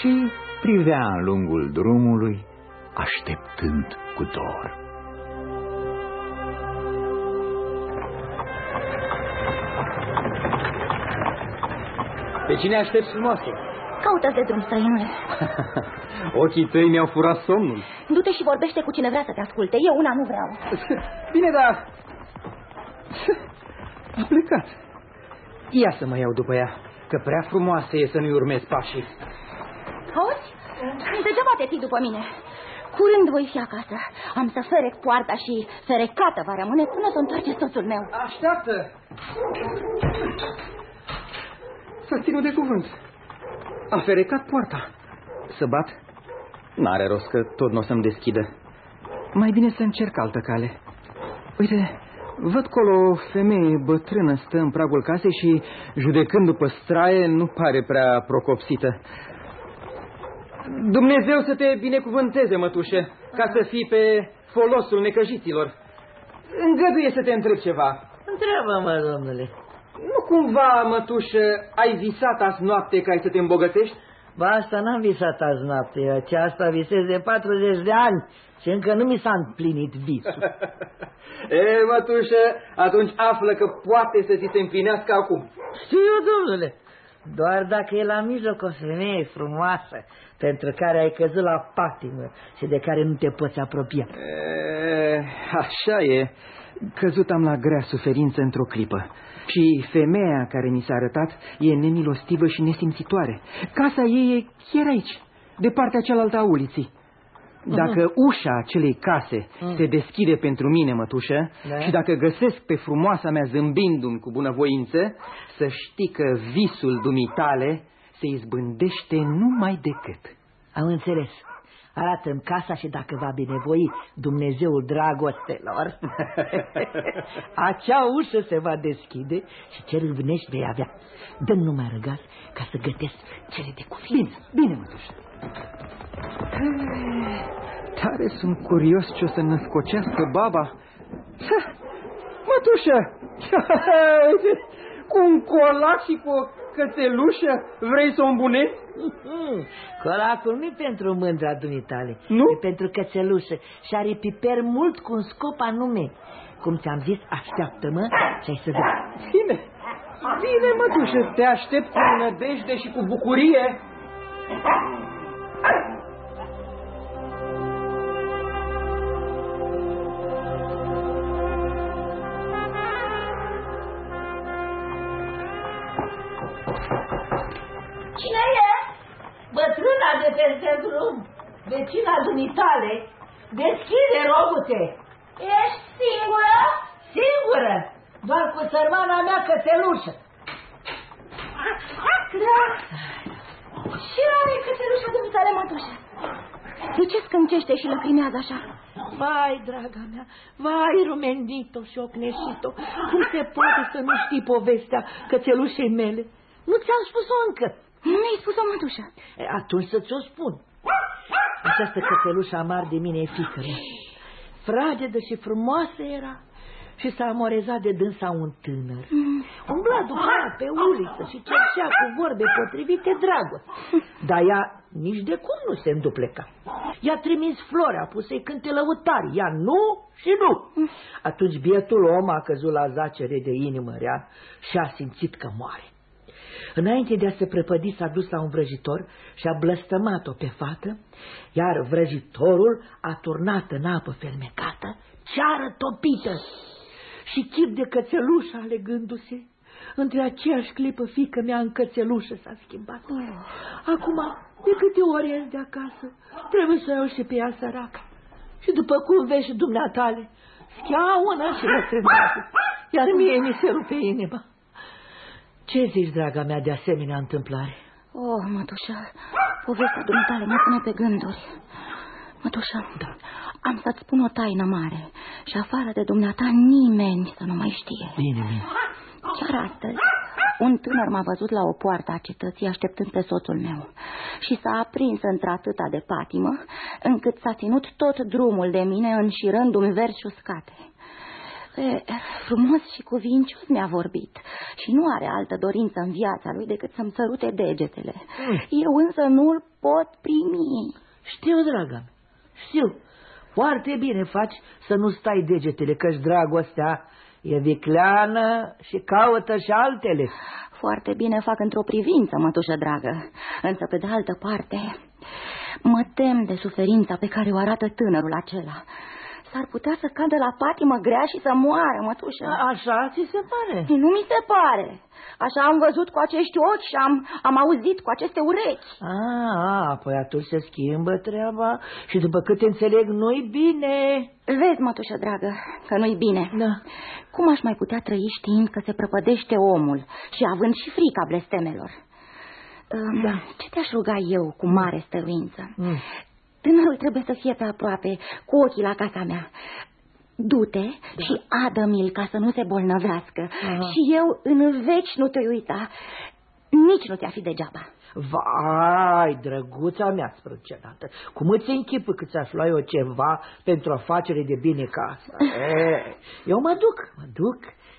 și privea în lungul drumului, așteptând cu dor. Pe cine aștepți frumoase? Caută de drum, străinule. [LAUGHS] Ochii tăi mi-au furat somnul. Du-te și vorbește cu cine vrea să te asculte. Eu una nu vreau. [LAUGHS] Bine, dar... A plecat. Ia să mă iau după ea, că prea frumoasă e să nu-i urmez pașii. Auzi? Degeaba te ții după mine. Curând voi fi acasă. Am să ferec poarta și ferecată va rămâne până să întoarce soțul meu. Așteaptă! S-a ținut de cuvânt. A ferecat poarta. Să bat? N-are rost că tot nu o să-mi deschidă. Mai bine să încerc altă cale. Uite, văd colo o femeie bătrână stă în pragul casei și, judecând după straie, nu pare prea procopsită. Dumnezeu să te binecuvânteze, mătușe, ca să fii pe folosul necăjiților. îngăduie să te întreb ceva. Întreabă-mă, domnule. Nu cumva, mătușă, ai visat azi noapte ca ai să te îmbogătești? Ba, asta n-am visat azi noapte, ci asta visez de 40 de ani și încă nu mi s-a împlinit visul. [LAUGHS] e, mătușă, atunci află că poate să ți se împlinească acum. Știu, domnule, doar dacă e la mijloc o femeie frumoasă pentru care ai căzut la patimă și de care nu te poți apropia. E, așa e. Căzut am la grea suferință într-o clipă. Și femeia care mi s-a arătat e nemilostivă și nesimțitoare. Casa ei e chiar aici, de partea cealaltă a uliții. Dacă uh-huh. ușa acelei case uh-huh. se deschide pentru mine, mătușă, da. și dacă găsesc pe frumoasa mea zâmbindu-mi cu bunăvoință, să știi că visul dumitale se izbândește numai decât. Am înțeles. Arată-mi casa și dacă va binevoi Dumnezeul dragostelor, [LAUGHS] acea ușă se va deschide și ce râvnești vei avea. Dă-mi numai răgaz ca să gătesc cele de cuvință. Bine, bine, mătușă. Tare sunt curios ce o să născocească baba. Mătușă, [LAUGHS] cu un colac și cu o cățelușă vrei să o îmbunezi? Colacul nu pentru mândra dumitale, nu? e pentru cățelușă și are piper mult cu un scop anume. Cum ți-am zis, așteaptă-mă și ai să vezi. Bine, bine, mătușă, te aștept cu nădejde și cu bucurie. Bătrâna de peste drum, vecina dumitale. Deschide, rogute. Ești singură? Singură, doar cu sărmana mea cățelușă. Da. Ce are cățelușa dumitale, mătușă? De ce scâncește și lăcrimează așa? Vai, draga mea, vai, rumenit-o și ocneșit-o. Cum se poate să nu știi povestea cățelușei mele? Nu ți-am spus-o încă. Nu mi-ai spus-o, mătușă. E, atunci să ți-o spun. Această cățelușă amar de mine e fică mea. Fragedă și frumoasă era și s-a amorezat de dânsa un tânăr. Mm. Umbla după ea pe uliță și cercea cu vorbe potrivite dragoste. Dar ea nici de cum nu se îndupleca. I-a trimis flori, a pus să-i cânte lăutari, ea nu și nu. Atunci bietul om a căzut la zacere de inimă rea și a simțit că moare. Înainte de a se prăpădi s-a dus la un vrăjitor și a blăstămat-o pe fată, iar vrăjitorul a turnat în apă fermecată ceară topită și chip de cățelușă alegându-se. Între aceeași clipă fică mea în cățelușă s-a schimbat. Acum, de câte ori ies de acasă, trebuie să iau și pe ea săracă. Și după cum vezi și dumneatale, schiaună și lăcrimează, iar mie mi se rupe inima. Ce zici, draga mea, de asemenea întâmplare? Oh, mătușă, povestea dumitale mă pune pe gânduri. Mătușă, da. am să-ți spun o taină mare și afară de dumneata nimeni să nu mai știe. Bine, bine. Chiar astăzi, un tânăr m-a văzut la o poartă a cetății așteptând pe soțul meu și s-a aprins într-atâta de patimă încât s-a ținut tot drumul de mine înșirându-mi versi uscate. E, frumos și cuvincios mi-a vorbit și nu are altă dorință în viața lui decât să-mi sărute degetele. Mm. Eu însă nu-l pot primi. Știu, draga știu. Foarte bine faci să nu stai degetele, căci dragostea e vicleană și caută și altele. Foarte bine fac într-o privință, mătușă dragă, însă pe de altă parte mă tem de suferința pe care o arată tânărul acela S-ar putea să cadă la patimă grea și să moară, mătușă. Așa ți se pare? Nu mi se pare. Așa am văzut cu acești ochi și am, am auzit cu aceste urechi. Ah, a, păi atunci se schimbă treaba și după câte înțeleg, nu-i bine. Vezi, mătușă dragă, că nu-i bine. Da. Cum aș mai putea trăi știind că se prăpădește omul și având și frica blestemelor? Da. Ce te-aș ruga eu cu mare stăruință? Mm. Tânărul trebuie să fie pe aproape, cu ochii la casa mea. Du-te da. și adă-mi-l ca să nu se bolnăvească. Aha. Și eu în veci nu te uita. Nici nu te-a fi degeaba. Vai, drăguța mea sprâncenată, cum îți închipă că ți-aș lua eu ceva pentru afacere de bine ca asta? [LAUGHS] E, eu mă duc, mă duc,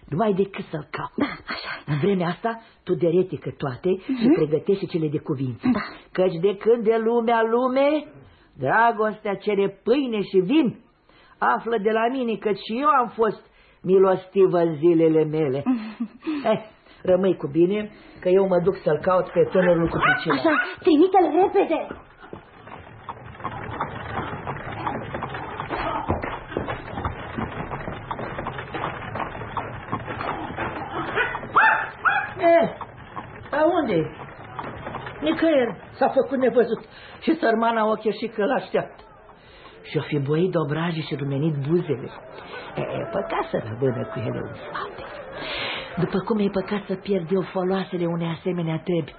numai decât să-l caut. Da, așa. În vremea asta, tu deretică toate uh -huh. și Mhm. pregătește cele de cuvință. Da. Căci de când de lumea lume, dragostea cere pâine și vin. Află de la mine că și eu am fost milostivă în zilele mele. [LAUGHS] Eh, rămâi cu bine, că eu mă duc să-l caut pe tânărul cu pricina. Așa, trimite-l repede. Eh, dar unde e? Nicăieri s-a făcut nevăzut și sărmana ochi și că l-așteaptă. Și-o fi boit obrajii și rumenit buzele. E, e păcat să rămână cu ele umflate. După cum e păcat să pierd eu foloasele unei asemenea trebi.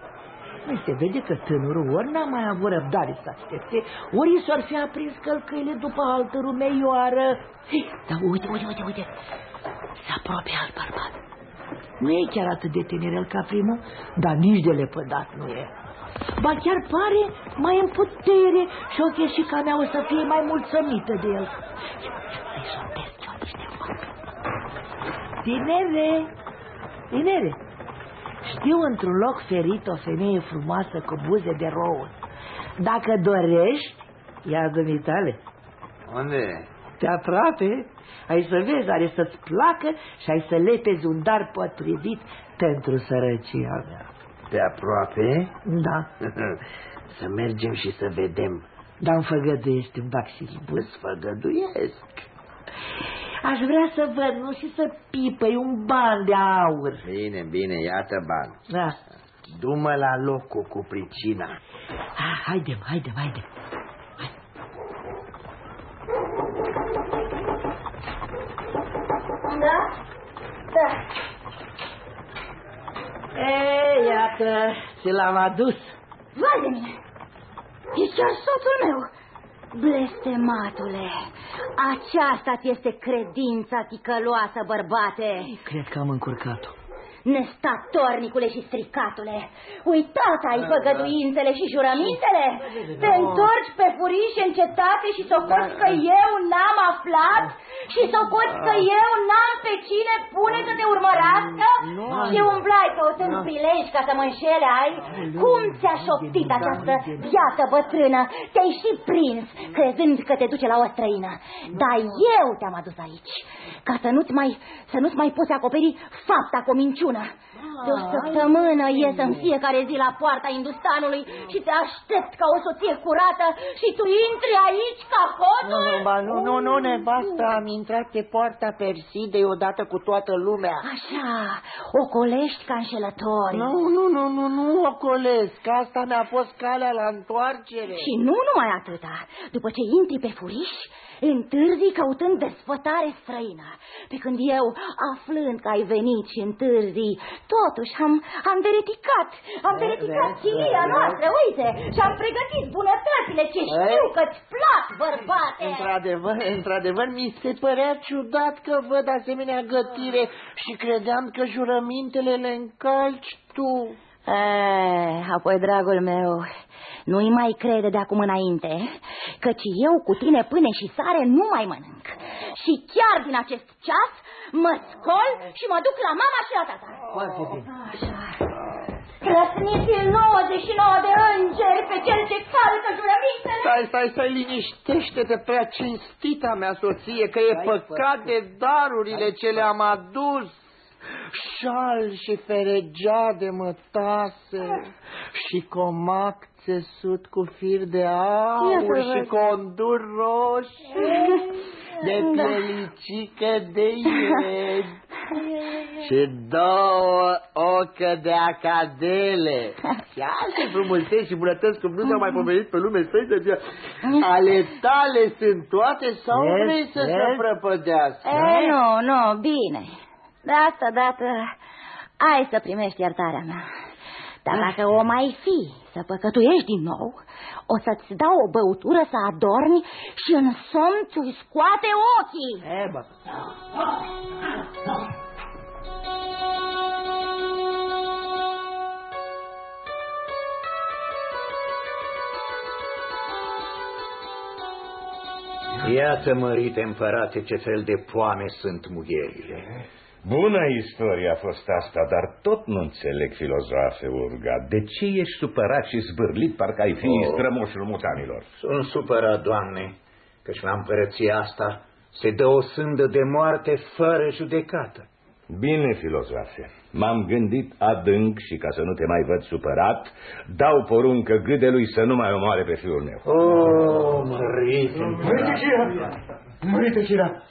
Nu se vede că tânărul ori n-a mai avut răbdare să aștepte, ori s-ar fi aprins călcăile după altă rumeioară. Hei, dar uite, uite, uite, uite, se apropie alt bărbat. Nu e chiar atât de tinerel ca primul, dar nici de lepădat nu e. Ba chiar pare mai în putere și ochii și ca mea o să fie mai mulțumită de el. Să-i șoptesc eu niște vorbe. Tinere, tinere, știu într-un loc ferit o femeie frumoasă cu buze de rouă. Dacă dorești, ia dumitale. Unde? Te aproape, ai să vezi, are să-ți placă și ai să lepezi un dar potrivit pentru sărăcia mea. Pe aproape? Da, [LAUGHS] Să mergem și să vedem. dar îmi făgăduiești un bac și Îți făgăduiesc. Aș vrea să văd, nu și să pipăi un ban de aur. Bine, bine, iată bani. Da. Du-mă la locul cu pricina. Ah, haidem, haidem, haidem. Da? Da. Ei, iată, ți l-am adus. Vai de mine! E chiar soțul meu! Blestematule, aceasta ți este credința ticăloasă, bărbate! Cred că am încurcat-o. Nestatornicule și stricatule, uitat ai făgăduințele și jurămintele? Te întorci pe furiș în cetate și socoți că eu n-am aflat? Și socoți că eu n-am pe cine pune să te urmărească? Și umblai căutând prilej ca să mă înșele ai? Cum ți-a șoptit această viață bătrână? Te-ai și prins, crezând că te duce la o străină. Dar eu te-am adus aici, ca să nu-ți mai, să nu-ți mai poți acoperi fapta cu o minciună. De o săptămână ies în fiecare zi la poarta Hindustanului și te aștept ca o soție curată și tu intri aici ca Nu, hoțul? nu, ba, nu, nu, nu, nevasta, am intrat pe poarta Persidei odată cu toată lumea. Așa, ocolești ca înșelători. Nu, nu, nu, nu, nu ocolesc, asta mi-a fost calea la întoarcere. Și nu numai atâta. După ce intri pe furiș, întârzi căutând desfătare străină. Pe când eu, aflând că ai venit și întârzi, totuși am, am vereticat, am vereticat chilia noastră, uite, și am pregătit bunătățile ce știu că-ți plac, bărbate. Într-adevăr, într-adevăr, mi se părea ciudat că văd asemenea gătire și credeam că jurămintele le încalci tu. Eh, apoi, dragul meu, nu-i mai crede de acum înainte, căci eu cu tine pâine și sare nu mai mănânc. Și chiar din acest ceas mă scol și mă duc la mama și la tata. Foarte bine. Așa. Răsniți 99 de îngeri pe cel ce calcă jurămintele. Stai, stai, stai, liniștește-te prea cinstita mea soție, că e păcat de darurile ce le-am adus. Șal și feregeade mătase și comac țesut cu fir de Ia aur să și văd. conduri roșii [LAUGHS] de Da. pielicică de ieri [LAUGHS] și două ocă de acadele și alte frumuseți și bunătăți cum nu s-au mai pomenit pe lume să fie. Ale tale sunt toate sau Vezi, vrei să se vezi? prăpădească? E, nu, nu, bine. De asta dată ai să primești iertarea mea. Dar dacă o mai fi să păcătuiești din nou, o să-ți dau o băutură să adorni și în somn ți scoate ochii. E, bă. Iată, mărite împărate, ce fel de poame sunt mugherile. Bună istorie a fost asta, dar tot nu înțeleg, filozofe Urga. De ce ești supărat și zbârlit, parcă ai fi oh. strămoșul mutanilor? Sunt supărat, doamne, căci la împărăția asta se dă o sândă de moarte fără judecată. Bine, filozofe, m-am gândit adânc și ca să nu te mai văd supărat, dau poruncă gâdelui să nu mai omoare pe fiul meu. Oh, mărite, mărite Chira, mărite Chira,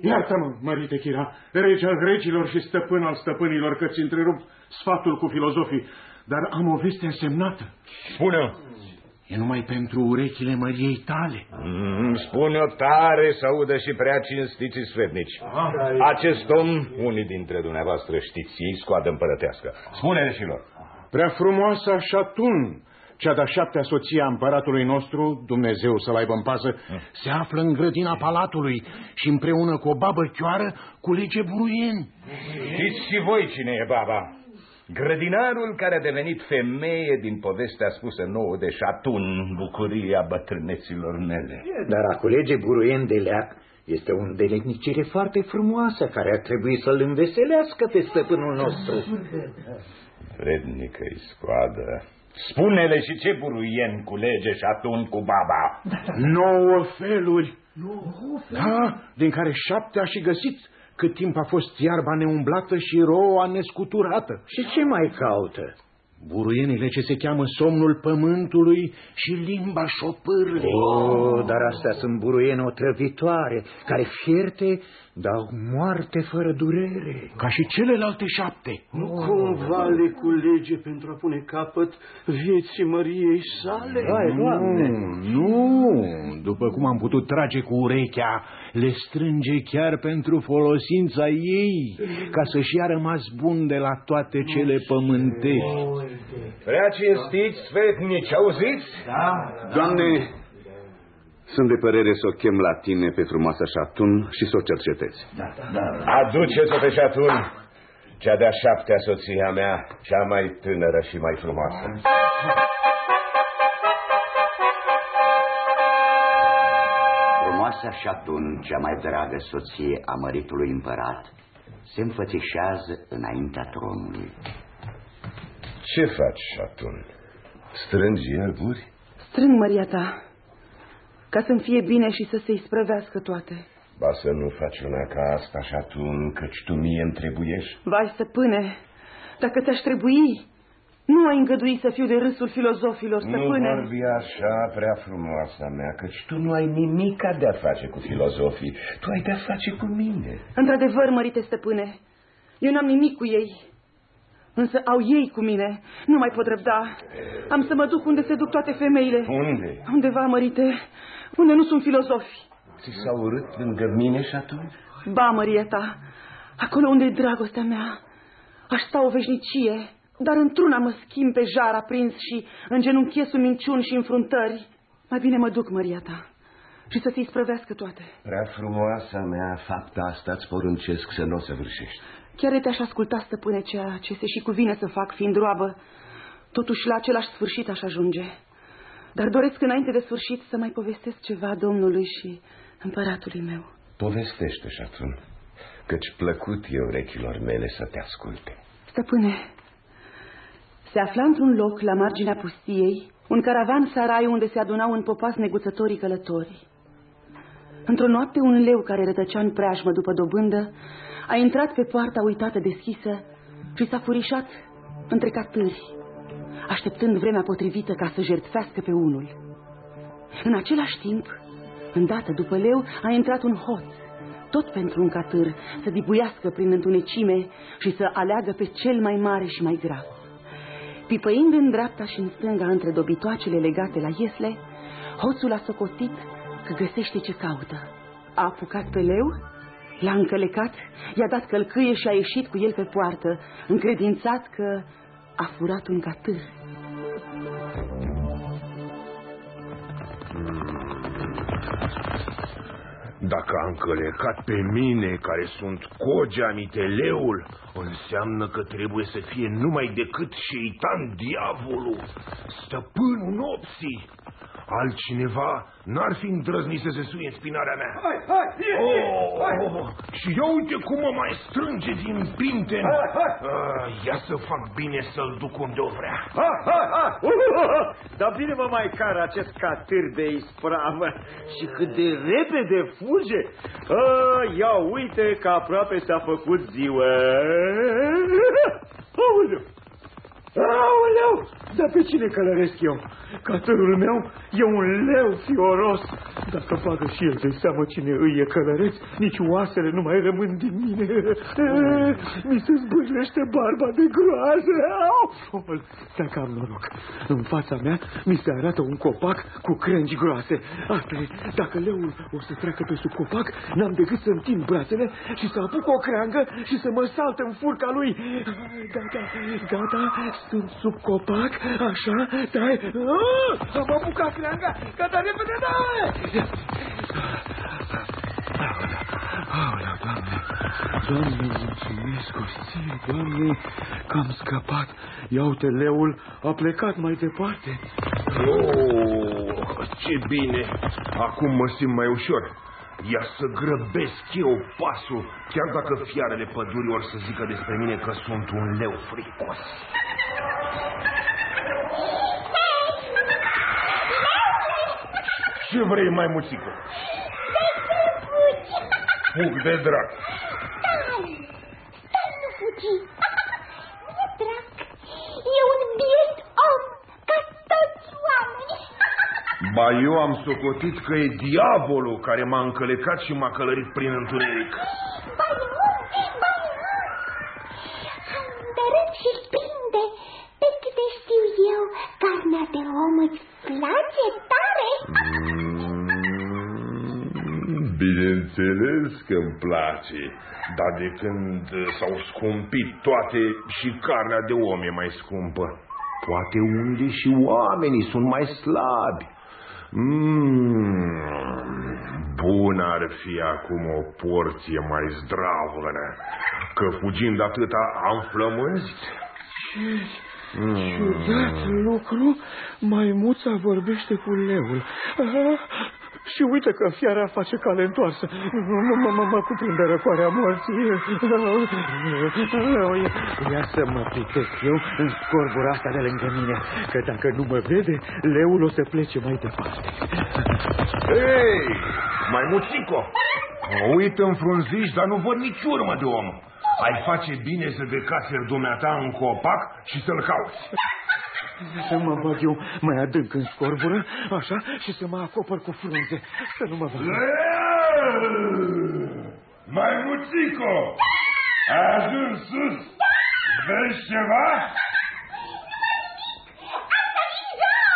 iartă-mă, mărite Chira, rege al regilor și stăpân al stăpânilor, că ți întrerup sfatul cu filozofii, dar am o veste însemnată. Spune-o. E numai pentru urechile măriei tale. Mm, Spune-o tare să audă și prea cinstiții sfetnici. Acest om, unii dintre dumneavoastră știți, ei scoadă împărătească. Spune-le și lor. Prea frumoasa Șatun, cea de-a șaptea soție a împăratului nostru, Dumnezeu să-l aibă în pază, se află în grădina palatului și împreună cu o babă chioară culege buruieni. Știți și voi cine e baba? Grădinarul care a devenit femeie din povestea spusă nouă de șatun, bucuria bătrâneților mele. Dar a culege buruien de leac este o îndeletnicire foarte frumoasă care ar trebui să-l înveselească pe stăpânul nostru. Vrednică-i scoadă. Spune-le și ce buruien culege șatun cu baba. Nouă feluri. Da, din care șapte a și găsit cât timp a fost iarba neumblată și roa nescuturată. Și ce mai caută? Buruienile ce se cheamă somnul pământului și limba șopârlei. Oh, dar astea sunt buruieni otrăvitoare, care fierte dau moarte fără durere. Ca și celelalte șapte. Nu cumva le culege pentru a pune capăt vieții Măriei sale? Hai, Doamne! Nu, nu, după cum am putut trage cu urechea, le strânge chiar pentru folosința ei, ca să-și ia rămas bun de la toate cele pământești. Prea cinstiți, sfetnici, auziți? Da. Doamne, sunt de părere să o chem la tine pe frumoasa șatun și să o cercetezi. Da, da. Aduceți-o pe șatun, cea de-a șaptea soția mea, cea mai tânără și mai frumoasă. Frumoasa șatun, cea mai dragă soție a măritului împărat, se înfățișează înaintea tronului. Ce faci, șatun? Strângi ierburi? Strâng, Maria ta, ca să-mi fie bine și să se isprăvească toate. Ba să nu faci una ca asta, șatun, căci tu mie îmi trebuiești. Vai, stăpâne, dacă ți-aș trebui, nu ai îngădui să fiu de râsul filozofilor, stăpâne. Nu vorbi așa, prea frumoasa mea, căci tu nu ai nimica de-a face cu filozofii. Tu ai de-a face cu mine. Într-adevăr, mărite stăpâne, eu n-am nimic cu ei. Însă au ei cu mine. Nu mai pot răbda. Am să mă duc unde se duc toate femeile. Unde? Undeva, mărite, unde nu sunt filozofi. Ți s-a urât lângă mine și atunci? Ba, Mărieta, acolo unde e dragostea mea, aș sta o veșnicie, dar într-una mă schimb pe jar aprins și îngenunchez sub minciuni și înfruntări. Mai bine mă duc, Mărieta, și să ți sprăvească toate. Prea frumoasa mea, fapta asta îți poruncesc să nu o săvârșești. Chiar te-aș asculta, stăpâne, ceea ce se și cuvine să fac, fiind roabă, totuși la același sfârșit aș ajunge. Dar doresc înainte de sfârșit să mai povestesc ceva Domnului și împăratului meu. Povestește și atunci, căci plăcut e urechilor mele să te asculte. Stăpâne, se afla într-un loc la marginea pustiei un caravan sarai unde se adunau în popas neguțătorii călători. Într-o noapte, un leu care rătăcea în preajmă după dobândă a intrat pe poarta uitată deschisă și s-a furișat între catâri, așteptând vremea potrivită ca să jertfească pe unul. În același timp, îndată după leu, a intrat un hoț, tot pentru un catâr, să dibuiască prin întunecime și să aleagă pe cel mai mare și mai grav. Pipăind în dreapta și în stânga între dobitoacele legate la iesle, hoțul a socotit că găsește ce caută. A apucat pe leu, l-a încălecat, i-a dat călcâie și a ieșit cu el pe poartă, încredințat că a furat un catâr. Dacă a încălecat pe mine, care sunt Cogea Miteleul, înseamnă că trebuie să fie numai decât șeitan diavolul, stăpânul nopții. Altcineva n-ar fi îndrăznit să se suie în spinarea mea. Hai, hai, fie, fie, hai. Oh, și ia uite cum mă mai strânge din pinte. Hai, hai. Ah, ia să fac bine să-l duc unde o vrea. Ha, ha, ha. Uh, uh, uh. Dar bine mă mai car acest catâr de ispravă și cât de repede fuge. Ah, ia uite că aproape s-a făcut ziua. Aoleu! Aoleu! Dar pe cine călăresc eu? Catărul meu e un leu fioros. Dacă bagă și el de seamă cine îi e călăreț, nici oasele nu mai rămân din mine. Mi se zbârlește barba de groază. Oh, dacă am noroc. În fața mea mi se arată un copac cu crengi groase. Asta e. Dacă leul o să treacă pe sub copac, n-am decât să întind brațele și să apuc o creangă și să mă salt în furca lui. Gata, gata, sunt sub copac, așa, stai. Ah, am apucat creanga, gata, repede, dai! Aoleu, Doamne, Doamne, mulțumesc, Ostie, Doamne, că am scăpat. Ia uite, leul a plecat mai departe. Oh, ce bine! Acum mă simt mai ușor. Ia să grăbesc eu pasul, chiar dacă fiarele pădurii or să zică despre mine că sunt un leu fricos. Ce vrei, mai muțică? Fug de drag. Stai! Stai, nu fugi! Nu, drag! E un biet om, ca toți oamenii! Ba eu am socotit că e diavolul care m-a încălecat și m-a călărit prin întuneric. Ba nu, ba nu! Îndărât și prinde, pe câte știu eu, carnea de om îți place tare? Bineînțeles că îmi place, dar de când s-au scumpit toate și carnea de om e mai scumpă. Poate unde și oamenii sunt mai slabi. Mm, bun ar fi acum o porție mai zdravănă, că fugind atâta am flămânzit. Ce ciudat lucru, maimuța vorbește cu leul. Ah, și uite că fiara face cale întoarsă. Mă, mă, mă cuprinde răcoarea morții. Ia să mă plicesc eu în scorbura asta de lângă mine, că dacă nu mă vede, leul o să plece mai departe. Hei, mai muțico! Mă uit în frunziș, dar nu văd nici urmă de om. Ai face bine să decaseri dumneata în copac și să-l cauți. Să mă bag eu mai adânc în scorbură, așa, și să mă acopăr cu frunze, să nu mă văd. Mai muțico! Ai ajuns sus? Vezi ceva?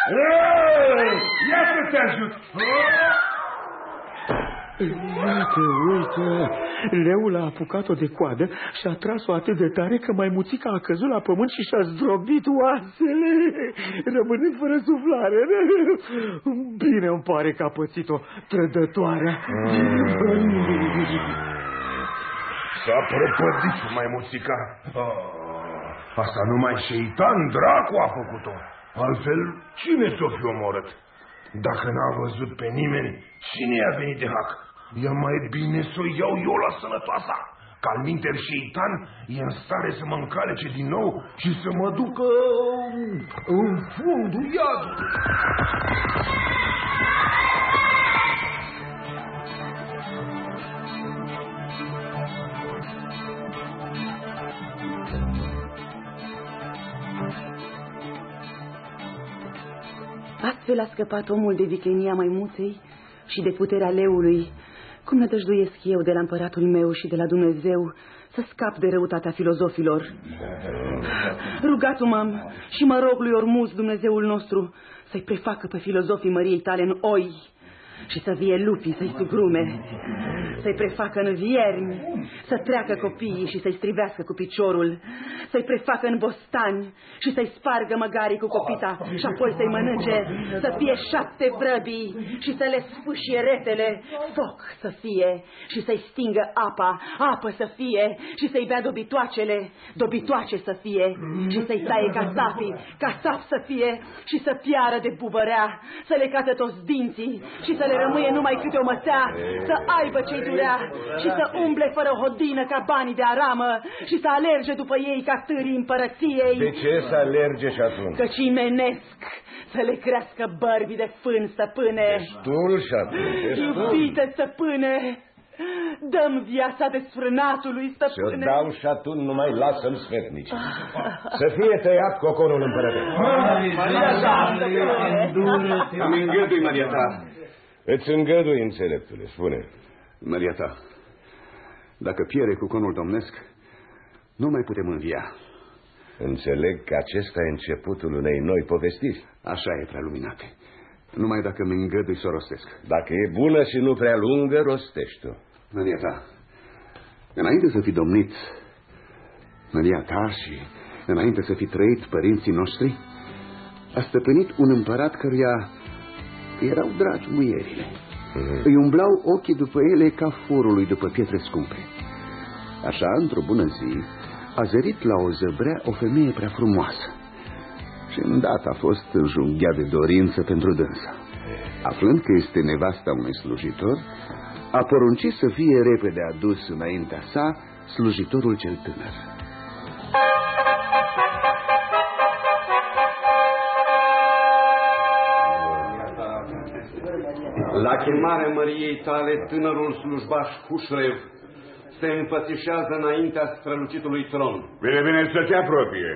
Ei, Ia să te ajut! Uite, uite, leul a apucat-o de coadă și a tras-o atât de tare că mai muțica a căzut la pământ și și-a zdrobit oasele, rămânând fără suflare. Bine îmi pare că a pățit-o trădătoarea. S-a prăpădit mai muțica. Asta numai șeitan dracu a făcut-o. Altfel, cine s-o fi omorât? Dacă n-a văzut pe nimeni, cine i-a venit de hac? E mai bine să o iau eu la sănătoasa. Că al minter șeitan e în stare să mă încalece din nou și să mă ducă în fundul iadului. Astfel a scăpat omul de viclenia maimuței și de puterea leului, cum nădăjduiesc eu de la împăratul meu și de la Dumnezeu să scap de răutatea filozofilor. Rugatul-mă și mă rog lui Ormuz, Dumnezeul nostru, să-i prefacă pe filozofii măriei tale în oi și să vie lupii să-i sugrume. Să-i prefacă în viermi, să treacă copiii și să-i strivească cu piciorul, să-i prefacă în bostani și să-i spargă măgarii cu copita și apoi să-i mănânce, să fie șapte vrăbii și să le sfâșie retele, foc să fie și să-i stingă apa, apă să fie și să-i bea dobitoacele, dobitoace să fie și să-i taie casapii, casap să fie și să piară de bubărea, să le cată toți dinții și să le rămâie numai câte o măsea, să aibă ce-i durea și să umble fără hodină ca banii de aramă și să alerge după ei ca târii împărăției. De ce să alerge și atunci? Căci menesc să le crească bărbi de fân, stăpâne. Destul și atunci, destul. Iubite stăpâne, dăm viața desfrânatului, Și-o stăpâne. dau și atunci nu mai lasă-mi sfetnici. Să fie tăiat coconul împărătesc. Îmi îngădui, Maria ta. Îți îngădui, înțeleptule, spune. Maria ta, dacă piere cuconul domnesc, nu mai putem învia. Înțeleg că acesta e începutul unei noi povestiri. Așa e, prea luminate. Numai dacă mi îngădui să o rostesc. Dacă e bună și nu prea lungă, rostește-o. Maria ta, înainte să fi domnit Maria ta și înainte să fi trăit părinții noștri, a stăpânit un împărat căruia îi erau dragi muierile. Mhm. Îi umblau ochii după ele ca forului după pietre scumpe. Așa, într-o bună zi, a zărit la o zăbrea o femeie prea frumoasă. Și îndată a fost înjunghiat de dorință pentru dânsa. Aflând că este nevasta unui slujitor, a poruncit să fie repede adus înaintea sa slujitorul cel tânăr. La chemarea Măriei tale, tânărul slujbaș Hușrev se înfățișează înaintea strălucitului tron. Bine, bine să te apropie.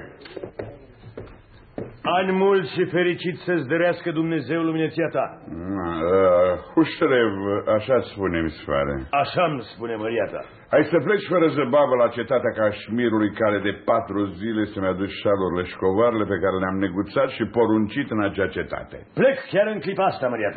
Ani mulți și fericit să-ți dărească Dumnezeu lumineția ta. Uh, Hușrev, așa-ți spune-mi, sfare. Așa-mi spune Maria ta. Hai să pleci fără zăbavă la cetatea Cașmirului, care de patru zile să-mi aduci șalurile și covoarele pe care le-am neguțat și poruncit în acea cetate. Plec chiar în clipa asta, Maria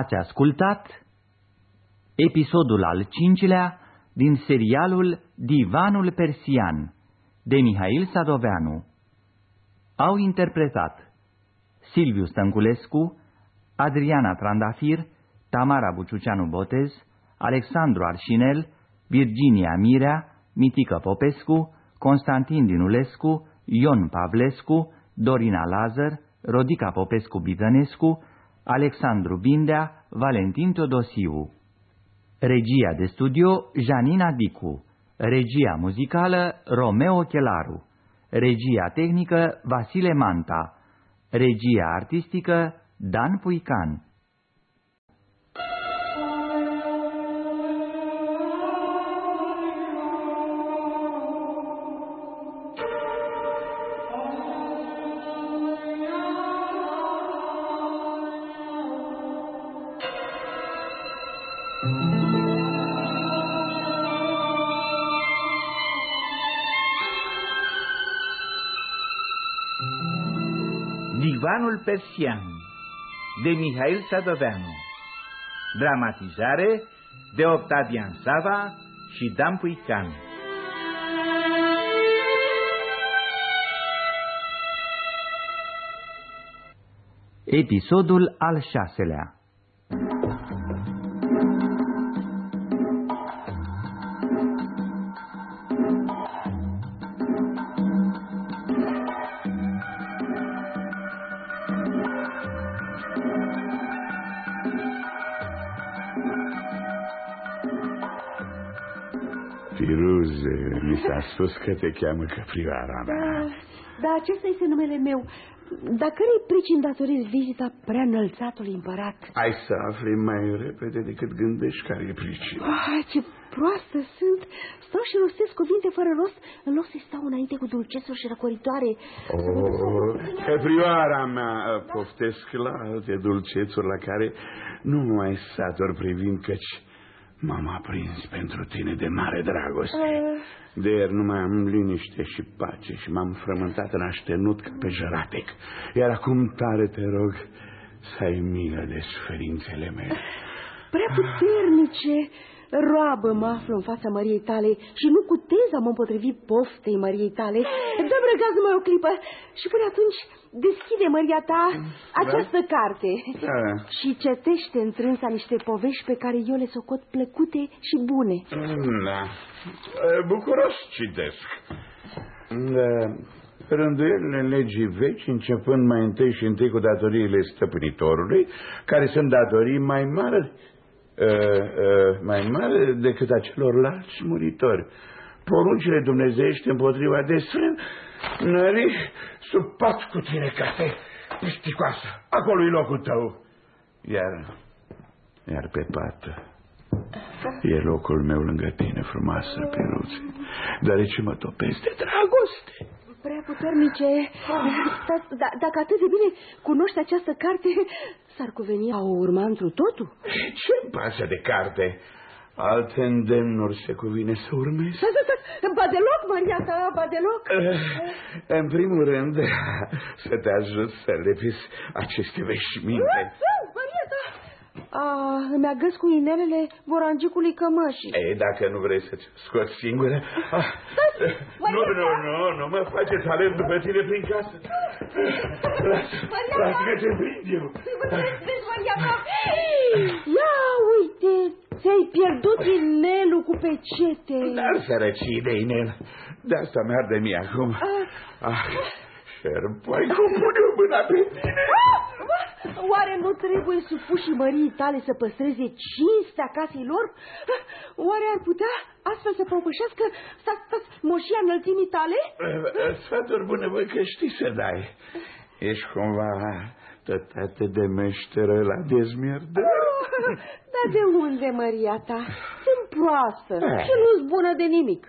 Ați ascultat episodul al cincilea din serialul Divanul Persian de Mihail Sadoveanu. Au interpretat Silviu Stănculescu, Adriana Trandafir, Tamara Buciuceanu Botez, Alexandru Arșinel, Virginia Mirea, Mitică Popescu, Constantin Dinulescu, Ion Pavlescu, Dorina Lazar, Rodica Popescu Bidănescu, Alexandru Bindea, Valentin Teodosiu. Regia de studio Janina Dicu. Regia muzicală Romeo Chelaru. Regia tehnică Vasile Manta. Regia artistică Dan Puican. Persian de Mihail Sadoveanu Dramatizare de Octavian Sava și Dan Puican. Episodul al șaselea spus că te cheamă căprioara mea. Da, da, acesta este numele meu. Dar care-i pricin datoriți vizita prea înălțatului împărat? Ai să afli mai repede decât gândești care e pricina. Ah, ce proastă sunt! Stau și rostesc cuvinte fără rost, în loc să stau înainte cu dulcețuri și răcoritoare. Oh, căprioara mea, poftesc la alte dulcețuri la care nu mai sator privind căci m-am aprins pentru tine de mare dragoste. Uh. De ieri nu mai am liniște și pace și m-am frământat în aștenut ca pe jăratec. Iar acum tare te rog să ai milă de suferințele mele. [LAUGHS] Prea puternice roabă mă aflu în fața Măriei tale și nu cu teza mă împotrivi poftei Măriei tale. Dă răgaz numai o clipă și până atunci deschide Măria ta această carte Da. și cetește întrânsa niște povești pe care eu le socot plăcute și bune. Da. Bucuros citesc. Da. Rânduielile legii vechi, începând mai întâi și întâi cu datoriile stăpânitorului, care sunt datorii mai mari, uh, uh, mai mari decât a celorlalți muritori. Poruncile dumnezeiești împotriva desfrân, nări sub pat cu tine, carte pisticoasă. Acolo-i locul tău. Iar, iar pe pat e locul meu lângă tine, frumoasă, Piruțe, deoarece mă topesc de dragoste. Prea puternice, dar da, dacă atât de bine cunoști această carte, s-ar cuveni a o urma întru totul. [LAUGHS] Ce-mi pasă de carte? Alte îndemnuri se cuvine să urmezi. Stai, stai, stai, ba deloc, Maria ta, ba deloc. În primul rând, [LAUGHS] să te ajut să lepis aceste veșminte. Maria ta! A, îmi agăs cu inelele vorangicului cămășii. Ei, dacă nu vrei să-ți scot singură... Ah, nu, nu, nu, nu mă face talent după tine prin casă. Lasă, lasă că te prind eu. Vezi, Maria ta! Ia uite, ți-ai pierdut inelul cu pecete. Dar sărăcii de inel. De asta mi-arde mie acum. Ah, șerpai, cum pun eu mâna pe tine? Oare nu trebuie supușii mării tale să păstreze cinstea casei lor? Oare ar putea astfel să propășească stați, stați, moșia înălțimii tale? Sfaturi bune, voi că știi să dai. Ești cumva tot atât de meșteră la dezmierdare. Dar de unde, Maria ta? Sunt proastă Eh. și nu-s bună de nimic.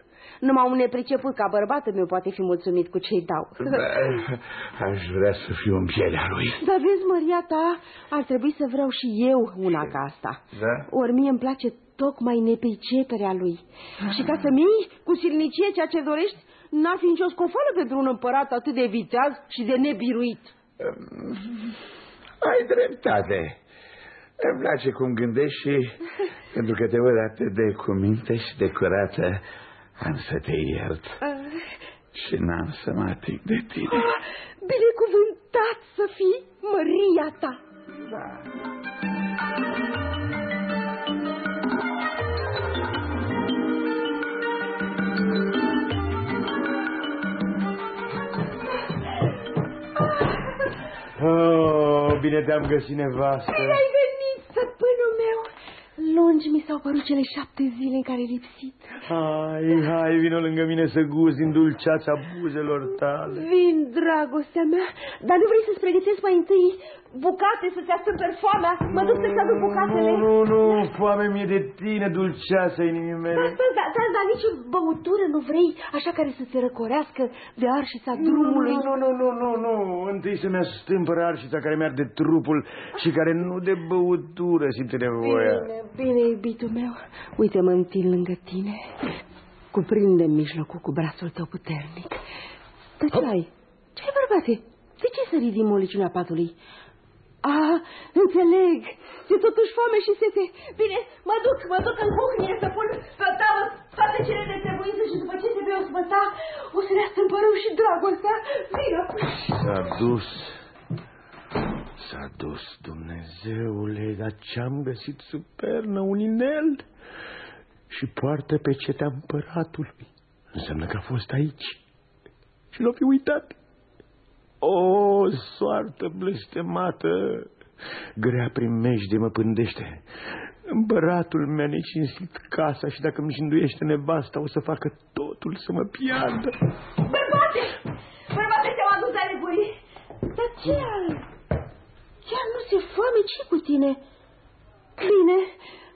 Numai un nepriceput ca bărbatul meu poate fi mulțumit cu ce-i dau. Da, aș vrea să fiu în pielea lui. Dar vezi, Maria ta, ar trebui să vreau și eu una ca asta. Da? Ori mie îmi place tocmai nepriceperea lui. Și ca să-mi iei cu silnicie ceea ce dorești, n-ar fi nicio scofală pentru un împărat atât de viteaz și de nebiruit. Ai dreptate. Îmi place cum gândești și [LAUGHS] pentru că te văd atât de cuminte și de curată, am să te iert și n-am să mă ating de tine. Binecuvântat să fii Maria ta. Da. Oh, bine te-am găsit, nevastă. Bine ai venit, stăpânul meu. Lungi mi s-au părut cele șapte zile în care ai lipsit. Hai, hai, vino lângă mine să guzi din dulceața buzelor tale. Vin, dragostea mea, dar nu vrei să-ți pregătesc mai întâi bucate să-ți astâmperi foamea? Mă duc să-ți aduc bucatele. Nu, nu, nu, foame mie de tine, dulceața inimii Dar, mele. dar, dar, dar, dar nici o băutură nu vrei, așa care să te răcorească de arșița drumului. Nu, nu, nu, nu, nu. Întâi să-mi astâmpără arșița care mi-arde trupul și care nu de băutură simte nevoia. Bine, bine, iubitul meu. Uite, mă întind lângă tine. Cuprinde mijlocul cu brațul tău puternic. Dar ce ai? Ce ai, bărbate? De ce sări din moliciunea patului? Ah, înțeleg. Ți totuși foame și sete. Bine, mă duc, mă duc în cuhnie să pun pe tavă toate cele de trebuință și după ce se vei osmăta, o să ne astâmpărăm și dragostea. Vino! S-a dus. S-a dus, Dumnezeule, dar ce-am găsit sub pernă un inel și poartă pe cetea împăratului. Înseamnă că a fost aici și l-a fi uitat. O, soartă blestemată, grea primejde mă pândește. Împăratul mi-a necinsit casa și dacă îmi jinduiește nevasta, o să facă totul să mă piardă. Bărbate! Bărbate, te-am adus ale gurii. Dar Chiar, chiar nu se foame, ce cu tine? Bine,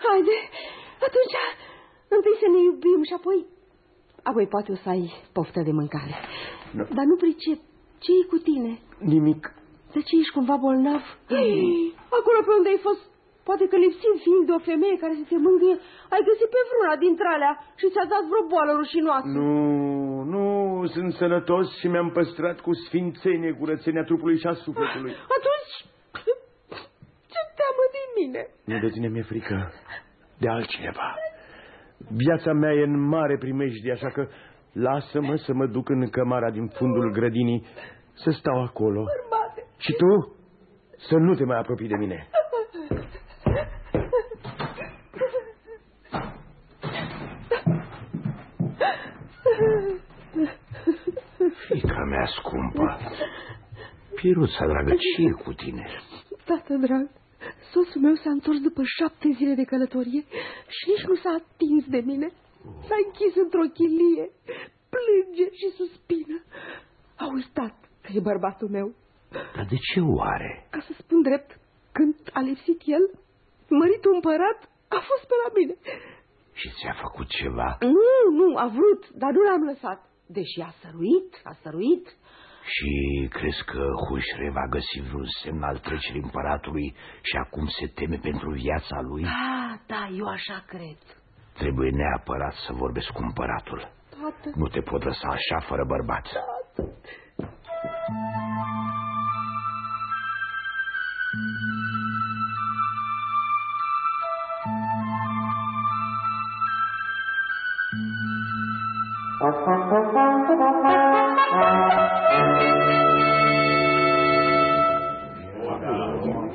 haide, atunci întâi să ne iubim și apoi... Apoi poate o să ai poftă de mâncare. No. Dar nu pricep, ce e cu tine? Nimic. De ce ești cumva bolnav? [GASPS] Acolo pe unde ai fost, poate că lipsim fiind de o femeie care să te mângâie, ai găsit pe vreuna dintre alea și ți-a dat vreo boală rușinoasă. Nu, nu, sunt sănătos și mi-am păstrat cu sfințenie curățenia trupului și a sufletului. Atunci, [SNIFFS] ce teamă de mine? Nu de tine mi-e frică, de altcineva. Viața mea e în mare primejdie, așa că lasă-mă să mă duc în cămara din fundul grădinii, să stau acolo. Bărbate. Și tu să nu te mai apropii de mine. Fica mea scumpă, Piruța, dragă, ce e cu tine? Tată drag, soțul meu s-a întors după șapte zile de călătorie și nici nu s-a atins de mine. S-a închis într-o chilie, plânge și suspină. A uitat că e bărbatul meu. Dar de ce oare? Ca să spun drept, când a lipsit el, măritul împărat a fost pe la mine. Și ți-a făcut ceva? Nu, nu, a vrut, dar nu l-am lăsat. Deși a săruit, a săruit. Și crezi că Hușrev a găsit vreun semn al trecerii împăratului și acum se teme pentru viața lui? Da, da, eu așa cred. Trebuie neapărat să vorbesc cu împăratul. Tată. Nu te pot lăsa așa fără bărbat. Tată.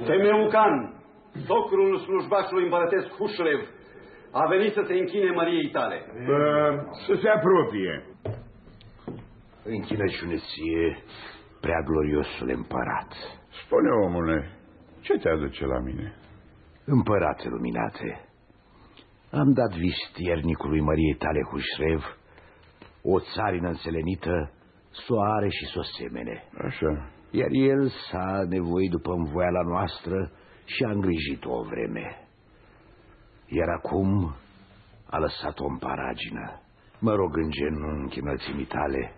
Temeucan, socrul slujbașului împărătesc Hușrev, a venit să se închine Măriei tale. Bă, să se apropie. Închinăciune ție, prea gloriosul împărat. Spune, omule, ce te aduce la mine? Împărate luminate, am dat vistiernicului Măriei tale Hușrev o țarină înselenită, soare și sosemene. Așa. Iar el s-a nevoit după învoiala noastră și a îngrijit-o o vreme. Iar acum a lăsat-o în paragină. Mă rog în genunchi înălțimii tale,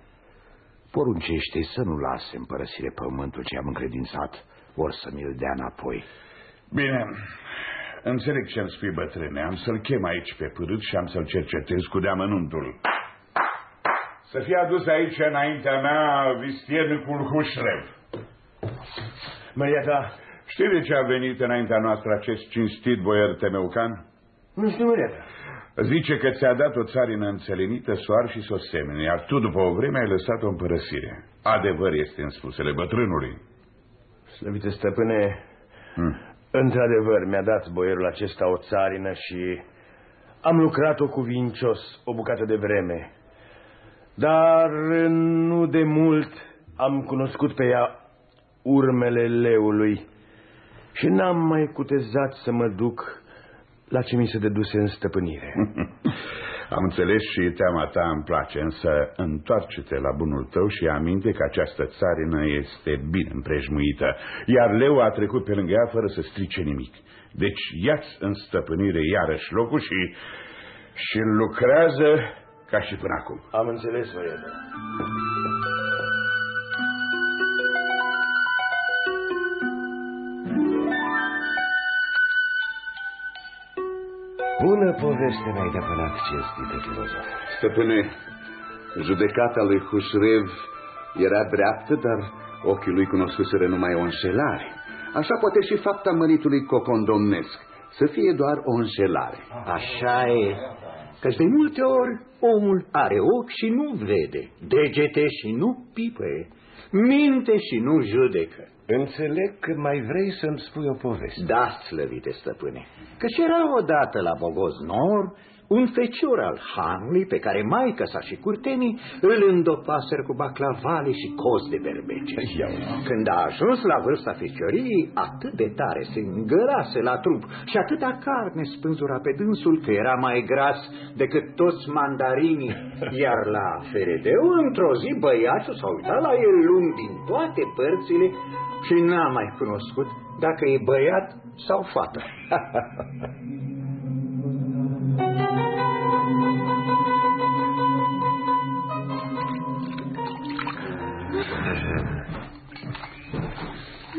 poruncește să nu lase în părăsire pământul ce am încredințat, ori să mi-l dea înapoi. Bine, înțeleg ce-mi spui, bătrâne. Am să-l chem aici pe pârât și am să-l cercetez cu deamănuntul. Să fie adus aici înaintea mea vistiernicul Hușrev. Maria ta, Știi de ce a venit înaintea noastră acest cinstit boier Temeucan? Nu știu, Maria ta. Zice că ți-a dat o țarină înțelenită, soar și sosemene, iar tu după o vreme ai lăsat-o în părăsire. Adevăr este în spusele bătrânului. Slăvite stăpâne, Hmm. într-adevăr mi-a dat boierul acesta o țarină și am lucrat-o cu vincios o bucată de vreme. Dar nu de mult am cunoscut pe ea urmele leului și n-am mai cutezat să mă duc la ce mi se deduse în stăpânire. [LAUGHS] Am înțeles și teama ta îmi place, însă întoarce-te la bunul tău și aminte că această țarină este bine împrejmuită, iar leu a trecut pe lângă ea fără să strice nimic. Deci ia-ți în stăpânire iarăși locul și, și lucrează ca și până acum. Am înțeles, Maria. Poveste mi-ai de apărat, cinstite filozof. Stăpâne, judecata lui Hușrev era dreaptă, dar ochii lui cunoscuseră numai o înșelare. Așa poate și fapta măritului cocondomnesc să fie doar o înșelare. Așa e, căci de multe ori omul are ochi și nu vede, degete și nu pipăie, minte și nu judecă. Înțeleg că mai vrei să-mi spui o poveste. Da, slăvite stăpâne, căci era odată la Bogoznor un fecior al hanului pe care maica sa și curtenii îl îndopaseră cu baclavale și coz de berbece. Când a ajuns la vârsta feciorii, atât de tare se îngărase la trup și atâta carne spânzura pe dânsul că era mai gras decât toți mandarinii, [LAUGHS] iar la Feredeu, într-o zi, băiatul s-a uitat la el lung din toate părțile și n-a mai cunoscut dacă e băiat sau fată.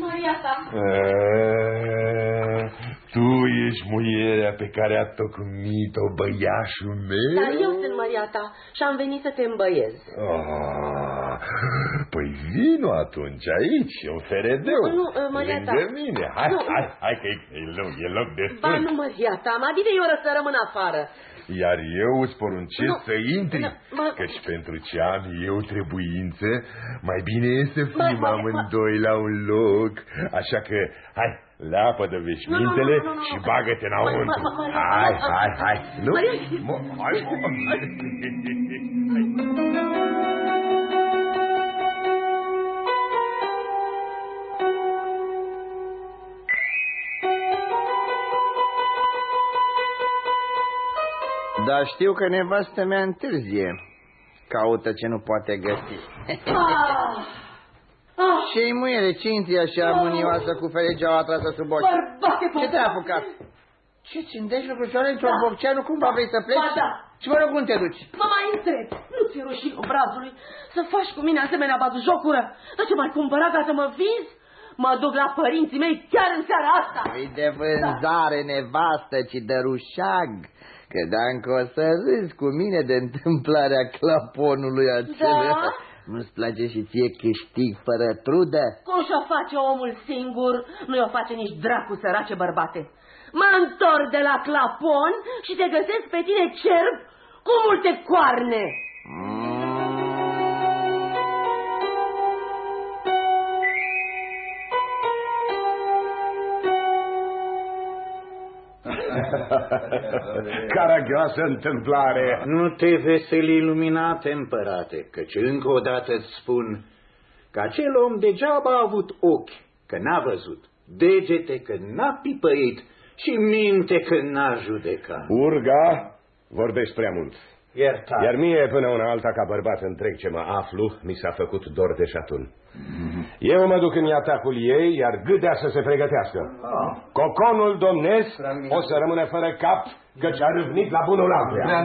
Maria ta. A, tu ești muierea pe care a tocmit-o băiașul meu? Dar eu sunt Maria ta și am venit să te îmbăiez. Ah, păi vino atunci aici, în feredeu. Nu, nu, Maria ta. Lângă mine. Hai, Nu. hai, hai că e, e loc, e loc destul. Ba nu, Maria ta, mai bine eu să rămân afară. Iar eu îți poruncesc Nu, să intri, nu, mă- căci pentru ce am eu trebuință, mai bine e să fim mă- amândoi la un loc. Așa că, hai, leapă-de veșmintele Nu, nu, nu, nu, nu. și bagă-te înăuntru. Mă- mă- mă- Hai, mă- hai, hai. Nu? Maria- Mă- Hai, Dar știu că nevastă mea întârzie. Caută ce nu poate găsi. Și-i muiere Cintia și armonioasă cu feregeaua trasă sub ochi. Bărbate, Ce te-a apucat? Ce țindești lucrurile într-o Da. bocceanu? Cum vrei să pleci? Ba da. Și mă rog, unde te duci? Mă mai întreb, nu ți-e rușine obrazului să faci cu mine asemenea jocură? Dar ce mai cumpăra ca să mă vinzi? Mă duc la părinții mei chiar în seara asta. Păi de vânzare, nevastă, ci de rușag. Că dacă o să râzi cu mine de întâmplarea claponului acela... Da? Nu-ți place și ție câștig fără trudă? Cum și-o face omul singur, nu-i o face nici dracu sărace bărbate. Mă întorc de la clapon și te găsesc pe tine cerb cu multe coarne. [LAUGHS] Caragioasă întâmplare. Nu te veseli iluminate, împărate, căci încă o dată îți spun că acel om degeaba a avut ochi, că n-a văzut, degete că n-a pipăit și minte că n-a judecat. Urga, vorbești prea mult. Iertare. Iar mie, până una alta, ca bărbat întreg ce mă aflu, mi s-a făcut dor de șatun. Eu mă duc în atacul ei, iar gâdea să se pregătească. Coconul domnesc o să rămână fără cap, căci a râvnit la bunul altuia.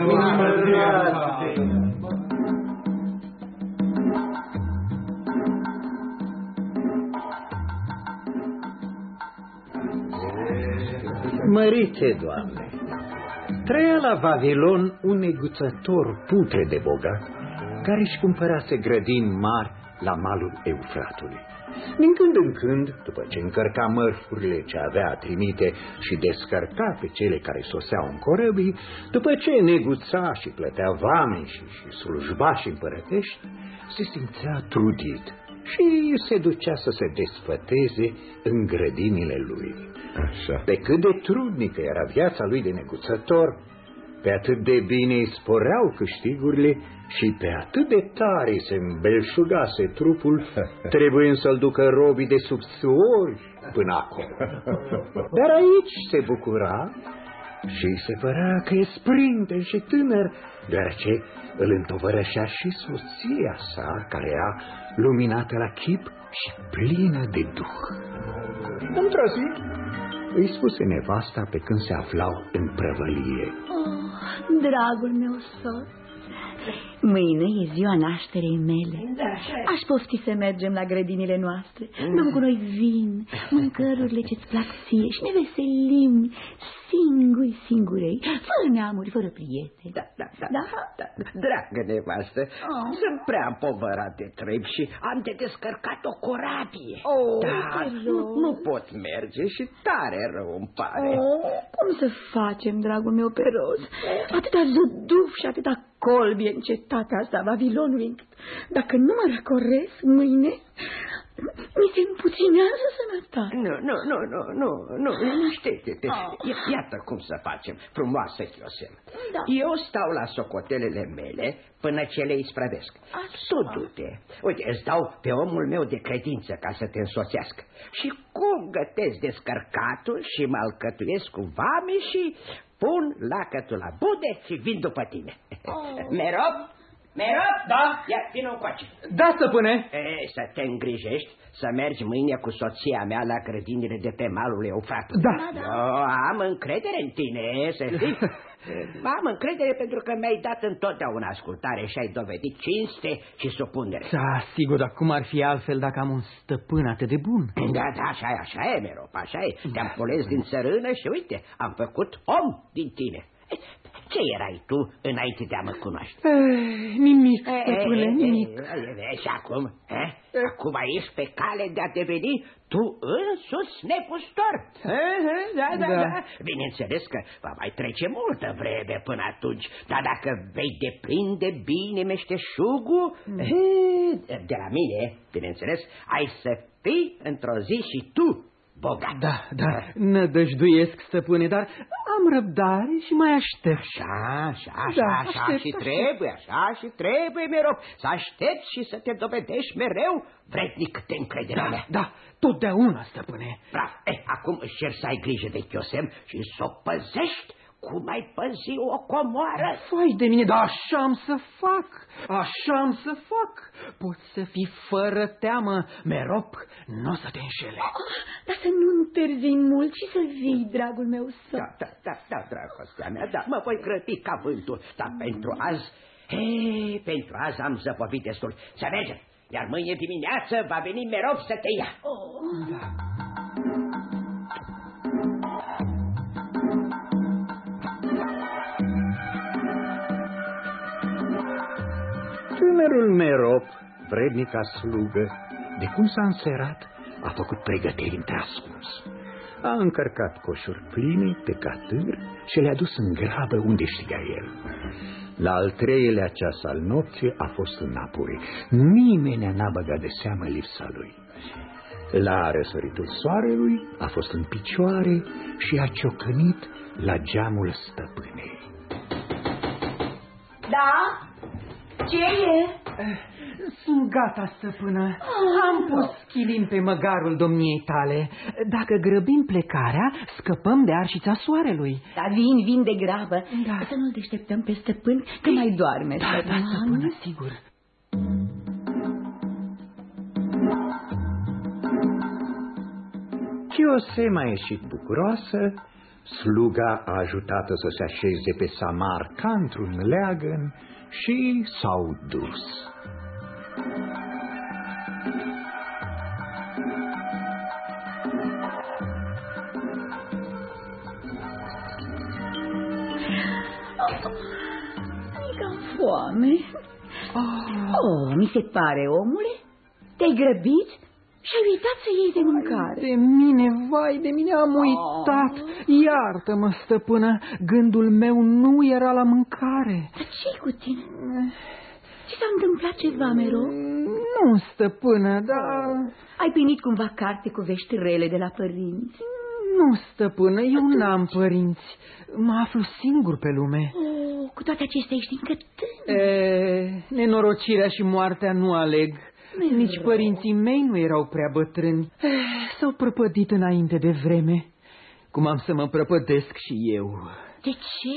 Mărite, Doamne, trăia la Vavilon un neguțător putre de bogat, care își cumpărase grădini mari la malul Eufratului. Din când în când, după ce încărca mărfurile ce avea a trimite și descărca pe cele care soseau în corăbii, după ce neguța și plătea vame și, și slujbași împărătești, se simțea trudit și se ducea să se desfăteze în grădinile lui. Așa. Pe cât de trudnică era viața lui de neguțător, pe atât de bine îi sporeau câștigurile și pe atât de tare se îmbelșugase trupul, [LAUGHS] trebuie să-l ducă robii de subsuori până acolo. [LAUGHS] Dar aici se bucura și se părea că e sprinten și tânăr, deoarece îl întovărășea și soția sa, care era luminată la chip și plină de duh. Într-o zi îi spuse nevasta pe când se aflau în prăvălie. Oh, dragul meu soț, mâine e ziua nașterei mele. Aș pofti să mergem la grădinile noastre. Luăm cu noi vin, mâncărurile ce-ți plac ție și ne veselim singuri, singurei, fără neamuri, fără prieteni. Da, da, da, da, da, da. Dragă nevastă, Oh. sunt prea împovărat de trebi și am de descărcat o corabie. Oh, Dar te nu, rog. nu pot merge și tare rău îmi pare. Oh, cum să facem, dragul meu pe roz? Atâta zăduf și atâta colbie în cetatea asta a Vavilonului, încât dacă nu mă răcoresc mâine, mi se împut ținează sănătate. Nu, nu, nu, nu, nu, nu, liniștește-te. Ah. I- Iată cum să facem, frumoasă Chiosem. Da. Eu stau la socotelele mele până ce le isprăvesc. Tu du-te. Uite, îți dau pe omul meu de credință ca să te însoțească. Și cum gătesc descărcatul și mă alcătuiesc cu vame și pun lacătul la bude și vin după tine. [LAUGHS] Merop? Merop? Da? Ia, vină încoace. Da, stăpâne. E, să te îngrijești, să mergi mâine cu soția mea la grădinile de pe malul Eufrat. Da. Eu am încredere în tine, să știi. [LAUGHS] am încredere pentru că mi-ai dat întotdeauna ascultare și ai dovedit cinste și supunere. Da, sigur, dar cum ar fi altfel dacă am un stăpân atât de bun? [CLEARS THROAT] Da, da, așa e, așa e, Merop, așa e. Te-am cules din țărână și uite, am făcut om din tine. E, Ce erai tu înainte de a mă cunoaște? Eh, nimic, stăpâne, nimic. E, Și acum, eh? acum ești pe cale de a deveni tu însuți nepustor. Eh, eh, Da, da, Da. da. Bineînțeles că va mai trece multă vreme până atunci, dar dacă vei deprinde bine meșteșugul, eh, de la mine, bineînțeles, ai să fii într-o zi și tu bogat. Da, da, nădăjduiesc, stăpâne, dar am răbdare și mai aștept. Așa, așa, Da, așa, așa aștept, și aștept. trebuie, așa și trebuie, mereu, să aștepți și să te dovedești mereu vrednic de încrederea Da, mea. da, totdeauna, stăpâne. Bravo, eh, acum își cer să ai grijă de Chiosem și să o păzești cum ai păzi o comoară. Fai de mine, dar așa am să fac, așa am să fac. Poți să fii fără teamă, merop, nu o să te înșele. Dar să nu întârzi mult și să vii, dragul meu, să... Da, da, da, da, dragostea mea, da, mă voi grăbi ca vântul, dar pentru azi, hei, pentru azi am zăpovit destul. Să mergem, iar mâine dimineață va veni mereu să te ia. Tânărul Merop, vrednica slugă, de cum s-a înserat, a făcut pregătiri între-ascuns. A încărcat coșuri pline pe catâr și le-a dus în grabă unde știa el. La al treilea ceas al nopții a fost înapoi. Nimeni n-a băgat de seamă lipsa lui. La răsăritul soarelui a fost în picioare și a ciocănit la geamul stăpânei. Da? Ce e? Sunt gata, stăpână. Am pus chilin pe măgarul domniei tale. Dacă grăbim plecarea, scăpăm de arșița soarelui. Da, vin, vin de grabă. Da. Să nu-l deșteptăm pe stăpân, că mai doarme. Da, da, stăpână, sigur. Chiosem a ieșit bucuroasă, sluga a ajutat-o să se așeze pe samar ca într-un leagăn și s-au dus. Mica foame. Oh, mi se pare, omule. Te-ai grăbit și ai uitat să iei de mâncare. De mine, vai, de mine am uitat. Iartă-mă, stăpână, gândul meu nu era la mâncare. Dar ce cu tine? Ți s-a întâmplat ceva, Mero? Nu, stăpână, dar... Ai primit cumva carte cu vești rele de la părinți? Nu, stăpână, eu n-am părinți. Mă aflu singur pe lume. Oh, cu toate acestea ești încă tânăr. E, nenorocirea și moartea nu aleg. Nici părinții mei nu erau prea bătrâni. Eh, [SIGHS] S-au prăpădit înainte de vreme. Cum am să mă prăpădesc și eu? De ce?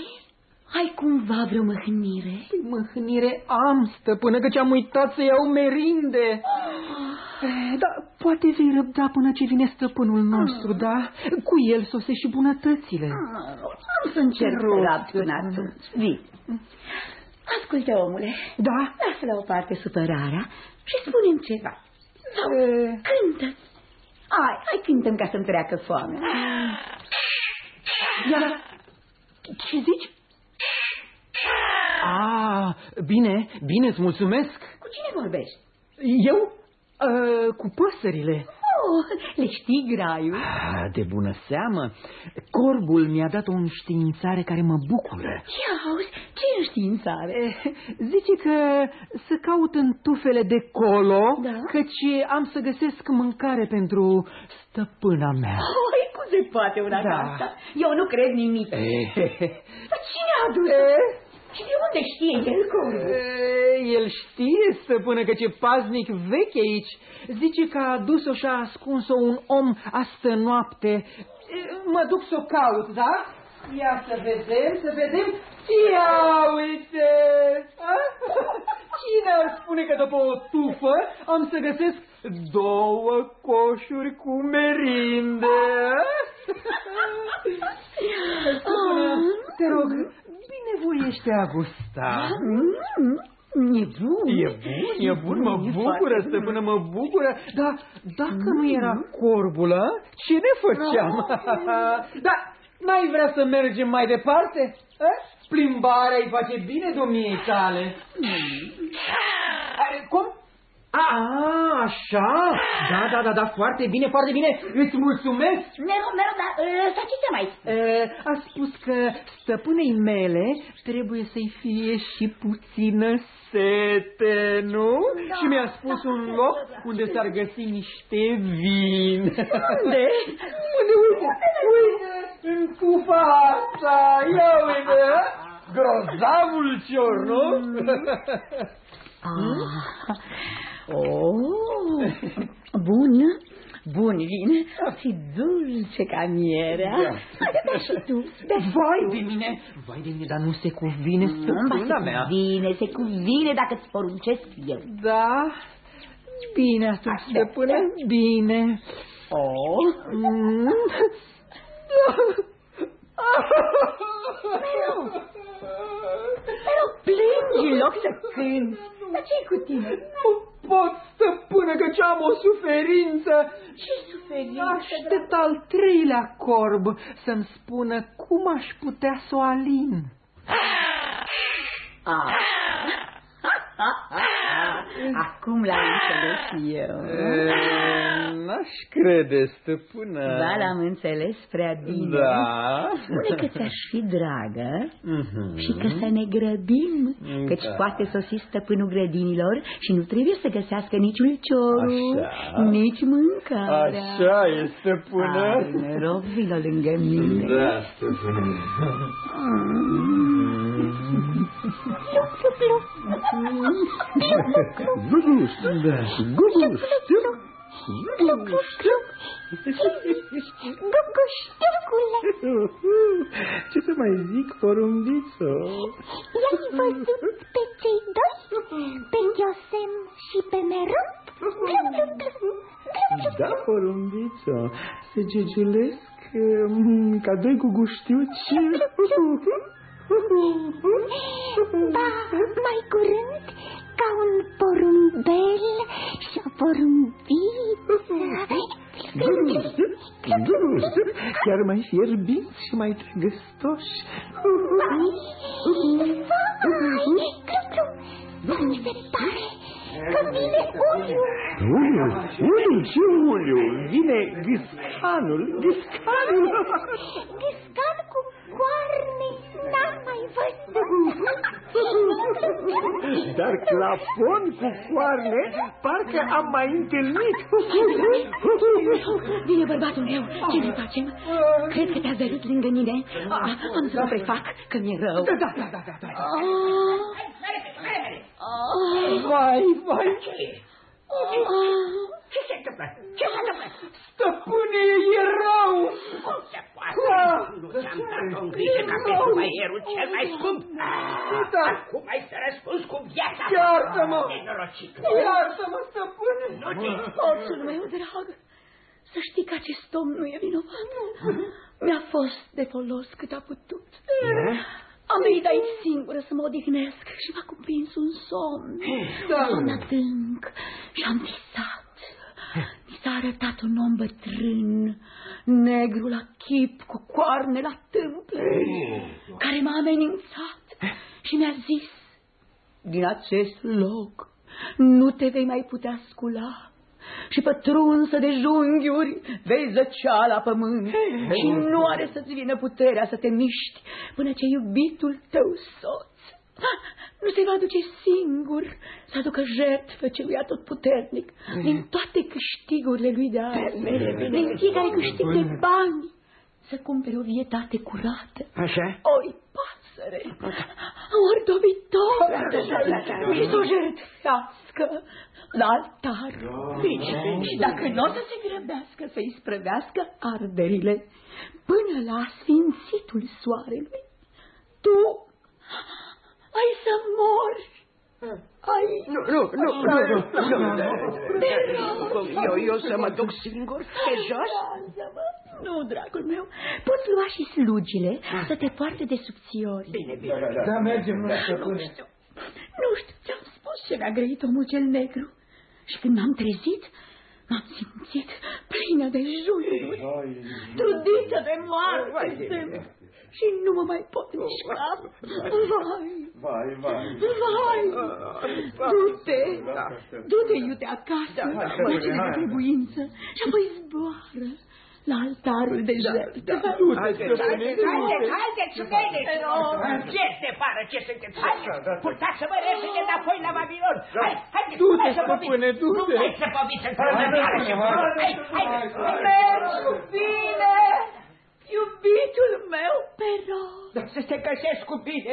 Ai cumva vreo măhnire? Măhnire am, stăpână, căci am uitat să iau merinde. Eh, [SIGHS] Dar poate vei răbda până ce vine stăpânul nostru, da? Cu el sose și bunătățile. Am să încerc să Rog, rapt până atunci. Vii. Ascultă, omule. Da? Lasă la o parte supărarea și spune-mi ceva. Sau cântă. Hai, hai cântăm ca să-mi treacă foamea. Ia, ce zici? Ah, bine, bine, îți mulțumesc. Cu cine vorbești? Eu? Uh, cu păsările. Oh, le știi graiul? Ah, de bună seamă, corbul mi-a dat o înștiințare care mă bucură. Ia auzi, Ce înștiințare? Eh, zice că să caut în tufele de colo, Da? căci am să găsesc mâncare pentru stăpâna mea. Oi, cum se poate una Da. ca asta? Eu nu cred nimic. Dar cine a adus Și de unde știe el corbul? Eh, El știe, stăpână, că ce paznic vechi aici. Zice că a adus-o și a ascuns-o un om astă noapte. Eh, Mă duc să o caut, da? Ia să vedem, să vedem. Ia uite! A? [LAUGHS] Cine ar spune că după o tufă am să găsesc două coșuri cu merinde? Stăpână, [LAUGHS] te rog, binevoiește a gusta. Mm, E bun. E bun, e bun, mă bucură, stăpână, mă bucură. Dar dacă nu era corbul, ă, ce ne făceam? [LAUGHS] da, n-ai vrea să mergem mai departe? A? Plimbarea îi face bine domniei tale. Are, cum? A, așa? Da, da, da, da, foarte bine, foarte bine. Îți mulțumesc. Mereu, mereu, dar ăsta ce se mai E, a spus că stăpânei mele trebuie să-i fie și puțină sete, nu? Da, și mi-a spus un loc unde s-ar găsi niște vin. Unde? [LAUGHS] Unde, uite, uite, în cufa asta, ia uite, grozavul cior, nu? [LAUGHS] Ah. Oh, bun, bun vin și dulce ca mierea. Da. Da, și tu. Da. Vai de mine, vai de mine, dar nu se cuvine stăpâna mea. Se cuvine, se cuvine dacă îți poruncesc eu. Da, bine atunci, stăpână, bine. Oh. Mm. Mereu, mereu plângi în loc să cânti. Dar ce cu tine? Nu pot, stăpână, căci am o suferință. Ce suferință? Aștept al treilea corb să-mi spună cum aș putea să o alin. Ah. [LAUGHS] Acum l-am înțeles eu. N-aș crede, stăpână. Da, l-am înțeles prea bine. Da. Spune că ți-aș fi dragă Mhm. și că să ne grăbim, căci Da. poate sosi stăpânul grădinilor și nu trebuie să găsească nici ulciorul, Așa. nici mâncarea. Așa e, stăpână. Hai, rog, vină lângă mine. Da, stăpână. Guguș, da, guguș, Ce să mai zic, porumbițo? I-ai văzut pe cei doi? Pe Iosem și pe Mereu? Glum, glum, glum. Da, porumbițo, se gegiulesc mm, ca doi cu guștiuci. [LAUGHS] Ba, mai curând, ca un porumbel și o porumbiță. Chiar mai fierbinți și mai găstoși. Vai, glum, glum. Mi se pare că vine Uliu. Uliu, Uliu, ce Uliu? Vine ghiscanul, ghiscanul. Ghiscan cu coarne, n-am mai văzut. Dar clapon cu coarne, parcă am mai întâlnit. Vine bărbatul meu, ce ne facem? Cred că te-a zărit lângă mine. Ah, Am să mă prefac că mi-e rău. Da, da, da, da, da. Ah. Vai, vai. Ce se întâmplă? Ce se întâmplă? Stăpâne, e rău. Cum se poate? Ah. Nu ți-am dat o grijă ca pe sumaierul cel mai scump. Da. Acum ai să răspunzi cu viața. Iartă-mă. Nenorocit. Iartă-mă, stăpâne. Nu te... Soțul meu drag, să știi că acest om nu e vinovat. Mi-a fost de folos cât a putut. Am venit aici singură să mă odihnesc și m-a cuprins un somn. Da. Un somn adânc și am visat. Mi s-a arătat un om bătrân, negru la chip, cu coarne la tâmplă, care m-a amenințat și mi-a zis, din acest loc nu te vei mai putea scula și pătrunsă de junghiuri vei zăcea la pământ. Și nu are să-ți vină puterea să te miști până ce iubitul tău soț nu se va duce singur să aducă jertfă celui atotputernic din toate câștigurile lui de azi, din fiecare câștig de bani, să cumpere o vietate curată. Așa? Oi, pasăre, ori dobitor și să o jertfească la altar. Și dacă nu o să se grăbească să-i sprăvească arderile până la sfințitul soarelui, tu ai să mori. Ai... Nu, nu, nu, nu, nu, nu. Eu, eu să mă duc singur pe jos? Nu, dragul meu, poți lua și slugile să te poarte de subțiori. Bine, bine. Da, mergem la Nu știu, nu știu, ți-am spus ce mi-a grăit omul cel negru. Și când m-am trezit, m-am simțit plină de jururi, trudită de moarte și nu mă mai pot mișca. Vai, Vai, vai. vai, du-te, du-te, iute, acasă, fă ce de trebuință. Și apoi zboară la altarul de jertfă. Haideți, haideți, haideți, vedeți! Ce se pară, ce sunteți? Haideți, purtați-vă repede înapoi la Babilon! Hai, haideți, Du-te, hai să stăpâne, poviți! du-te! Nu mai să poviți într-o dătoare și vă rog! Hai, haideți! Mergi bine, iubitul meu, pe rog. Dar să te găsesc cu bine,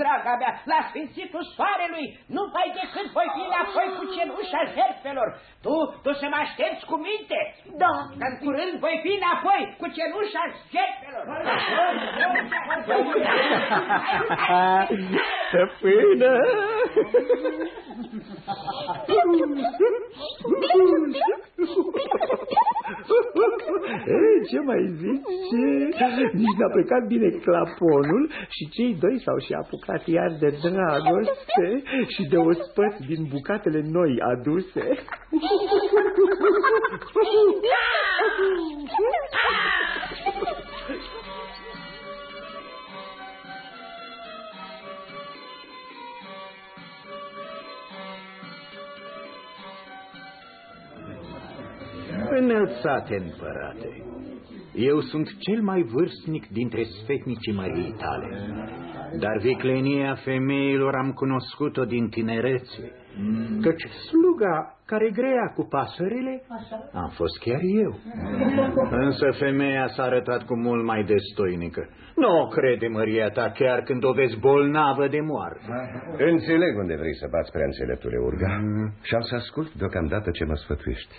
draga mea, la sfințitul soarelui, numai decât voi fi înapoi cu cenușa jertfelor. Tu, tu să mă aștepți cu minte. Da. Că în curând voi fi înapoi cu cenușa jertfelor. Stăpână! Ei, ce mai zici? Nici n-a plecat bine claponul și cei doi s-au și apucat iar de dragoste și de ospăți din bucatele noi aduse. Înălțate, împărate, eu sunt cel mai vârstnic dintre sfetnicii măriei tale, dar viclenia femeilor am cunoscut-o din tinerețe, căci sluga care grea cu pasările am fost chiar eu. [LAUGHS] Însă femeia s-a arătat cu mult mai destoinică. Nu o crede, măria ta, chiar când o vezi bolnavă de moarte. [LAUGHS] Înțeleg unde vrei să bați prea înțeleptule Urga și am să ascult deocamdată ce mă sfătuiești.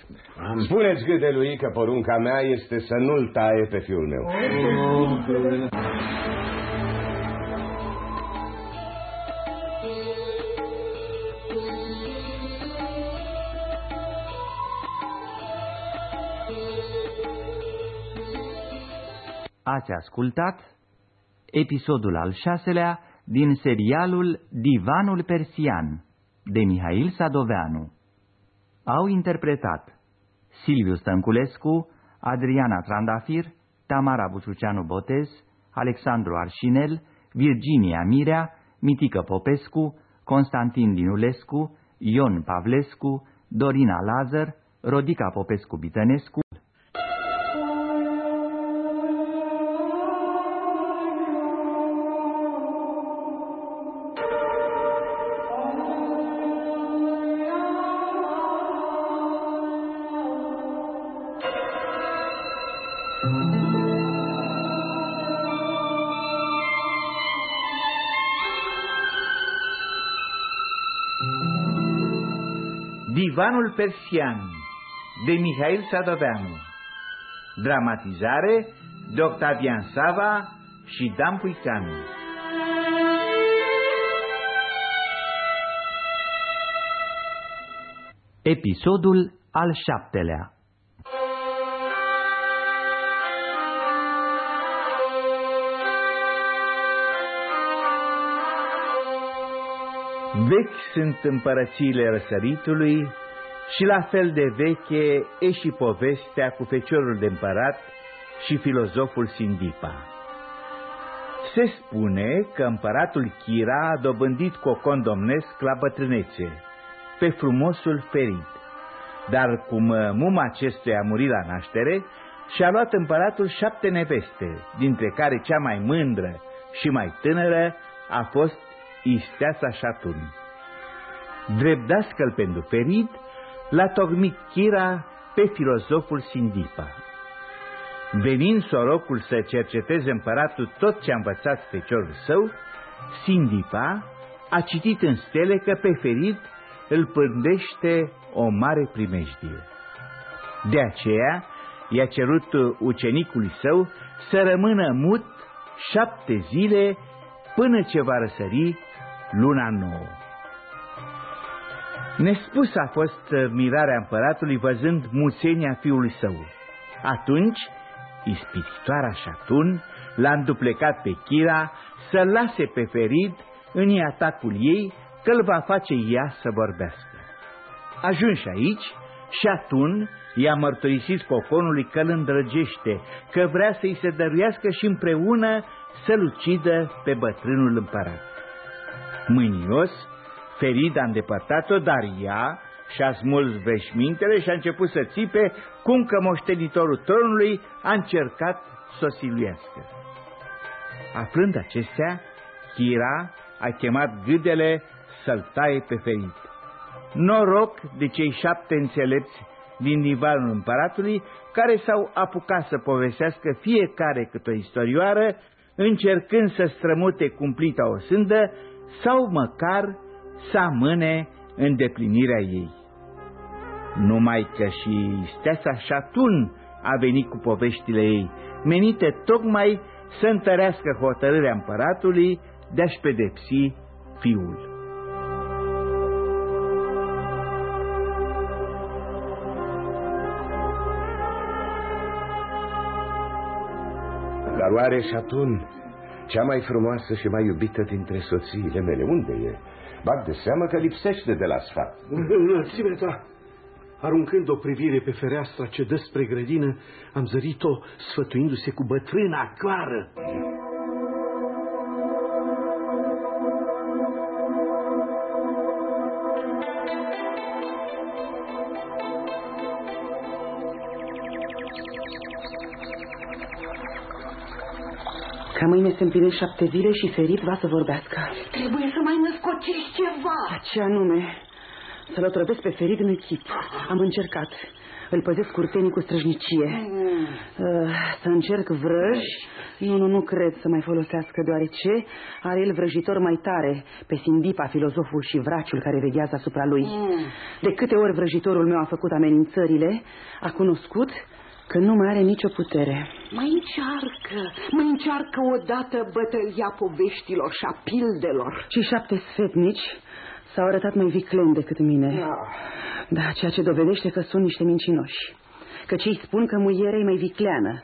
Spuneți gâde lui că porunca mea este să nu-l taie pe fiul meu. Ați ascultat episodul al șaselea din serialul Divanul Persian de Mihail Sadoveanu. Au interpretat Silviu Stănculescu, Adriana Trandafir, Tamara Buciuceanu Botez, Alexandru Arșinel, Virginia Mirea, Mitică Popescu, Constantin Dinulescu, Ion Pavlescu, Dorina Lazar, Rodica Popescu Bitănescu, Divanul Persian de Mihail Sadoveanu. Dramatizare de Octavian Sava și Dan Puicanu Episodul al șaptelea. Vechi sunt împărățiile răsăritului și la fel de veche e și povestea cu feciorul de împărat și filozoful Sindipa. Se spune că împăratul Chira a dobândit cocon domnesc la bătrânețe, pe frumosul Ferid, dar cum uh, muma acestuia a murit la naștere, și-a luat împăratul șapte neveste, dintre care cea mai mândră și mai tânără a fost Isteasa Șatun. Drept dascăl pentru Ferid, l-a tocmit Chira pe filozoful Sindipa. Venind sorocul să cerceteze împăratul tot ce a învățat feciorul său, Sindipa a citit în stele că pe Ferid îl pândește o mare primejdie. De aceea i-a cerut ucenicului său să rămână mut șapte zile până ce va răsări luna nouă. Nespus a fost mirarea împăratului văzând muțenia fiului său. Atunci, ispititoarea Șatun l-a înduplecat pe Chira să lase pe Ferid în atacul ei că îl va face ea să vorbească. Ajunși aici, și atunci i-a mărturisit coconului că îl îndrăgește, că vrea să-i se dăruiască și împreună să-l ucidă pe bătrânul împărat. Mânios, Ferid a îndepărtat-o, dar ea și-a smuls veșmintele și a început să țipe cum că moștenitorul tronului a încercat să o siluiască. Aflând acestea, Chira a chemat gâdele să-l taie pe ferit. Noroc de cei șapte înțelepți din divanul împăratului, care s-au apucat să povestească fiecare câte o istorioară, încercând să strămute cumplita o sândă sau măcar să amâne îndeplinirea ei. Numai că și Steasa Șatun a venit cu poveștile ei, menite tocmai să întărească hotărârea împăratului de a-și pedepsi fiul. Dar oare Șatun, cea mai frumoasă și mai iubită dintre soțiile mele, unde e? Bag de seamă că lipsește de la sfat. [LAUGHS] Înălțimea ta, aruncând o privire pe fereastra ce dă spre grădină, am zărit-o sfătuindu-se cu bătrâna clară. Ca mâine se împlinesc șapte zile și Ferit va să vorbească. Trebuie să mai născocești ceva. Ce anume? Să-l otrăvesc pe Ferit în echip. Am încercat. Îl păzesc curtenii cu străjnicie. Mm. Uh, să încerc vrăji? Nu, nu, nu cred să mai folosească, deoarece are el vrăjitor mai tare pe Sindipa, filozoful și vraciul care veghează asupra lui. Mm. De câte ori vrăjitorul meu a făcut amenințările, a cunoscut că nu mai are nicio putere. Mai încearcă, mai încearcă odată bătălia poveștilor și a pildelor. Și șapte sfetnici s-au arătat mai vicleni decât mine. Da. da, ceea ce dovedește că sunt niște mincinoși. Că cei spun că muierea e mai vicleană.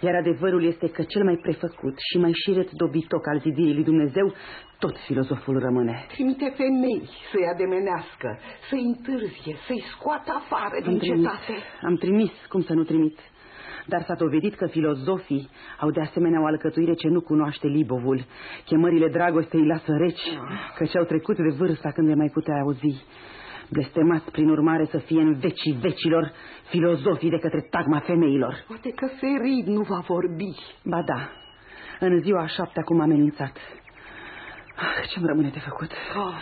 Iar adevărul este că cel mai prefăcut și mai șiret dobitoc al zidirii lui Dumnezeu, tot filozoful rămâne. Trimite femei să-i ademenească, să-i întârzie, să-i scoată afară am din trimis, cetate. Am trimis, cum să nu trimit? Dar s-a dovedit că filozofii au de asemenea o alcătuire ce nu cunoaște Libovul. Chemările dragostei îi lasă reci, căci au trecut de vârsta când le mai putea auzi. Blestemați prin urmare să fie în vecii vecilor filozofii de către tagma femeilor. Poate că Ferid nu va vorbi. Ba da, în ziua a șaptea cum am amenințat. Ah, ce-mi rămâne de făcut? Oh,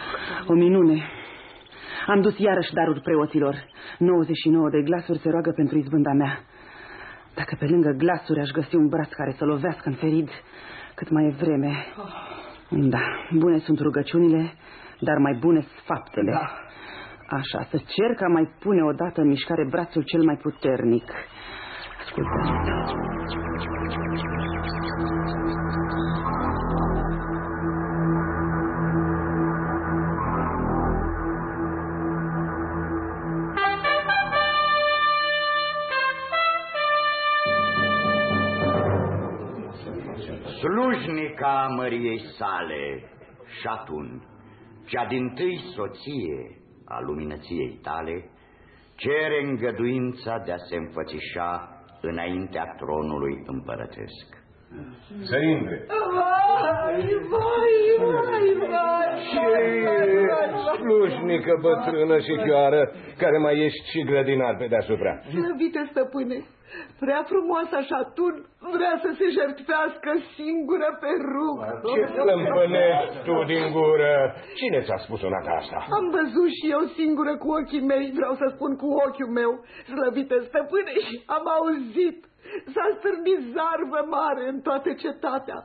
o minune. Am dus iarăși daruri preoților. 99 de glasuri se roagă pentru izbânda mea. Dacă pe lângă glasuri aș găsi un braț care să lovească în ferid, cât mai e vreme. Da, bune sunt rugăciunile, dar mai bune sunt faptele. Da. Așa, să cer ca mai pune odată în mișcare brațul cel mai puternic. Ascultă. Slujnica măriei sale, Șatun, cea din tâi soție a luminăției tale, cere îngăduința de a se înfățișa înaintea tronului împărătesc. Să intre. Vai, vai, vai, vai. Ce slujnică bătrână și chioară, care mai ești și grădinar pe deasupra. Slăvite stăpâne, prea frumoasa și atunci vrea să se jertfească singură pe rug. Ce plâmpănești tu din gură? Cine ți-a spus una ca asta? Am văzut și eu singură cu ochii mei, vreau să spun cu ochiul meu, slăvite stăpâne, și am auzit. S-a stârnit zarvă mare în toată cetatea.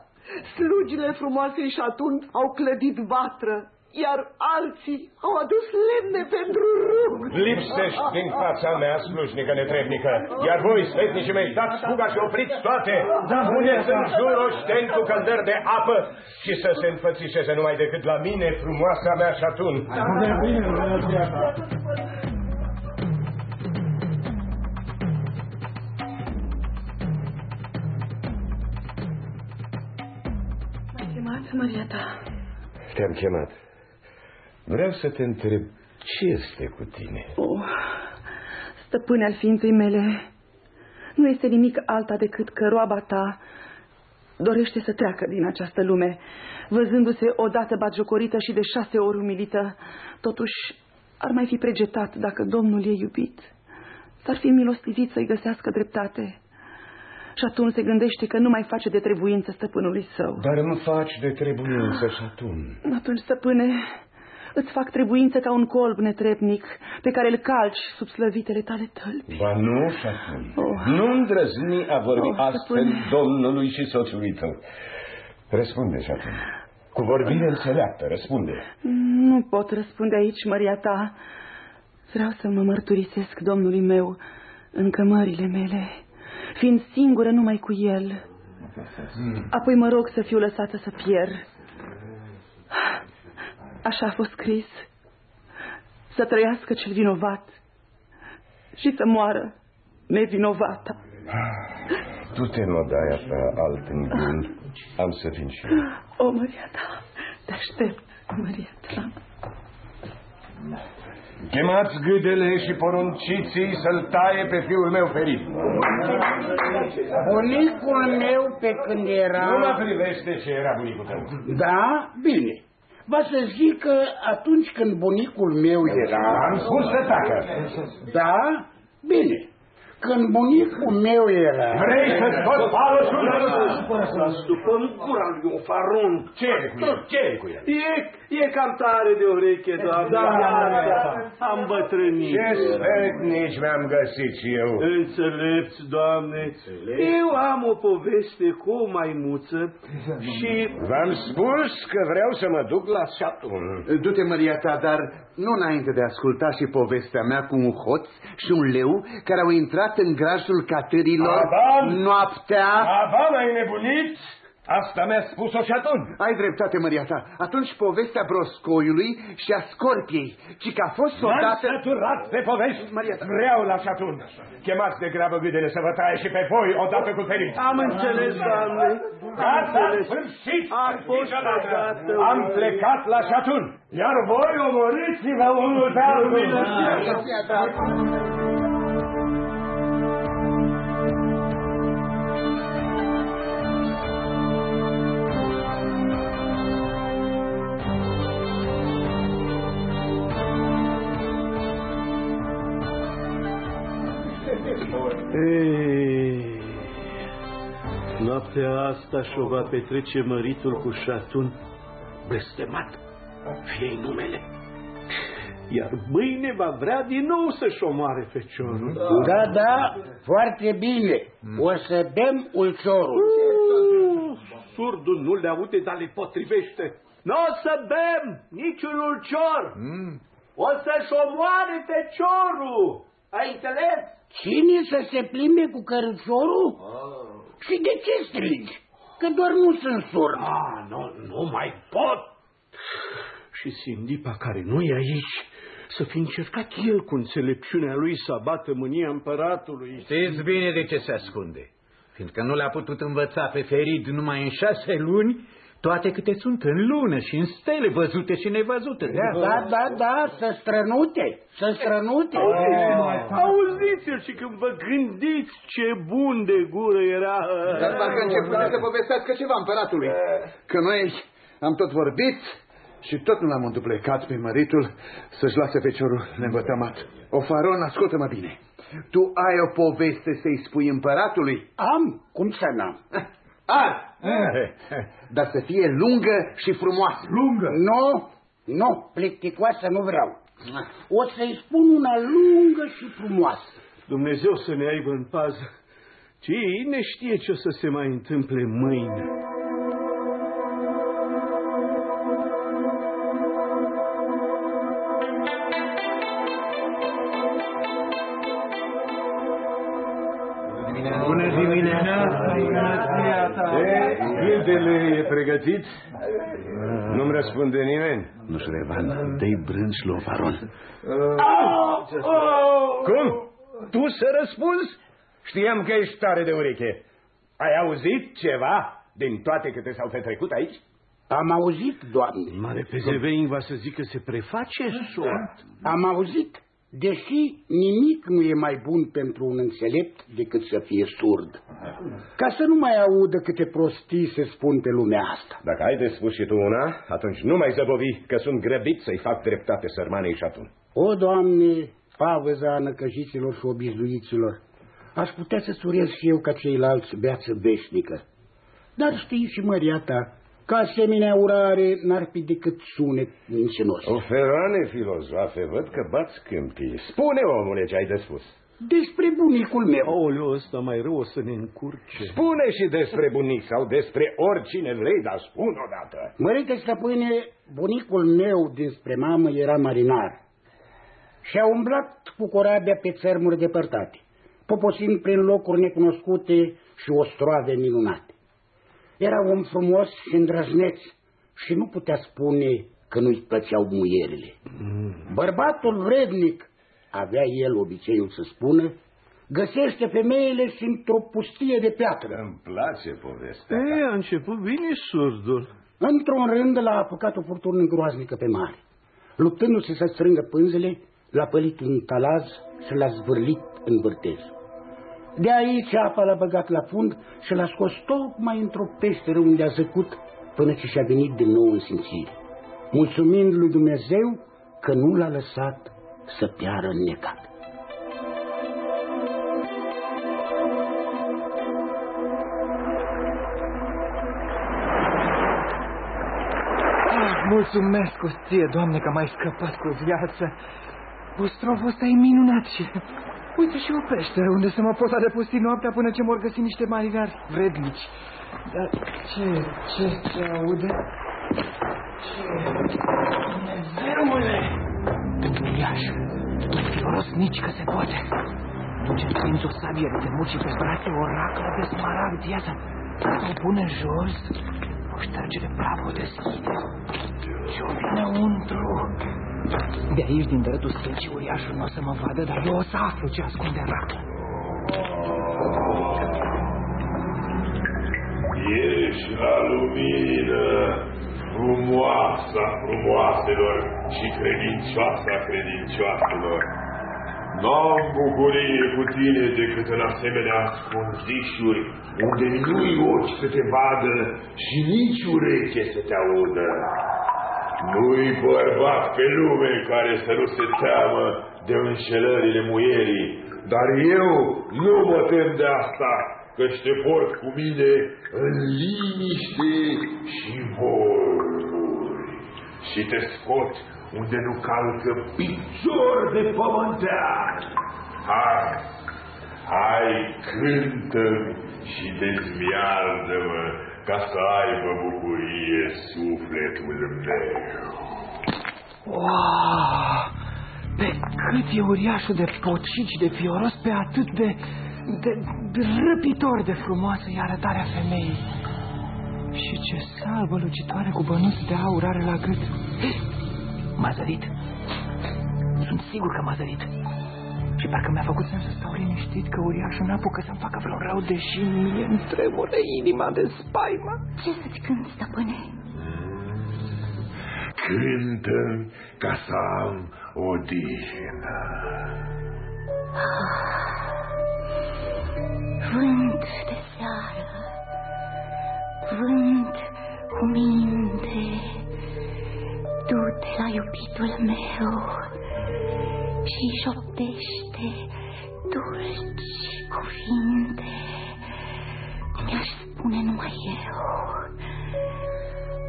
Slugile frumoase și atunci au clădit vatră, iar alții au adus lemne pentru rug. Lipsești din fața mea, slujnică netrebnică, iar voi, sfetnicii mei, dați fuga și opriți toate. Puneți în jur oșteni cu căldări de apă și să se înfățișeze numai decât la mine frumoasa mea și atunci. Maria ta? Te-am chemat. Vreau să te întreb ce este cu tine. Oh, stăpâne al ființei mele, nu este nimic alta decât că roaba ta dorește să treacă din această lume, văzându-se odată batjocorită și de șase ori umilită. Totuși, ar mai fi pregetat dacă Domnul e iubit. S-ar fi milostivit să-i găsească dreptate. Și atunci se gândește că nu mai face de trebuință stăpânului său. Dar îmi faci de trebuință și atunci. Atunci, stăpâne, îți fac trebuință ca un colb netrepnic pe care îl calci sub slăvitele tale tălpi. Ba nu și atunci. Oh. Nu îndrăzni a vorbi oh, astfel stăpâne. Domnului și soțului tău. Răspunde și atunci. Cu vorbire înțeleaptă, răspunde. Nu pot răspunde aici, Maria ta. Vreau să mă mărturisesc Domnului meu în cămările mele fiind singură numai cu el. Apoi mă rog să fiu lăsată să pierd. Așa a fost scris. Să trăiască cel vinovat și să moară nevinovata. Tu te în odaia ta alt în gând. Am să vin și eu. O, Maria ta, te aștept, Maria ta. Chemați gâdele și porunciții să-l taie pe fiul meu ferit. Bunicul meu pe când era... Nu mă privește ce era bunicul tău. Da? Bine. Va să zic că atunci când bunicul meu era... Am spus să tacă. Da? Bine. Când bunicul meu era... Vrei să scoți palosul? După gura lui un faron. Ce e cu el? Ce e cu el? E, e cam tare de ureche, doamne. Da, da, am bătrânit. Ce sfetnici mi-am găsit și eu. Înțelepți, doamne. Eu am o poveste cu o maimuță și... V-am spus că vreau să mă duc la șatun. Du-te, Maria ta, dar nu înainte de a asculta și povestea mea cu un hoț și un leu care au intrat în grajul catârilor Aban? noaptea... Aban, ai nebunit? Asta mi-a spus-o și atunci. Ai dreptate, Maria ta. Atunci povestea broscoiului și a scorpiei, ci că a fost odată... M-am săturat de povești. Maria ta. Vreau la șatun. Chemați de grabă gâdele să vă taie și pe voi odată cu ferit. Am înțeles, doamne. Gata, sfârșit. A fost odată. Am plecat la șatun. Iar voi omorâți-vă unul pe altul. Ei, noaptea asta și-o va petrece măritul cu șatun blestemat, fie numele. Iar mâine va vrea din nou să-și omoare feciorul. Da, da, foarte bine. O să dăm ulciorul. Uh, surdul nu le aude, dar le potrivește. Nu o să bem niciun ulcior. Mm. O să-și omoare feciorul. Ai înțeles? Cine să se plimbe cu căruciorul? Ah. Și de ce strigi? Că doar nu sunt surd. Ah, nu, nu mai pot. Și Sindipa, care nu e aici, să fi încercat el cu înțelepciunea lui să abată mânia împăratului. Știți bine de ce se ascunde. Fiindcă nu l-a putut învăța pe Ferid numai în șase luni, toate câte sunt în lună și în stele văzute și nevăzute. Da, da, da, da să strănute, să strănute. Auziți-l și când vă gândiți ce bun de gură era... Dar parcă început să povestească ceva împăratului, că noi am tot vorbit și tot nu l-am înduplecat pe măritul să-și lase feciorul nevătămat. O faron, ascultă-mă bine. Tu ai o poveste să-i spui împăratului? Am, cum să n-am? [LAUGHS] Ai! [LAUGHS] Dar să fie lungă și frumoasă. Lungă? Nu, nu, plicticoasă nu vreau. O să-i spun una lungă și frumoasă. Dumnezeu să ne aibă în pază. Cine știe ce o să se mai întâmple mâine? Pregătit? Nu-mi răspunde nimeni. Nu știu, Revan, dă-i brânci lui Faron. Cum? Tu să răspunzi? Știam că ești tare de ureche. Ai auzit ceva din toate câte s-au petrecut aici? Am auzit, doamne. Mare Pezevein va să zică se preface sort. Am auzit, deși nimic nu e mai bun pentru un înțelept decât să fie surd. Ca să nu mai audă câte prostii se spun pe lumea asta. Dacă ai de spus și tu una, atunci nu mai zăbovi că sunt grăbit să-i fac dreptate sărmanei și atunci. O, Doamne, pavăza năcăjiților și obizuiților, aș putea să surez și eu ca ceilalți beață veșnică. Dar știi și măria ta, că asemenea urare n-ar fi decât sunet mincinos. O ferane filozofe, văd că bați câmpii. Spune, omule, ce ai de spus. Despre bunicul meu. Aoleu, ăsta mai rău o să ne încurce. Spune și despre bunic sau despre oricine vrei, dar spun odată. Mărite stăpâne, bunicul meu despre mamă era marinar și a umblat cu corabia pe țărmuri depărtate, poposind prin locuri necunoscute și ostroave minunate. Era om frumos și îndrăzneț și nu putea spune că nu-i plăceau muierile. Mm. Bărbatul vrednic, avea el obiceiul să spună, găsește femeile și într-o pustie de piatră. Îmi place povestea E, a început bine surdul. Într-un rând l-a apucat o furtună groaznică pe mare. Luptându-se să strângă pânzele, l-a pălit un talaz și l-a zvârlit în vârtej. De aici apa l-a băgat la fund și l-a scos tocmai într-o peșteră unde a zăcut până ce și-a venit din nou în simțire, mulțumind lui Dumnezeu că nu l-a lăsat să piară înnecat. Mulțumesc o ție, Doamne, că m-ai scăpat cu viață. Ostrovul ăsta e minunat și... Uite și o peșteră unde să mă pot adăposti noaptea până ce mor găsi niște marinari vrednici. Dar ce, ce se aude? Ce? Dumnezeule! Uriaș, fioros nici că se poate. Duce prins o sabie de temut și pe brațe o raclă de smaragd, iată. O pune jos, o șterge de praf, o deschide. Și o vine untru. De aici, din dreptul stâncii, uriașul nu o să mă vadă, dar eu o să aflu ce ascunde în raclă. Ești la lumină, frumoasa frumoaselor și credincioasa credincioaselor. N-am bucurie cu tine decât în asemenea ascunzișuri, unde nu-i ochi să te vadă și nici ureche să te audă. Nu-i bărbat pe lume care să nu se teamă de înșelările muierii, dar eu nu mă tem de asta, căci te port cu mine în liniște și voluri. Și te scot unde nu calcă picior de pământean. Hai, hai, cântă și dezmialdă-mă ca să aibă bucurie sufletul meu. Wow! Pe cât e uriașul de pocici de fioros, pe atât de, de, de răpitor de frumoasă e arătarea femeii. Și ce salbă lucitoare cu bănuți de aur are la gât. M-a zărit. Sunt sigur că m-a zărit. Și parcă mi-a făcut semn să stau liniștit că uriașul n-apucă să-mi facă vreun rău, deși mie îmi tremură inima de spaimă. Ce să-ți cânti, stăpâne? Cântă ca să am odihnă.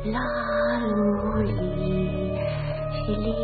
La lui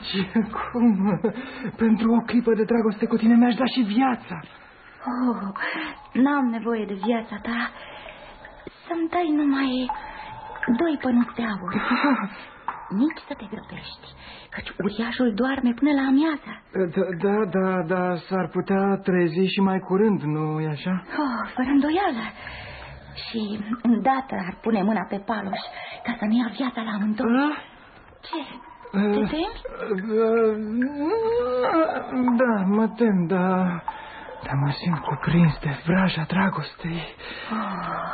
place, cum? Pentru o clipă de dragoste cu tine mi-aș da și viața. Oh, n-am nevoie de viața ta. Să-mi dai numai doi pănuți de aur. [LAUGHS] Nici să te grăbești, căci uriașul doarme până la amiaza. Da, da, da, da s-ar putea trezi și mai curând, nu-i așa? Oh, fără îndoială. Și îndată ar pune mâna pe paloș ca să-mi ia viața la amândoi. Ce? Te temi? Da, mă tem, da... Dar mă simt cuprins de vraja dragostei. Oh,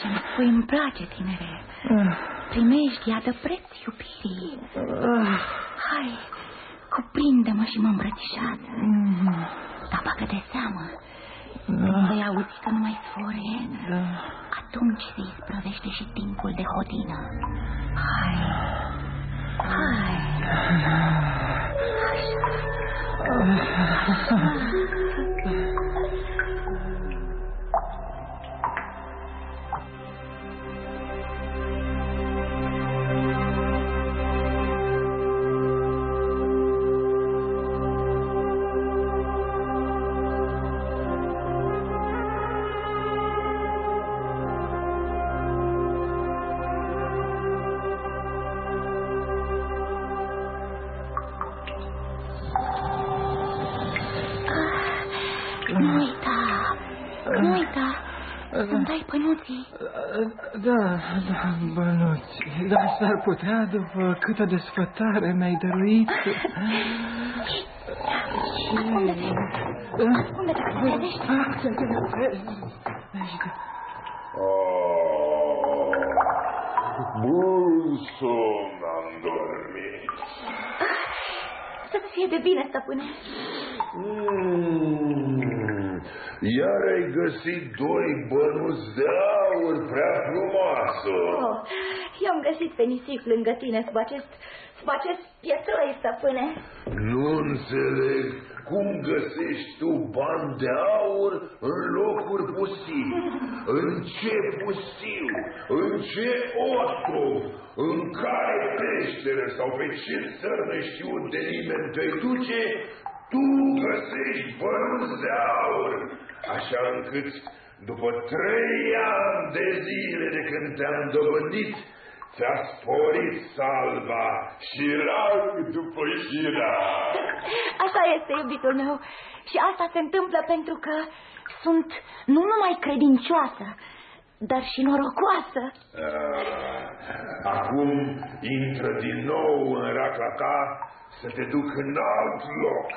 ce-mi spui îmi place, tinere. Primești, iată, preț iubirii. Hai, cuprinde-mă și mă îmbrățișează. Dar bagă de seamă. Când vei auzi că nu mai sfore, atunci se isprăvește și timpul de hodină. Hai, hai. Nu Da, da, bănuți. Dar s-ar putea, după câtă desfătare mi-ai dăruit... Ascunde-te, ascunde-te, că se trezește. Bun somn am dormit. Să-ți fie de bine, stăpâne. Mm, Iar ai găsit doi bănuți de aur prea frumoasă. Oh, eu am găsit pe nisip lângă tine sub acest, sub acest pietroi, stăpâne. Nu înțeleg cum găsești tu bani de aur în locuri pustii. În ce pustiu, în ce ostrov, în care peșteră sau pe ce țăr neștiut de nimeni te duce, tu găsești bănuți de aur, așa încât după trei ani de zile de când te-am dobândit, ți-a sporit salva și rag după șira. Așa este, iubitul meu. Și asta se întâmplă pentru că sunt nu numai credincioasă, dar și norocoasă. Ah, acum intră din nou în racla ta să te duc în alt loc,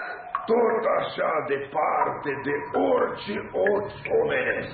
tot așa departe de orice ochi omenesc.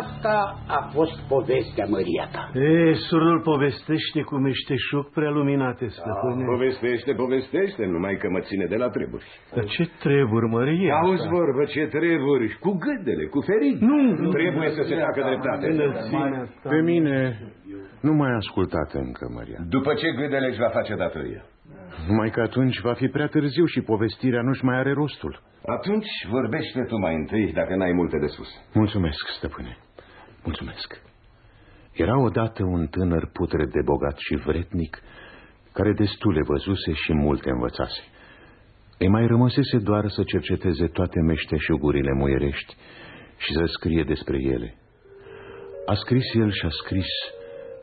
Asta a fost povestea măria ta. E, surul povestește cu meșteșug prea luminate, stăpâne. Da, povestește, povestește, numai că mă ține de la treburi. Dar ce treburi, mărie? Auzi vorbă, ce treburi? Cu gândele, cu ferit. Nu, nu trebuie să se facă dreptate. Pe mine nu mai ascultat încă, Maria. După ce gândele își va face datoria. Numai că atunci va fi prea târziu și povestirea nu-și mai are rostul. Atunci vorbește tu mai întâi, dacă n-ai multe de spus. Mulțumesc, stăpâne. Mulțumesc. Era odată un tânăr putre de bogat și vretnic, care destule văzuse și multe învățase. Îi mai rămăsese doar să cerceteze toate meșteșugurile muierești și să scrie despre ele. A scris el și a scris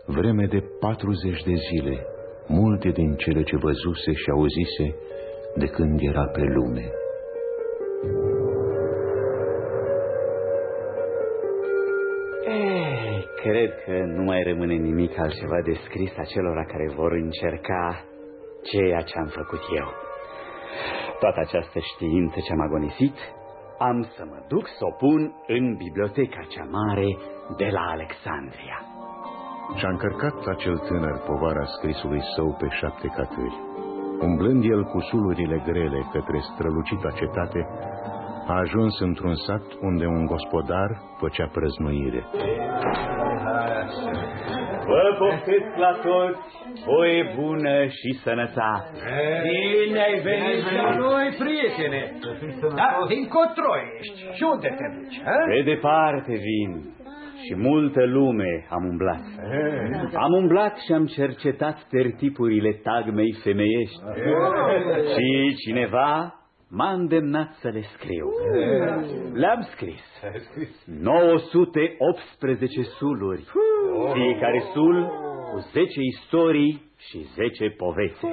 vreme de 40 de zile multe din cele ce văzuse și auzise de când era pe lume. Eh, cred că nu mai rămâne nimic altceva de scris acelora care vor încerca ceea ce am făcut eu. Toată această știință ce-am agonisit, am să mă duc să o pun în biblioteca cea mare de la Alexandria. Și-a încărcat acel tânăr povara scrisului său pe șapte catări. Umblând el cu sulurile grele către strălucita cetate, a ajuns într-un sat unde un gospodar făcea prăznuire. Vă poftesc la toți voie bună și sănătate. Bine ai venit la noi, prietene. Da, încotro ești. Și unde te duci? A? Pe departe vin și multă lume am umblat. Am umblat și am cercetat tertipurile tagmei femeiești. Și cineva m-a îndemnat să le scriu. Le-am scris. 918 suluri. Fiecare sul cu 10 istorii și 10 povețe.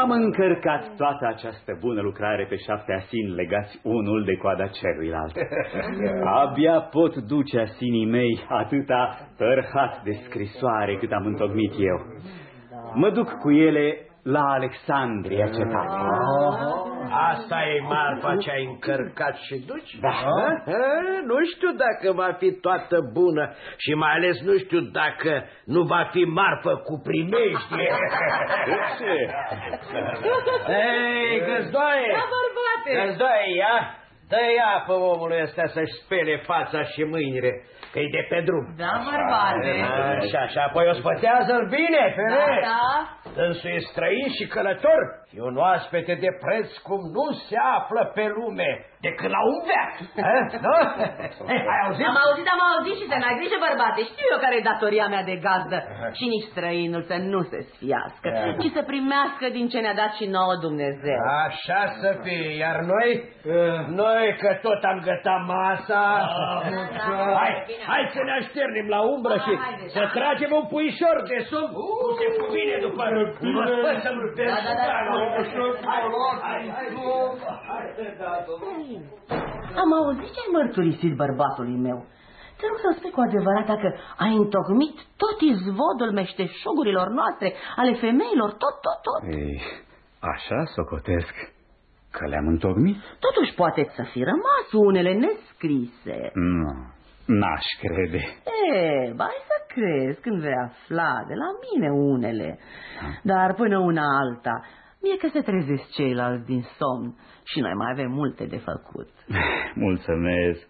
Am încărcat toată această bună lucrare pe șapte asini legați unul de coada celuilalt. Abia pot duce asinii mei atâta tărhat de scrisoare cât am întocmit eu. Mă duc cu ele la Alexandria cetate. Asta e marfa ce ai încărcat și duci? Da. A? Nu știu dacă va fi toată bună și mai ales nu știu dacă nu va fi marfă cu primești. [LAUGHS] Ce? Ei, găzdoaie! Da, bărbate! Găzdoaie, ia! Dă-i apă omului ăsta să-și spele fața și mâinile, că e de pe drum. Da, bărbate! Așa, și apoi o spătează-l bine, fere! Da, da. Dânsul e străin și călător, e un oaspete de preț cum nu se află pe lume, decât la un veac. Nu? Ai auzit? Am auzit, am auzit și să n-ai grijă, bărbate. Știu eu care e datoria mea de gazdă. Și nici străinul să nu se sfiască, Da. ci să primească din ce ne-a dat și nouă Dumnezeu. Așa să fie, iar noi, noi că tot am gătat masa, hai, hai să ne așternim la umbră și să tragem un puișor de somn, cum se cuvine după păsărul de Da, da, da. Am auzit ce ai mărturisit bărbatului meu. Te rog să spui cu adevărat dacă ai întocmit tot izvodul meșteșugurilor noastre, ale femeilor, tot, tot, tot. Ei, așa socotesc că le-am întocmit? Totuși poate să fi rămas unele nescrise. Nu, n-aș crede. E, bai să crezi când vei afla de la mine unele. Dar până una alta, mie că se trezesc ceilalți din somn și noi mai avem multe de făcut. [LAUGHS] Mulțumesc.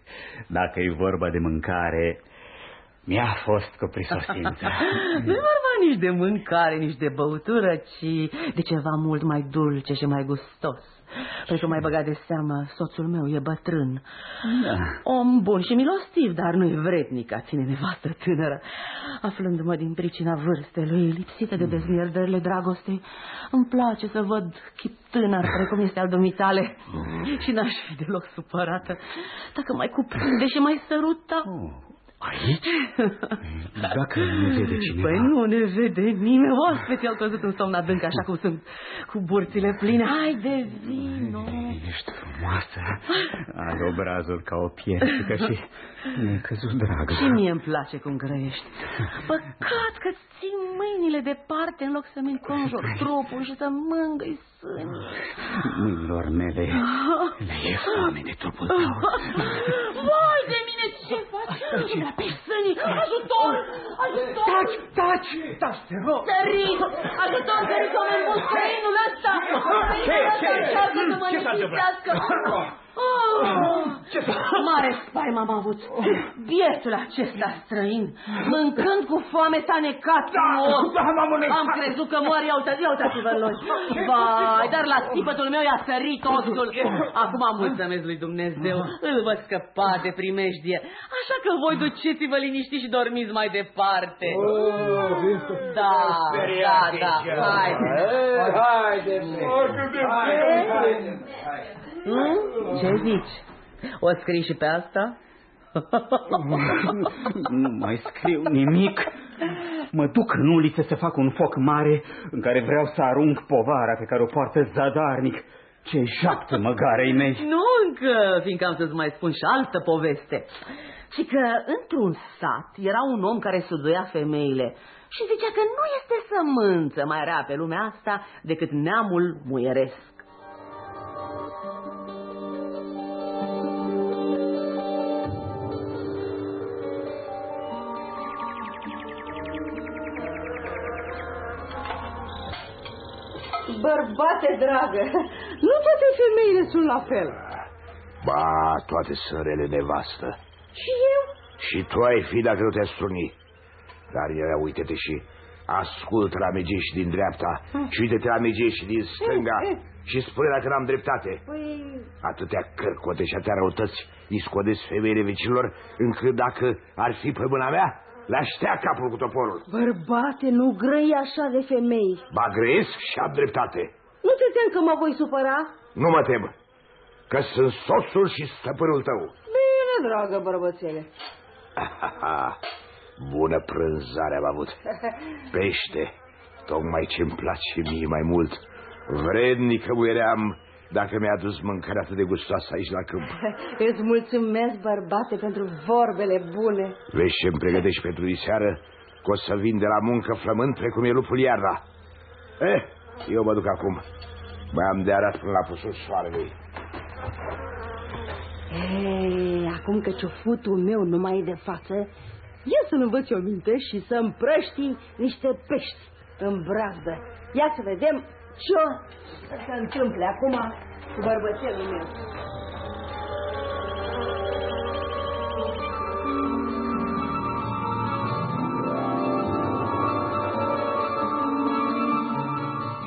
Dacă e vorba de mâncare, mi-a fost cu prisosință. [LAUGHS] nu e vorba nici de mâncare, nici de băutură, ci de ceva mult mai dulce și mai gustos. Pentru că mai băgat de seamă, soțul meu e bătrân. Da. Om bun și milostiv, dar nu-i vrednic a ține nevastă tânără. Aflându-mă din pricina vârstelui, lipsită de dezmierdările dragostei, îmi place să văd chip tânăr precum este al dumitale și n-aș fi deloc supărată dacă mai cuprinde și mai săruta. Aici? [LAUGHS] Dacă nu vede cineva... Păi nu ne vede nimeni. Oaspeții au căzut în somn adânc, așa cum sunt, cu burțile pline. Hai de vino! Ești frumoasă. Ai obrazul ca o piesică și mi-a căzut dragă. Și mie îmi place cum grăiești. Păcat că ții mâinile departe în loc să-mi înconjur trupul și să mângâi sânii. Mâinilor mele le e foame de trupul tău. Vai de mine, ce faci? Mi-a pe sânii! Ajutor! Ajutor! Taci, taci, taci, te rog! Sărit! Ajutor, sărit, o îmbul străinul ăsta! Ce, ce? Încearcă să mă Ce s-a întâmplat? Liniștească! Mare spaimă am avut. Bietul acesta străin, mâncând cu foame, s-a necat Da, în ochi. da, m-am unecat. Am crezut că moare, ia uitați, ia uitați-vă în ochi. Vai, dar la țipătul meu i-a sărit osul. Acum mulțumesc lui Dumnezeu, îl văd scăpa de primejdie. Așa că voi duceți-vă liniștiți și dormiți mai departe. Da, da, da, haide. Haide, Hmm? Ce zici? O scrii și pe asta? Nu mai scriu nimic. Mă duc în uliță să fac un foc mare în care vreau să arunc povara pe care o poartă zadarnic. Ce japtă măgarei mei. Nu încă, fiindcă am să-ți mai spun și altă poveste. Și că într-un sat era un om care suduia femeile și zicea că nu este sămânță mai rea pe lumea asta decât neamul muieresc. Bărbate dragă, nu toate femeile sunt la fel. Ba, toate sunt rele nevastă. Și eu? Și tu ai fi dacă nu te struni. Dar ia uite-te și ascultă la megești din dreapta și uite-te la megești din stânga și spune dacă n-am dreptate. Păi... Atâtea cărcote și atâtea răutăți îi scodesc femeile vecinilor încât dacă ar fi pe mâna mea, le-aș tea capul cu toporul. Bărbate, nu grăi așa de femei. Ba grăiesc și am dreptate. Nu te tem că mă voi supăra? Nu mă tem, că sunt soțul și stăpânul tău. Bine, dragă bărbățele. [LAUGHS] Bună prânzare am avut. [LAUGHS] Pește, tocmai ce-mi place mie mai mult. Vrednică muieream dacă mi-a adus mâncare atât de gustoasă aici la câmp. [LAUGHS] Îți mulțumesc, bărbate, pentru vorbele bune. Vezi ce-mi pregătești pentru diseară? Că o să vin de la muncă flămând precum e lupul iarna. Eh, eu mă duc acum. Mai am de arat până la pusul soarelui. Ei, acum că ciufutul meu nu mai e de față, ia să-mi învăț o minte și să împrăști niște pești în brazdă. Ia să vedem ce o să se întâmple acum cu bărbățelul meu.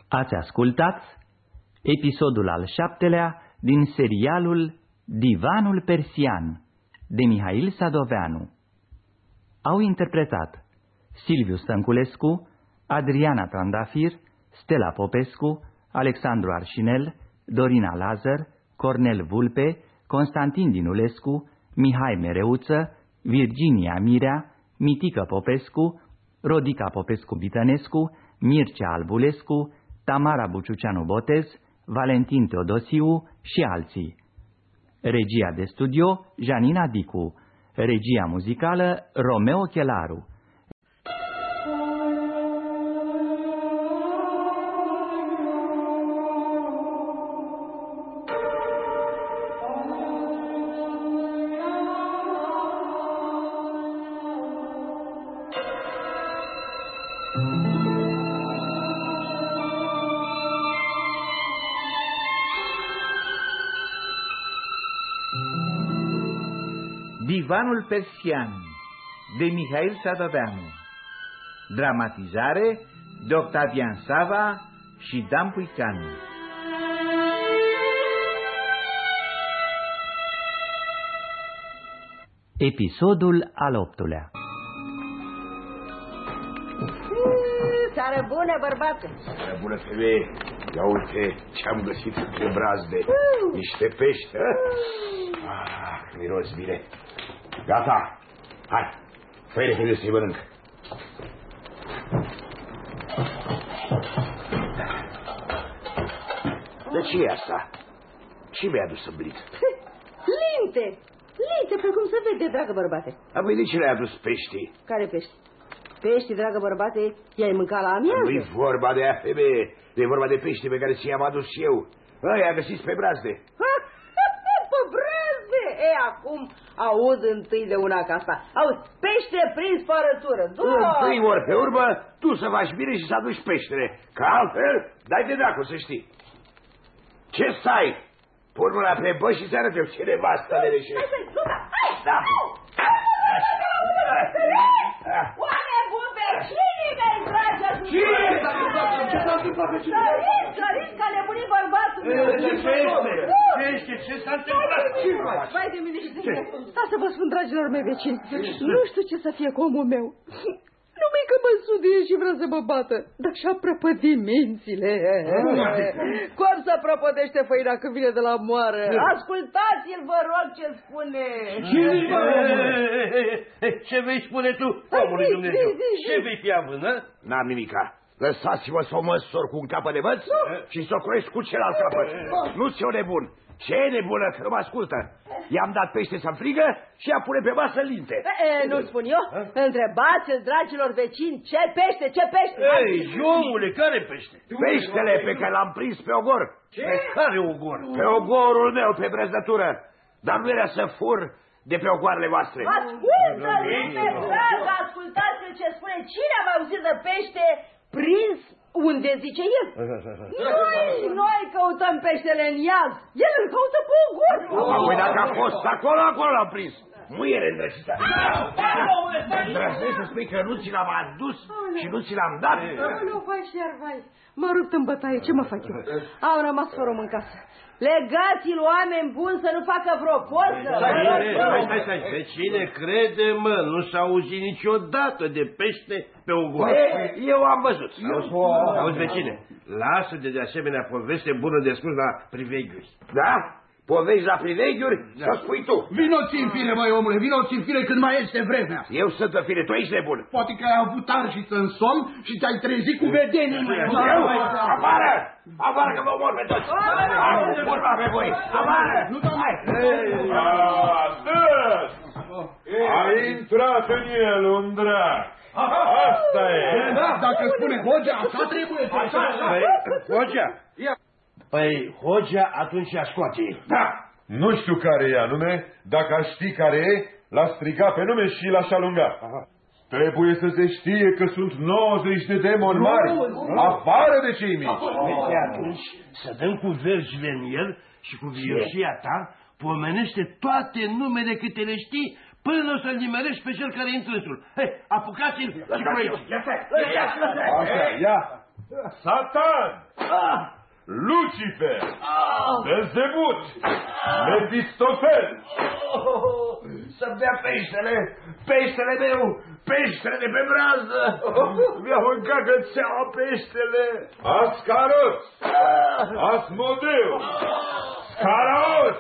Ați ascultat episodul al șaptelea din serialul Divanul Persian de Mihail Sadoveanu. Au interpretat Silviu Stănculescu, Adriana Trandafir, Stella Popescu, Alexandru Arșinel, Dorina Lazar, Cornel Vulpe, Constantin Dinulescu, Mihai Mereuță, Virginia Mirea, Mitică Popescu, Rodica Popescu-Bitănescu, Mircea Albulescu, Tamara Buciuceanu Botez, Valentin Teodosiu și alții. Regia de studio Janina Dicu. Regia muzicală Romeo Chelaru. Divanul Persian de Mihail Sadoveanu Dramatizare de Octavian Sava și Dan Puican Episodul al optulea Seară bună, bărbate! Seară bună, femeie! Ia uite ce-am găsit pe brazde. Niște pești, hă? Ah, miros bine. Gata, hai, Fă-i repede să-i mănânc. De ce e asta? Ce mi-a adus în blit? Linte! Linte, precum se vede, dragă bărbate. Apoi de ce le-ai adus peștii? Care pești? Pești, dragă bărbate, i-ai mâncat la amiază? Nu-i vorba de aia, femeie. E vorba de pește pe care ți-am adus și eu. Ăia găsiți pe brazde. Pe brazde! E, acum aud întâi de una ca asta. Auzi, pește prins pe arătură. Întâi ori pe urmă, tu să faci bine și să aduci peștere. Că altfel, dai de dracu să știi. Ce stai? Pun mâna pe bă și ți arăt eu ce nevastă de leșe. Da. Oameni buni, vecinii mei, dragi Cine? Ce s-a întâmplat pe cine? Căriți, căriți, că a nebunit bărbatul meu. Pește, ce s-a întâmplat? Ce faci? Vai de mine și de mine. Stați să vă spun, dragilor mei vecini. Nu știu ce să fie cu omul meu. Numai că mă sudie și vrea să mă bată, dar și-a prăpădit mințile. Cum să prăpădește făina când vine de la moară? Ascultați-l, vă rog, ce spune. Ce vei spune tu, omului Dumnezeu? Ce vei fi având, hă? N-am nimica. Lăsați-mă să o măsor cu un capăt de văț și să o croiesc cu celălalt capăt. Nu-ți o nebun. Ce e nebună că nu mă ascultă? I-am dat pește să frigă și a pune pe masă linte. E, nu spun eu? Întrebați-l, dragilor vecini, ce pește, ce pește? Ei, omule, care pește? Peștele pe care l-am prins pe ogor. Ce? Pe care ogor? Pe ogorul meu, pe brăzdătură. Dar nu era să fur de pe ogoarele voastre. Ascultă-l, drag, ascultați ce spune. Cine a auzit de pește prins unde zice el? [LAUGHS] Noi, noi căutăm peștele în iaz. El îl caută pe ogor. Apoi dacă a fost acolo, acolo l-am prins. Muiere îndrăcită. Îndrăznesc să spui că nu ți l-am adus și nu ți l-am dat. Nu, vai și iar vai. M-a rupt în bătaie, ce mă fac eu? Au rămas fără om în casă. Legați-l oameni buni să nu facă vreo poză. Stai, stai, stai. Pe cine crede, mă, nu s-a auzit niciodată de pește pe o goară. Eu am văzut. Auzi, auzi, vecine, lasă de de asemenea poveste bună de spus la priveghiuri. Da? Povești la priveghiuri? Da. Să spui tu. Vino-ți în fire, măi, omule, vino-ți în fire când mai este vremea. Eu sunt în fire, tu ești nebun. Poate că ai avut arșiță în somn și te-ai trezit cu vedenii, măi. Eu? Afară! Afară că vă omor pe toți! Afară de vorba pe voi! Afară! Hai! Atât! A intrat în el un drac. Asta e. Da, dacă spune Hogea, așa trebuie. Păi, Hogea? Păi, Hogea atunci a scoate. Da. Nu știu care e anume, dacă aș ști care e, l-a strigat pe nume și l-aș alunga. Trebuie să se știe că sunt 90 de demoni mari, afară de cei mici. Uite, atunci să dăm cu vergile în el și cu vioșia ta pomenește toate numele câte le știi până o să-l nimerești pe cel care e întrânsul. Hei, apucați-l și cu aici. Așa, ia. Satan! Lucifer! Belzebut! Mefistofel! Să bea peștele, peștele meu, peștele de pe brază. [LAUGHS] Mi-a mâncat cățeaua peștele. Ascaros! Asmodeu! Scaraos!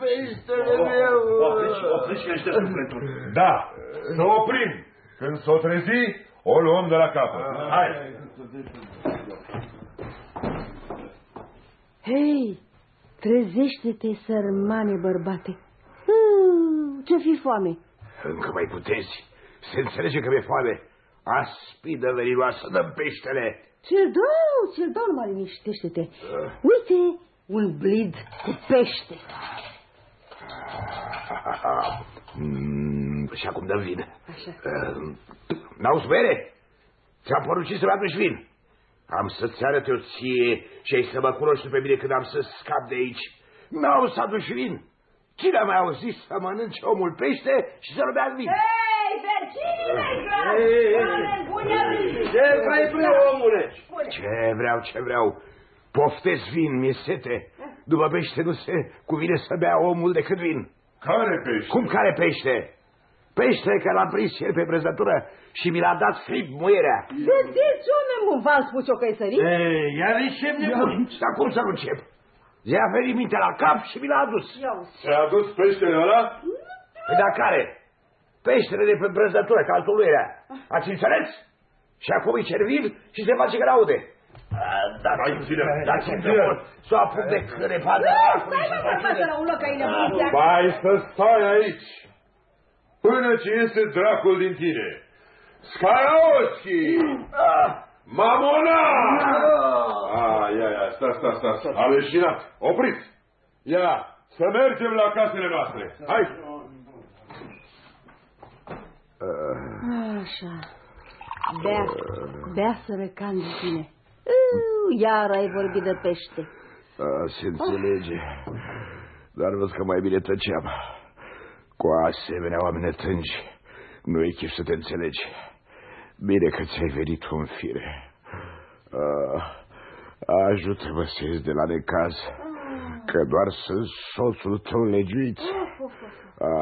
Peștele meu! Opriți, opriți că este sufletul. Da, să oprim. Când s-o trezi, o luăm de la capăt. Hai! Hei, trezește-te, sărmane bărbate. Hmm, ce fi foame? Încă mai puteți. Se înțelege că mi-e foame. Aspidă veninoasă, dăm peștele. Ce-l dau, ce-l dau, numai liniștește-te. Uite, un blid cu pește. Mm, și acum dăm vin. Așa. Uh, N-auzi bere? Ți-am poruncit să-mi aduci vin. Am să-ți arăt eu ție și ai să mă cunoști pe mine când am să scap de aici. N-au să aduci vin. Cine a mai auzit să mănânce omul pește și să-l bea vin? Hei, vecine, Ce vrei tu, omule? Ce vreau, ce vreau. Poftesc vin, mi-e sete. După pește nu se cuvine să bea omul decât vin. Care pește? Cum care pește? Pește că l-am prins el pe brăzătură și mi l-a dat frip muierea. Vedeți, oameni bun, v-am spus eu că e sărit? Ei, iar încep nebun. Dar cum să nu încep? I-a venit mintea la cap și mi l-a adus. Ți-a adus peștele ăla? Păi dar care? peștele de pe brăzdătură, ca altul era. Ați înțeles? Și acum îi cerviv și se face graude. Dați-mi puțină, dați-mi puțină, să o apuc de crepadă. Stai, mă, bărbată, la un loc ai nebunit. Vai să stai aici, până ce iese dracul din tine. Skaraoschi! Mamona! Ah, ia, ia, sta, sta, sta, sta. A leșinat. Opriți! Ia, să mergem la casele noastre. Hai! Așa. Bea, bea să răcan de tine. Uh, Iar ai vorbit de pește. A, se înțelege. Dar văd că mai bine tăceam. Cu asemenea oameni netrângi, nu e chip să te înțelegi. Bine că ți-ai venit în fire. A, ajută-mă să ies de la necaz, că doar sunt soțul tău legiuit. A,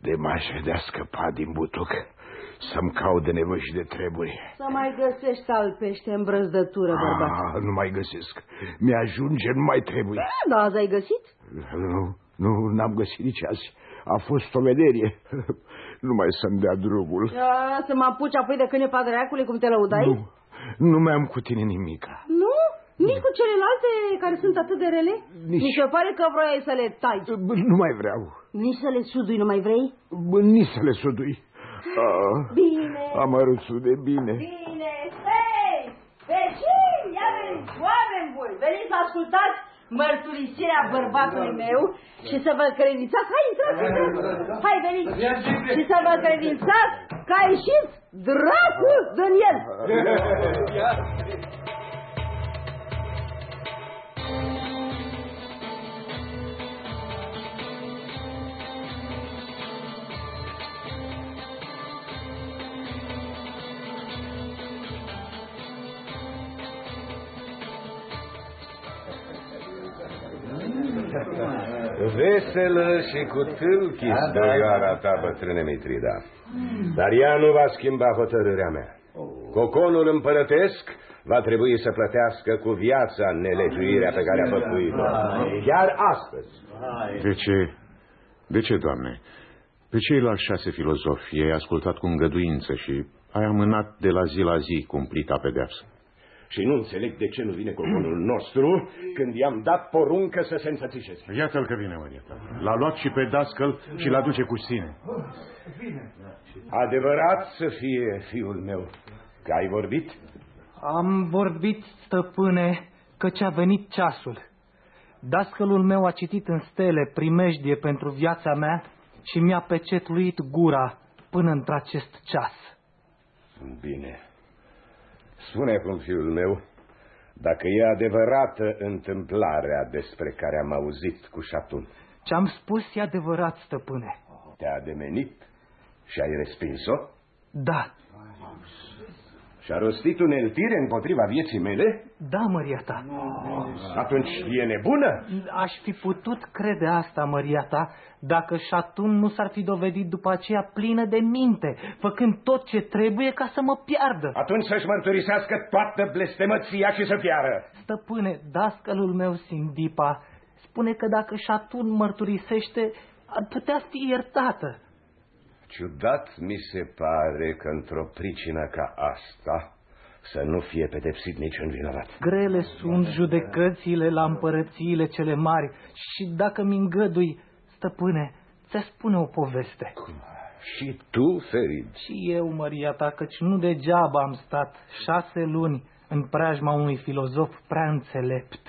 de m-aș vedea scăpa din butuc, să-mi caut de nevoi și de treburi. Să mai găsești alt pește în brăzdătură, bărbat. Ah, nu mai găsesc. Mi-ajunge, nu mai trebuie. Da, azi ai găsit? Nu, nu, n-am găsit nici azi. A fost o vederie. [LAUGHS] Nu mai să-mi dea drumul. A, să mă apuci apoi de cânepa dracului cum te lăudai? Nu, nu mai-am cu tine nimica. Nu? Nici cu celelalte care sunt atât de rele? Nici- Mi se pare că vrei să le tai. Bă, Nu mai vreau. Nici să le sudui nu mai vrei? Bă, nici să le sudui. Ah, Bine. Amărâțul de bine. Bine. Hei! Vecini, ia veniți, oameni buni, veniți să ascultați mărturisirea bărbatului meu și să vă credințați. Hai, intrați, intrați. Hai, veniți. Și să vă credințați că a ieșit dracul din el. Veselă și cu tâlchi stăioara ta, bătrâne Mitrida. Dar ea nu va schimba hotărârea mea. Coconul împărătesc va trebui să plătească cu viața nelegiuirea pe care a făcuit-o. Chiar astăzi. De ce? De ce, Doamne? Pe ceilalți șase filozofi ai ascultat cu îngăduință și ai amânat de la zi la zi cumplita pedeapsă. Și nu înțeleg de ce nu vine coconul [CLEARS THROAT] nostru când i-am dat poruncă să se înfățișeze. Iată-l că vine, Mărieta. L-a luat și pe dascăl și l-a duce cu sine. Adevărat să fie, fiul meu, că ai vorbit? Am vorbit, stăpâne, căci a venit ceasul. Dascălul meu a citit în stele primejdie pentru viața mea și mi-a pecetluit gura până într-acest ceas. Bine. Spune acum, fiul meu, dacă e adevărată întâmplarea despre care am auzit cu șatun. Ce-am spus e adevărat, stăpâne. Te-a ademenit și ai respins-o? Da, Și-a rostit uneltire împotriva vieții mele? da, măria ta. Atunci e nebună? Aș fi putut crede asta, măria ta, dacă șatun nu s-ar fi dovedit după aceea plină de minte, făcând tot ce trebuie ca să mă piardă. Atunci să-și mărturisească toată blestemăția și să piară. Stăpâne, dascălul meu, Sindipa, spune că dacă șatun mărturisește, ar putea fi iertată. Ciudat mi se pare că într-o pricină ca asta să nu fie pedepsit niciun vinovat. Grele sunt judecățile la împărățiile cele mari și dacă mi îngădui, stăpâne, ți spune o poveste. Și tu, Ferid? Și eu, măria ta, căci nu degeaba am stat șase luni în preajma unui filozof prea înțelept.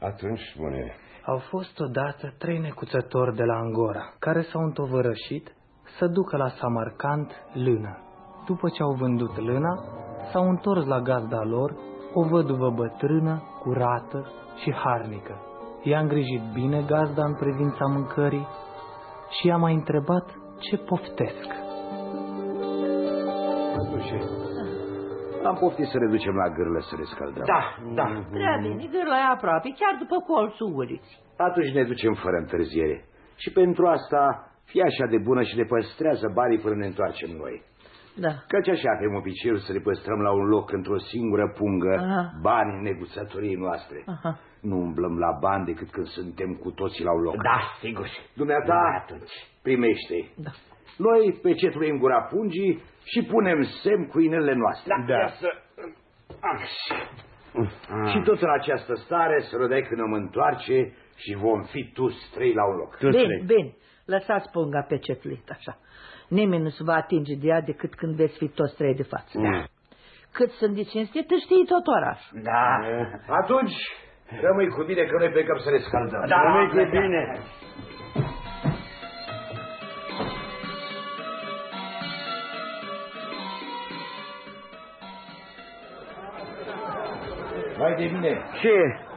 Atunci spune, Au fost odată trei necuțători de la Angora, care s-au întovărășit să ducă la Samarcand lână. După ce au vândut lâna, s-au întors la gazda lor, o văduvă bătrână, curată și harnică. I-a îngrijit bine gazda în privința mâncării și i-a mai întrebat ce poftesc. Am poftit să ne ducem la gârlă să ne scăldăm. Da, da. Prea bine, gârla e aproape, chiar după colțul uliții. Atunci ne ducem fără întârziere. Și pentru asta fii așa de bună și ne păstrează banii până ne întoarcem noi. Da. Căci așa avem obiceiul să le păstrăm la un loc într-o singură pungă Aha. banii neguțătoriei noastre. Aha. Nu umblăm la bani decât când suntem cu toții la un loc. Da, sigur. Dumneata, atunci. primește Da. Noi pecetuim gura pungii și punem semn cu inelele noastre. Da. Ia să... Așa. Și tot în această stare să rădai când îmi întoarce și vom fi tu trei la un loc. Bine, bine. Lăsați punga pe cetlit, așa. Nimeni nu se va atinge de ea decât când veți fi toți trei de față. Da. Cât sunt de cinstită, știi tot orașul. Da. Atunci, rămâi cu bine că noi plecăm să ne scaldăm. Da, rămâi cu bine. Vai de mine. Ce?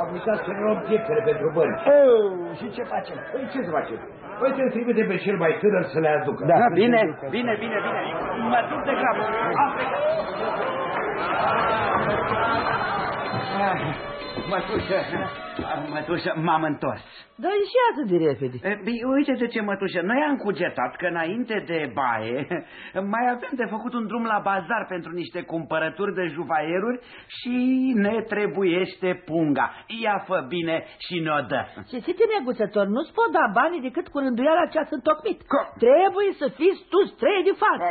Am uitat să ne luăm pieptele pentru bani. Oh, și ce facem? Păi ce să facem? Păi te trimite pe cel mai tânăr să le aducă. Da, bine, bine, bine, bine. Mă duc de grabă. Am plecat. Mătușă, mătușă, m-am întors. Dar e și atât de repede. E, Bine, uite de ce, mătușă, noi am cugetat că înainte de baie [LAUGHS] mai avem de făcut un drum la bazar pentru niște cumpărături de juvaieruri și ne trebuiește punga. Ia fă bine și ne-o dă. Și țite neguțător, nu-ți pot da banii decât cu rânduiala cea sunt tocmit. Trebuie să fiți tu trei de față.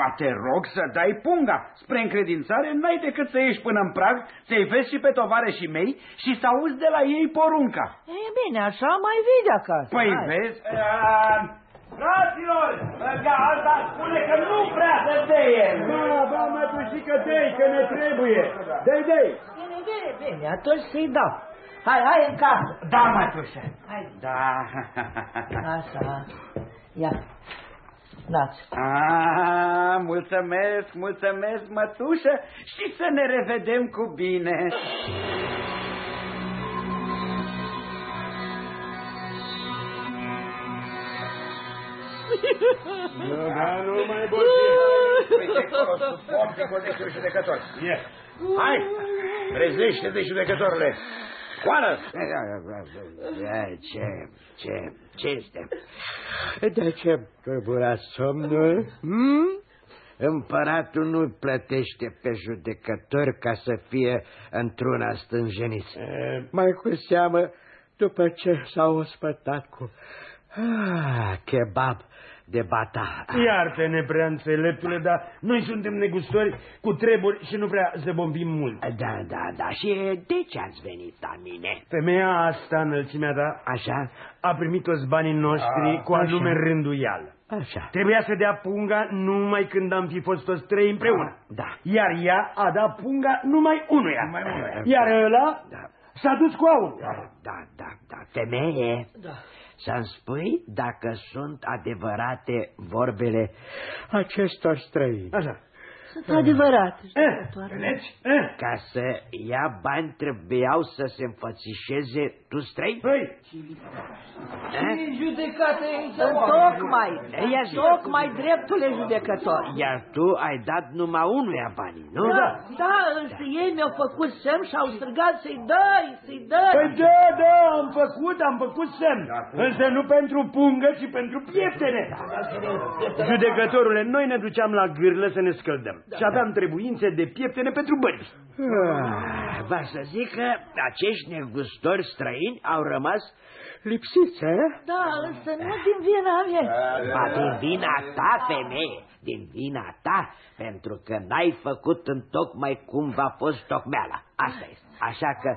Va te rog să dai punga. Spre încredințare n-ai decât să ieși până în prag, să-i vezi și pe tovarășii mei și să auzi de la ei porunca. E bine, așa mai vii de acasă. Păi Hai. vezi? Uh, fraților, asta spune că nu prea să deie. Da, da, mătușică, dei, că ne trebuie. Dei, dei. Bine, bine, bine, atunci să-i dau. Hai, hai în casă. Da, mătușă. Hai. Da. Așa. Ia. Dați. Ah, mulțumesc, mulțumesc, mătușă, și să ne revedem cu bine. Da, nu mai Uite acolo, sub foc, de codesul judecător. Ia. Hai, trezește-te, judecătorule. Coară! Ce, ce, ce este? De ce tulbura somnul? Hmm? Împăratul nu plătește pe judecători ca să fie într-una stânjeniți. Mai cu seamă după ce s-au ospătat cu ah, kebab de bata. Iartă-ne, prea înțeleptule, dar noi suntem negustori cu treburi și nu prea zăbombim mult. Da, da, da. Și de ce ați venit la mine? Femeia asta, înălțimea ta, Așa? a primit toți banii noștri A, cu anume așa. rânduială. Așa. Trebuia să dea punga numai când am fi fost toți trei împreună. Da. Iar ea a dat punga numai unuia. Numai unuia. Iar ăla Da. s-a dus cu aur. Da, da, da, da. Femeie, Da. Să-mi spui dacă sunt adevărate vorbele acestor străini. Așa. Sunt adevărat. Vedeți? Ca să ia bani trebuiau să se înfățișeze tu străini? Păi, Și judecată Tocmai, Ia zi. tocmai dreptule judecător. Iar tu ai dat numai unuia banii, nu? Da, da, însă ei mi-au făcut semn și au strigat să-i dai, să-i dai. Păi da, da, am făcut, am făcut semn. Însă nu pentru pungă, ci pentru pieftene. Judecătorule, noi ne duceam la gârlă să ne scăldăm. Și aveam trebuințe de pieptene pentru bărbi. Ah, Va să zic că acești negustori străini au rămas lipsiți, eh? Da, însă nu din vina mea. Ba din vina ta, femeie, din vina ta, pentru că n-ai făcut în tocmai cum v-a fost tocmeala. Asta este. Așa că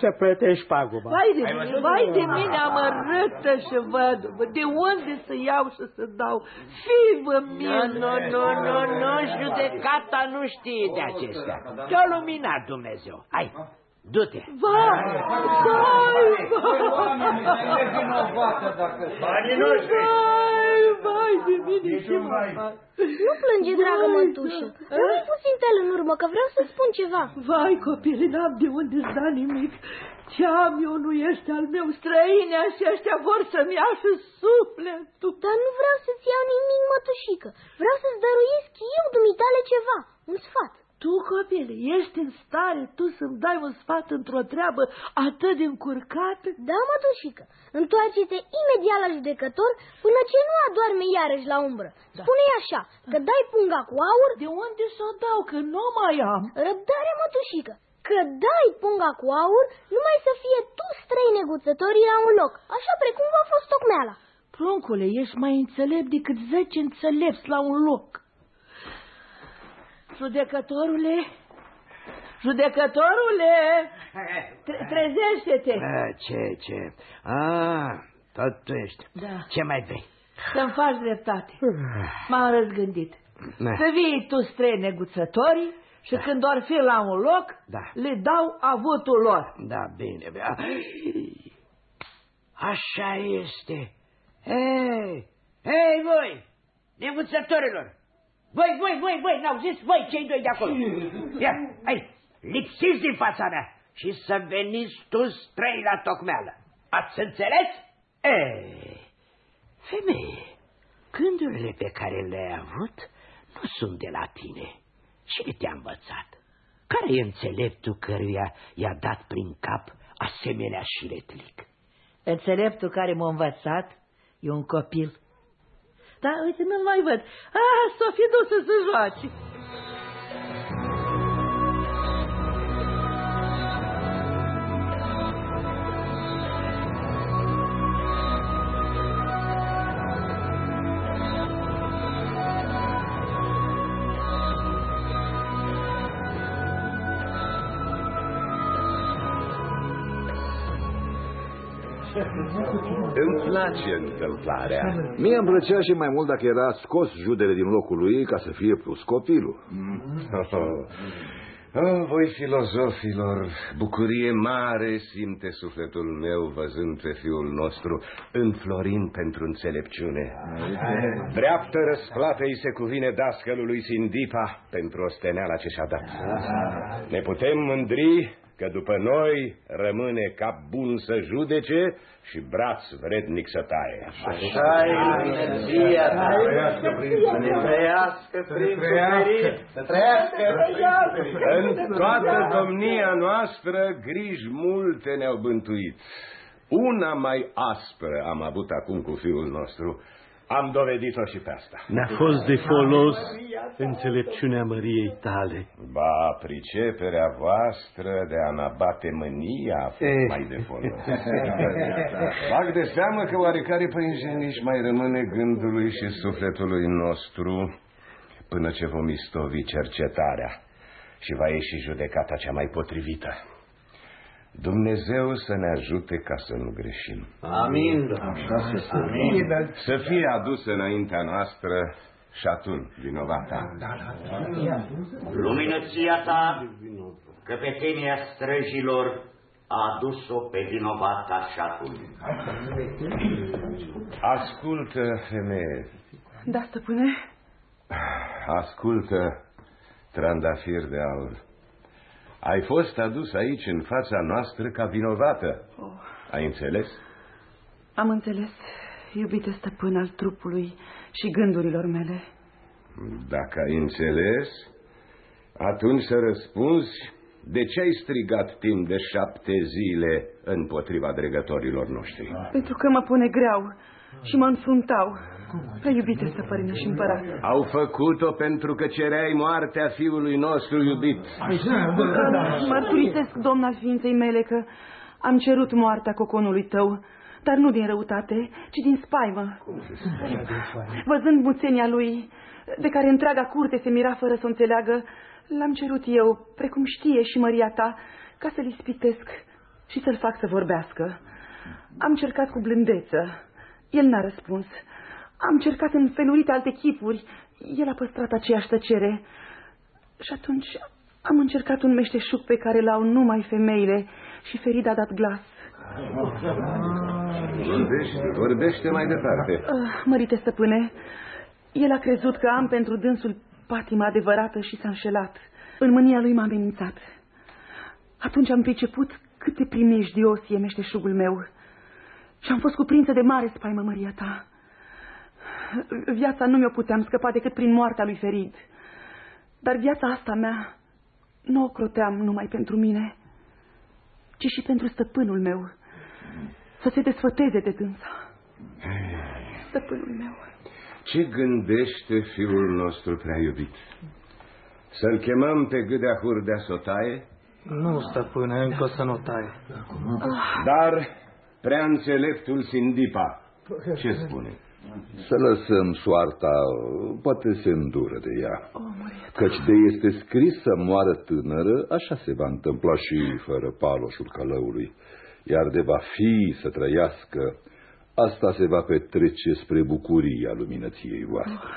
să plătești paguba. Vai de mine, vai de mine amărâtă și văd. De unde să iau și să dau? Fivă mie! Nu, nu, nu, nu, judecata nu știe de acestea. Te-a luminat Dumnezeu. Hai, du-te. Vai, vai, Banii noștri. vai, vai de mine ce mă fac. Nu plânge, dragă mătușă. Rămâi puțin tel în urmă, că vreau să spun ceva. Vai, copile, n-am de unde-ți da nimic. Ce am eu nu este al meu, străine și ăștia vor să-mi ia și sufletul. Dar nu vreau să-ți iau nimic, mătușică. Vreau să-ți dăruiesc eu dumitale ceva, un sfat. Tu, copil, ești în stare tu să-mi dai un sfat într-o treabă atât de încurcată? Da, mătușică, întoarce-te imediat la judecător până ce nu adorme iarăși la umbră. Da. Spune-i așa, că dai punga cu aur... De unde să o dau, că nu mai am? Răbdare, mătușică, că dai punga cu aur numai să fie tu străi neguțătorii la un loc, așa precum v-a fost tocmeala. Pruncule, ești mai înțelept decât zece înțelepți la un loc. Judecătorule, judecătorule, tre trezește-te. Ce, ce? Ah, tot tu ești. Da. Ce mai vrei? Să-mi faci dreptate. M-am răzgândit. Da. Să vii tu străini neguțătorii și când or fi la un loc, Da. le dau avutul lor. Da, bine. bine. Așa este. Ei, ei, voi, neguțătorilor! Voi, voi, voi, voi, n-auziți? Voi, cei doi de acolo! [LAUGHS] Ia, hai, lipsiți din fața mea și să veniți tu străi la tocmeală. Ați înțeles? Ei, femeie, gândurile pe care le-ai avut nu sunt de la tine. Cine te-a învățat? Care e înțeleptul căruia i-a dat prin cap asemenea șiretlic? Înțeleptul care m-a învățat e un copil. Da, uite, nu mai văd. Ah, s-o fi dus să se joace. Îmi place întâmplarea. Mie îmi plăcea și mai mult dacă era scos judele din locul lui ca să fie plus copilul. [LAUGHS] Oh, voi filozofilor, bucurie mare simte sufletul meu văzând pe fiul nostru înflorind pentru înțelepciune. Dreaptă răsplată îi se cuvine dascălului Sindipa pentru osteneala ce și-a dat. Ne putem mândri că după noi rămâne cap bun să judece și braț vrednic să taie. Așa e luminăția ta. Să trăiască prințul. Să ne trăiască prințul ferit. Să trăiască prințul În toată domnia noastră griji multe ne-au bântuit. Una mai aspră am avut acum cu fiul nostru. Am dovedit-o și pe asta. Ne-a fost de folos înțelepciunea Măriei tale. Ba, priceperea voastră de a nabate mânia a fost Eh. mai de folos. Fac de seamă că oarecare păinjeniș mai rămâne gândului și sufletului nostru până ce vom istovi cercetarea și va ieși judecata cea mai potrivită. Dumnezeu să ne ajute ca să nu greșim. Amin, Doamne. Amin. Să fie adus înaintea noastră și atunci vinovata. Luminăția ta, căpetenia străjilor, a adus-o pe vinovata șatul. Ascultă, femeie, Da, stăpâne? ascultă, trandafir de aur. Ai fost adus aici în fața noastră ca vinovată. Oh. Ai înțeles? Am înțeles, iubite stăpân al trupului și gândurilor mele. Dacă ai înțeles, atunci să răspunzi de ce ai strigat timp de șapte zile împotriva dregătorilor noștri. Pentru că mă pune greau și mă înfruntau. Prea iubite stăpâne și împărat. Au făcut-o pentru că cereai moartea fiului nostru iubit. Mărturisesc, domn al ființei mele, că am cerut moartea coconului tău, dar nu din răutate, ci din spaimă. Văzând muțenia lui, de care întreaga curte se mira fără să o înțeleagă, l-am cerut eu, precum știe și măria ta, ca să-l ispitesc și să-l fac să vorbească. Am cercat cu blândeță. El n-a răspuns. Am cercat în felurite alte chipuri. El a păstrat aceeași tăcere. Și atunci am încercat un meșteșug pe care l-au numai femeile și Ferid a dat glas. Vorbește, vorbește mai departe. Uh, mărite stăpâne, el a crezut că am pentru dânsul patima adevărată și s-a înșelat. În mânia lui m-a amenințat. Atunci am priceput câte primejdios e meșteșugul meu și am fost cuprinsă de mare spaimă, măria ta. Viața nu mi-o puteam scăpa decât prin moartea lui Ferid. Dar viața asta mea nu o croteam numai pentru mine, ci și pentru stăpânul meu, să se desfăteze de dânsa. Stăpânul meu. Ce gândește fiul nostru prea iubit? Să-l chemăm pe gâdea hurdea să o taie? Nu, stăpâne, încă să nu taie. Dar prea înțeleptul Sindipa, ce spune? Să lăsăm soarta, poate se îndură de ea. Căci de este scris să moară tânără, așa se va întâmpla și fără paloșul călăului. Iar de va fi să trăiască, asta se va petrece spre bucuria luminăției voastre.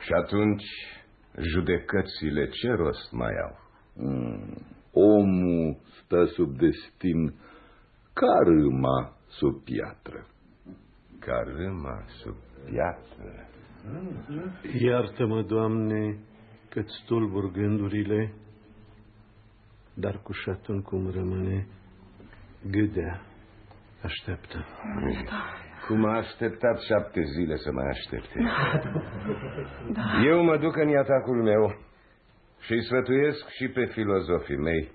Și atunci, judecățile ce rost mai au? Mm. Omul stă sub destin ca râma sub piatră. Ca râma sub piatră. Iartă-mă, Doamne, că-ți tulbur gândurile, dar cu șatun cum rămâne gâdea așteaptă. Cum a așteptat șapte zile să mai aștepte. Eu mă duc în atacul meu și îi sfătuiesc și pe filozofii mei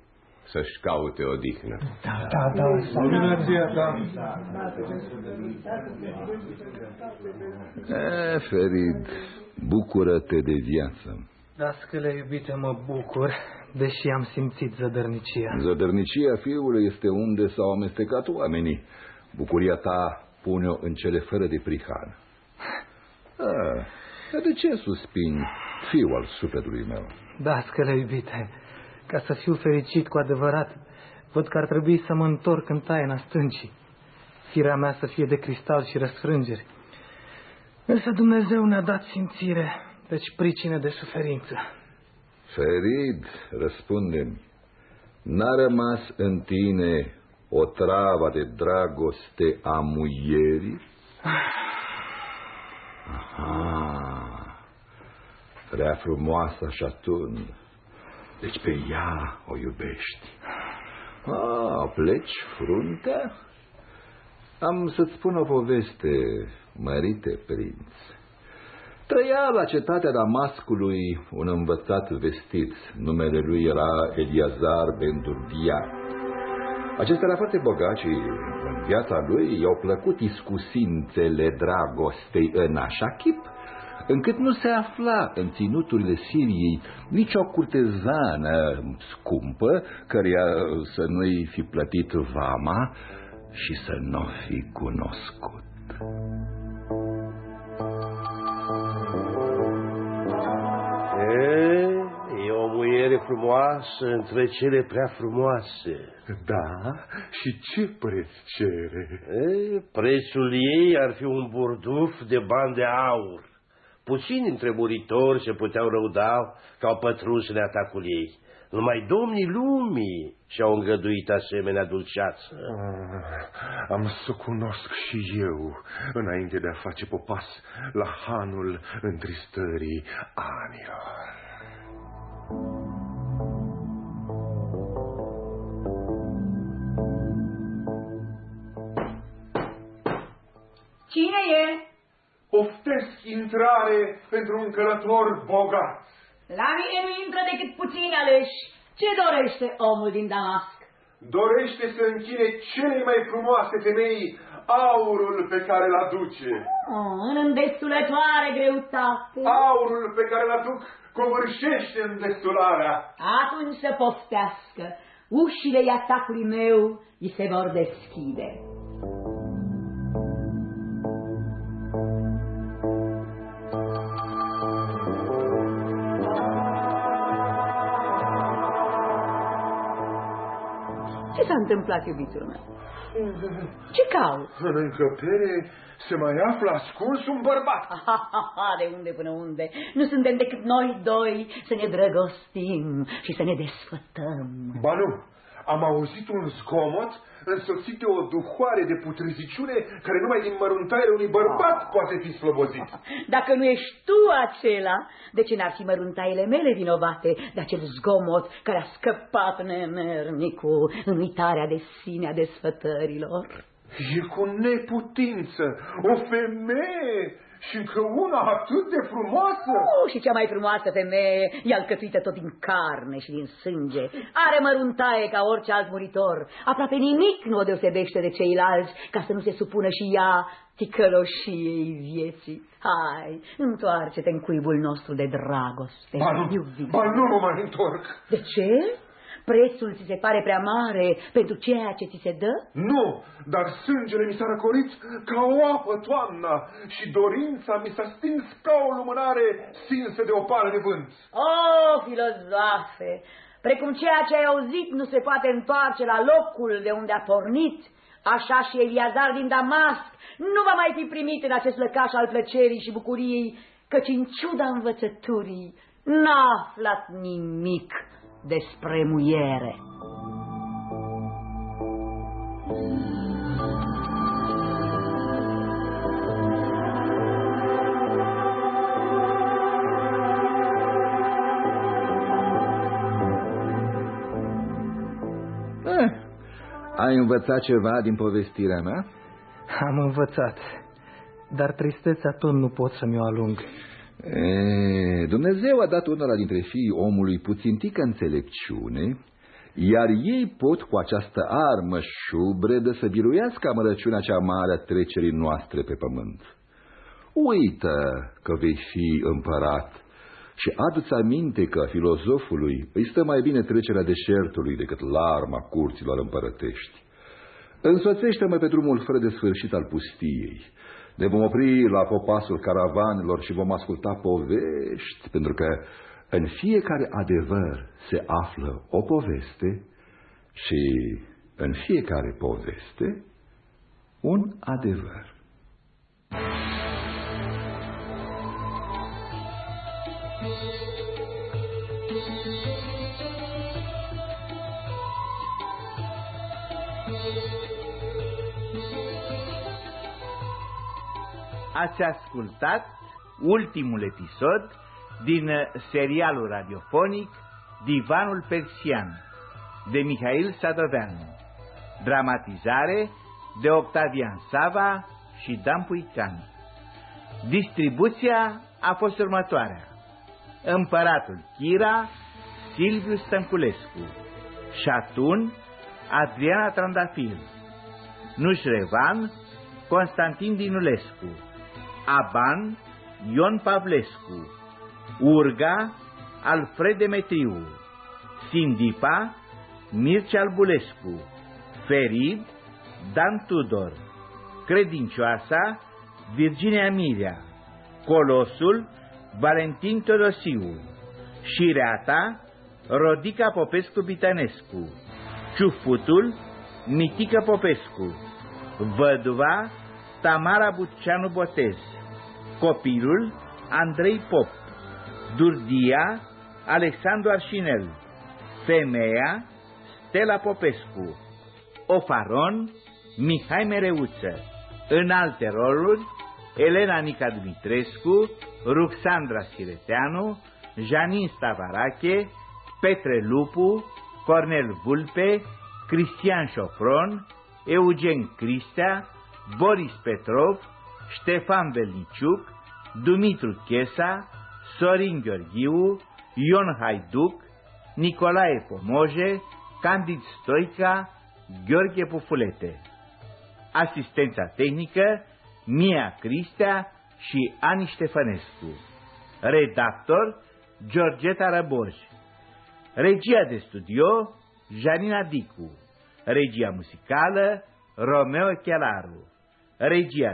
să-și caute odihnă. Da, da, da. Luminația ta. E, Ferid, bucură-te de viață. Dascăle iubite, mă bucur, deși am simțit zădărnicia. Zădărnicia fiului este unde s-au amestecat oamenii. Bucuria ta pune-o în cele fără de prihană. Ah, dar de ce suspini, fiu al sufletului meu? Dascăle iubite, ca să fiu fericit cu adevărat, văd că ar trebui să mă întorc în taina stâncii. Firea mea să fie de cristal și răsfrângeri. Însă Dumnezeu ne-a dat simțire, deci pricină de suferință. Ferid, răspunde-mi, n-a rămas în tine o travă de dragoste a muierii? Aha, prea frumoasă și atunci. Deci pe ea o iubești. Ah, pleci fruntea? Am să-ți spun o poveste, mărite prinț. Trăia la cetatea Damascului un învățat vestit. Numele lui era Eliazar ben Durdia. Acesta era foarte bogat și în viața lui i-au plăcut iscusințele dragostei în așa chip încât nu se afla în ținuturile Siriei nicio curtezană scumpă căreia să nu-i fi plătit vama și să nu fi cunoscut. E, e o muiere frumoasă între cele prea frumoase. Da? Și ce preț cere? E, prețul ei ar fi un burduf de bani de aur. Puțini dintre muritori se puteau răuda că au pătruns în atacul ei. Numai domnii lumii și-au îngăduit asemenea dulceață. Ah, am să cunosc și eu, înainte de a face popas la hanul întristării anilor. Cine e? Oftesc intrare pentru un călător bogat. La mine nu intră decât puțini aleși. Ce dorește omul din Damasc? Dorește să închine cele mai frumoase femei aurul pe care îl aduce. Oh, în îndestulătoare greutate. Aurul pe care îl aduc covârșește îndestularea. Atunci să poftească. Ușile atacului meu îi se vor deschide. Întâmplat, iubitul meu? Ce cauți? În încăpere se mai află ascuns un bărbat. [LAUGHS] De unde până unde? Nu suntem decât noi doi să ne drăgostim și să ne desfătăm. Ba nu, am auzit un zgomot însoțit de o duhoare de putreziciune care numai din măruntaiele unui bărbat poate fi slobozit. [LAUGHS] Dacă nu ești tu acela, de ce n-ar fi măruntaiele mele vinovate de acel zgomot care a scăpat nemernicul în uitarea de sine a desfătărilor? E cu neputință. O femeie și încă una atât de frumoasă? Oh, și cea mai frumoasă femeie e alcătuită tot din carne și din sânge. Are măruntaie ca orice alt muritor. Aproape nimic nu o deosebește de ceilalți, ca să nu se supună și ea ticăloșiei vieții. Hai, întoarce-te în cuibul nostru de dragoste. Ba nu, ba nu mă mai întorc. De ce? Prețul ți se pare prea mare pentru ceea ce ți se dă? Nu, dar sângele mi s-a răcorit ca o apă toamna și dorința mi s-a stins ca o lumânare stinsă de o pală de vânt. Oh, filozofe, precum ceea ce ai auzit nu se poate întoarce la locul de unde a pornit, așa și Eliazar din Damasc nu va mai fi primit în acest lăcaș al plăcerii și bucuriei, căci în ciuda învățăturii n-a aflat nimic despre muiere. Eh, ai învățat ceva din povestirea mea? Am învățat, dar tristețea tot nu pot să mi-o alung. E, Dumnezeu a dat unora dintre fiii omului puțintică înțelepciune, iar ei pot cu această armă șubredă să biruiască amărăciunea cea mare a trecerii noastre pe pământ. Uită că vei fi împărat și adu-ți aminte că filozofului îi stă mai bine trecerea deșertului decât larma curților împărătești. Însoțește-mă pe drumul fără de sfârșit al pustiei ne vom opri la popasul caravanelor și vom asculta povești, pentru că în fiecare adevăr se află o poveste și în fiecare poveste un adevăr. Ați ascultat ultimul episod din serialul radiofonic Divanul Persian de Mihail Sadoveanu, dramatizare de Octavian Sava și Dan Puican. Distribuția a fost următoarea. Împăratul Chira, Silviu Stănculescu, Șatun, Adriana Trandafil, Nușrevan, Constantin Dinulescu, Aban, Ion Pavlescu, Urga, Alfred Demetriu, Sindipa, Mircea Albulescu, Ferid, Dan Tudor, Credincioasa, Virginia Mirea, Colosul, Valentin Todosiu, Șireata, Rodica Popescu Bitănescu, Ciufutul, Mitică Popescu, Văduva, Tamara Buceanu Botez, Copilul Andrei Pop, Durdia Alexandru Arșinel, Femeia Stella Popescu, Ofaron Mihai Mereuță, în alte roluri Elena Nica Dumitrescu, Ruxandra Sireteanu, Janin Stavarache, Petre Lupu, Cornel Vulpe, Cristian Șofron, Eugen Cristea, Boris Petrov, Ștefan Belniciuc, Dumitru Chesa, Sorin Gheorghiu, Ion Haiduc, Nicolae Pomoje, Candid Stoica, Gheorghe Pufulete. Asistența tehnică, Mia Cristea și Ani Ștefănescu. Redactor, Georgeta Răboj. Regia de studio, Janina Dicu. Regia muzicală, Romeo Chelaru. Regia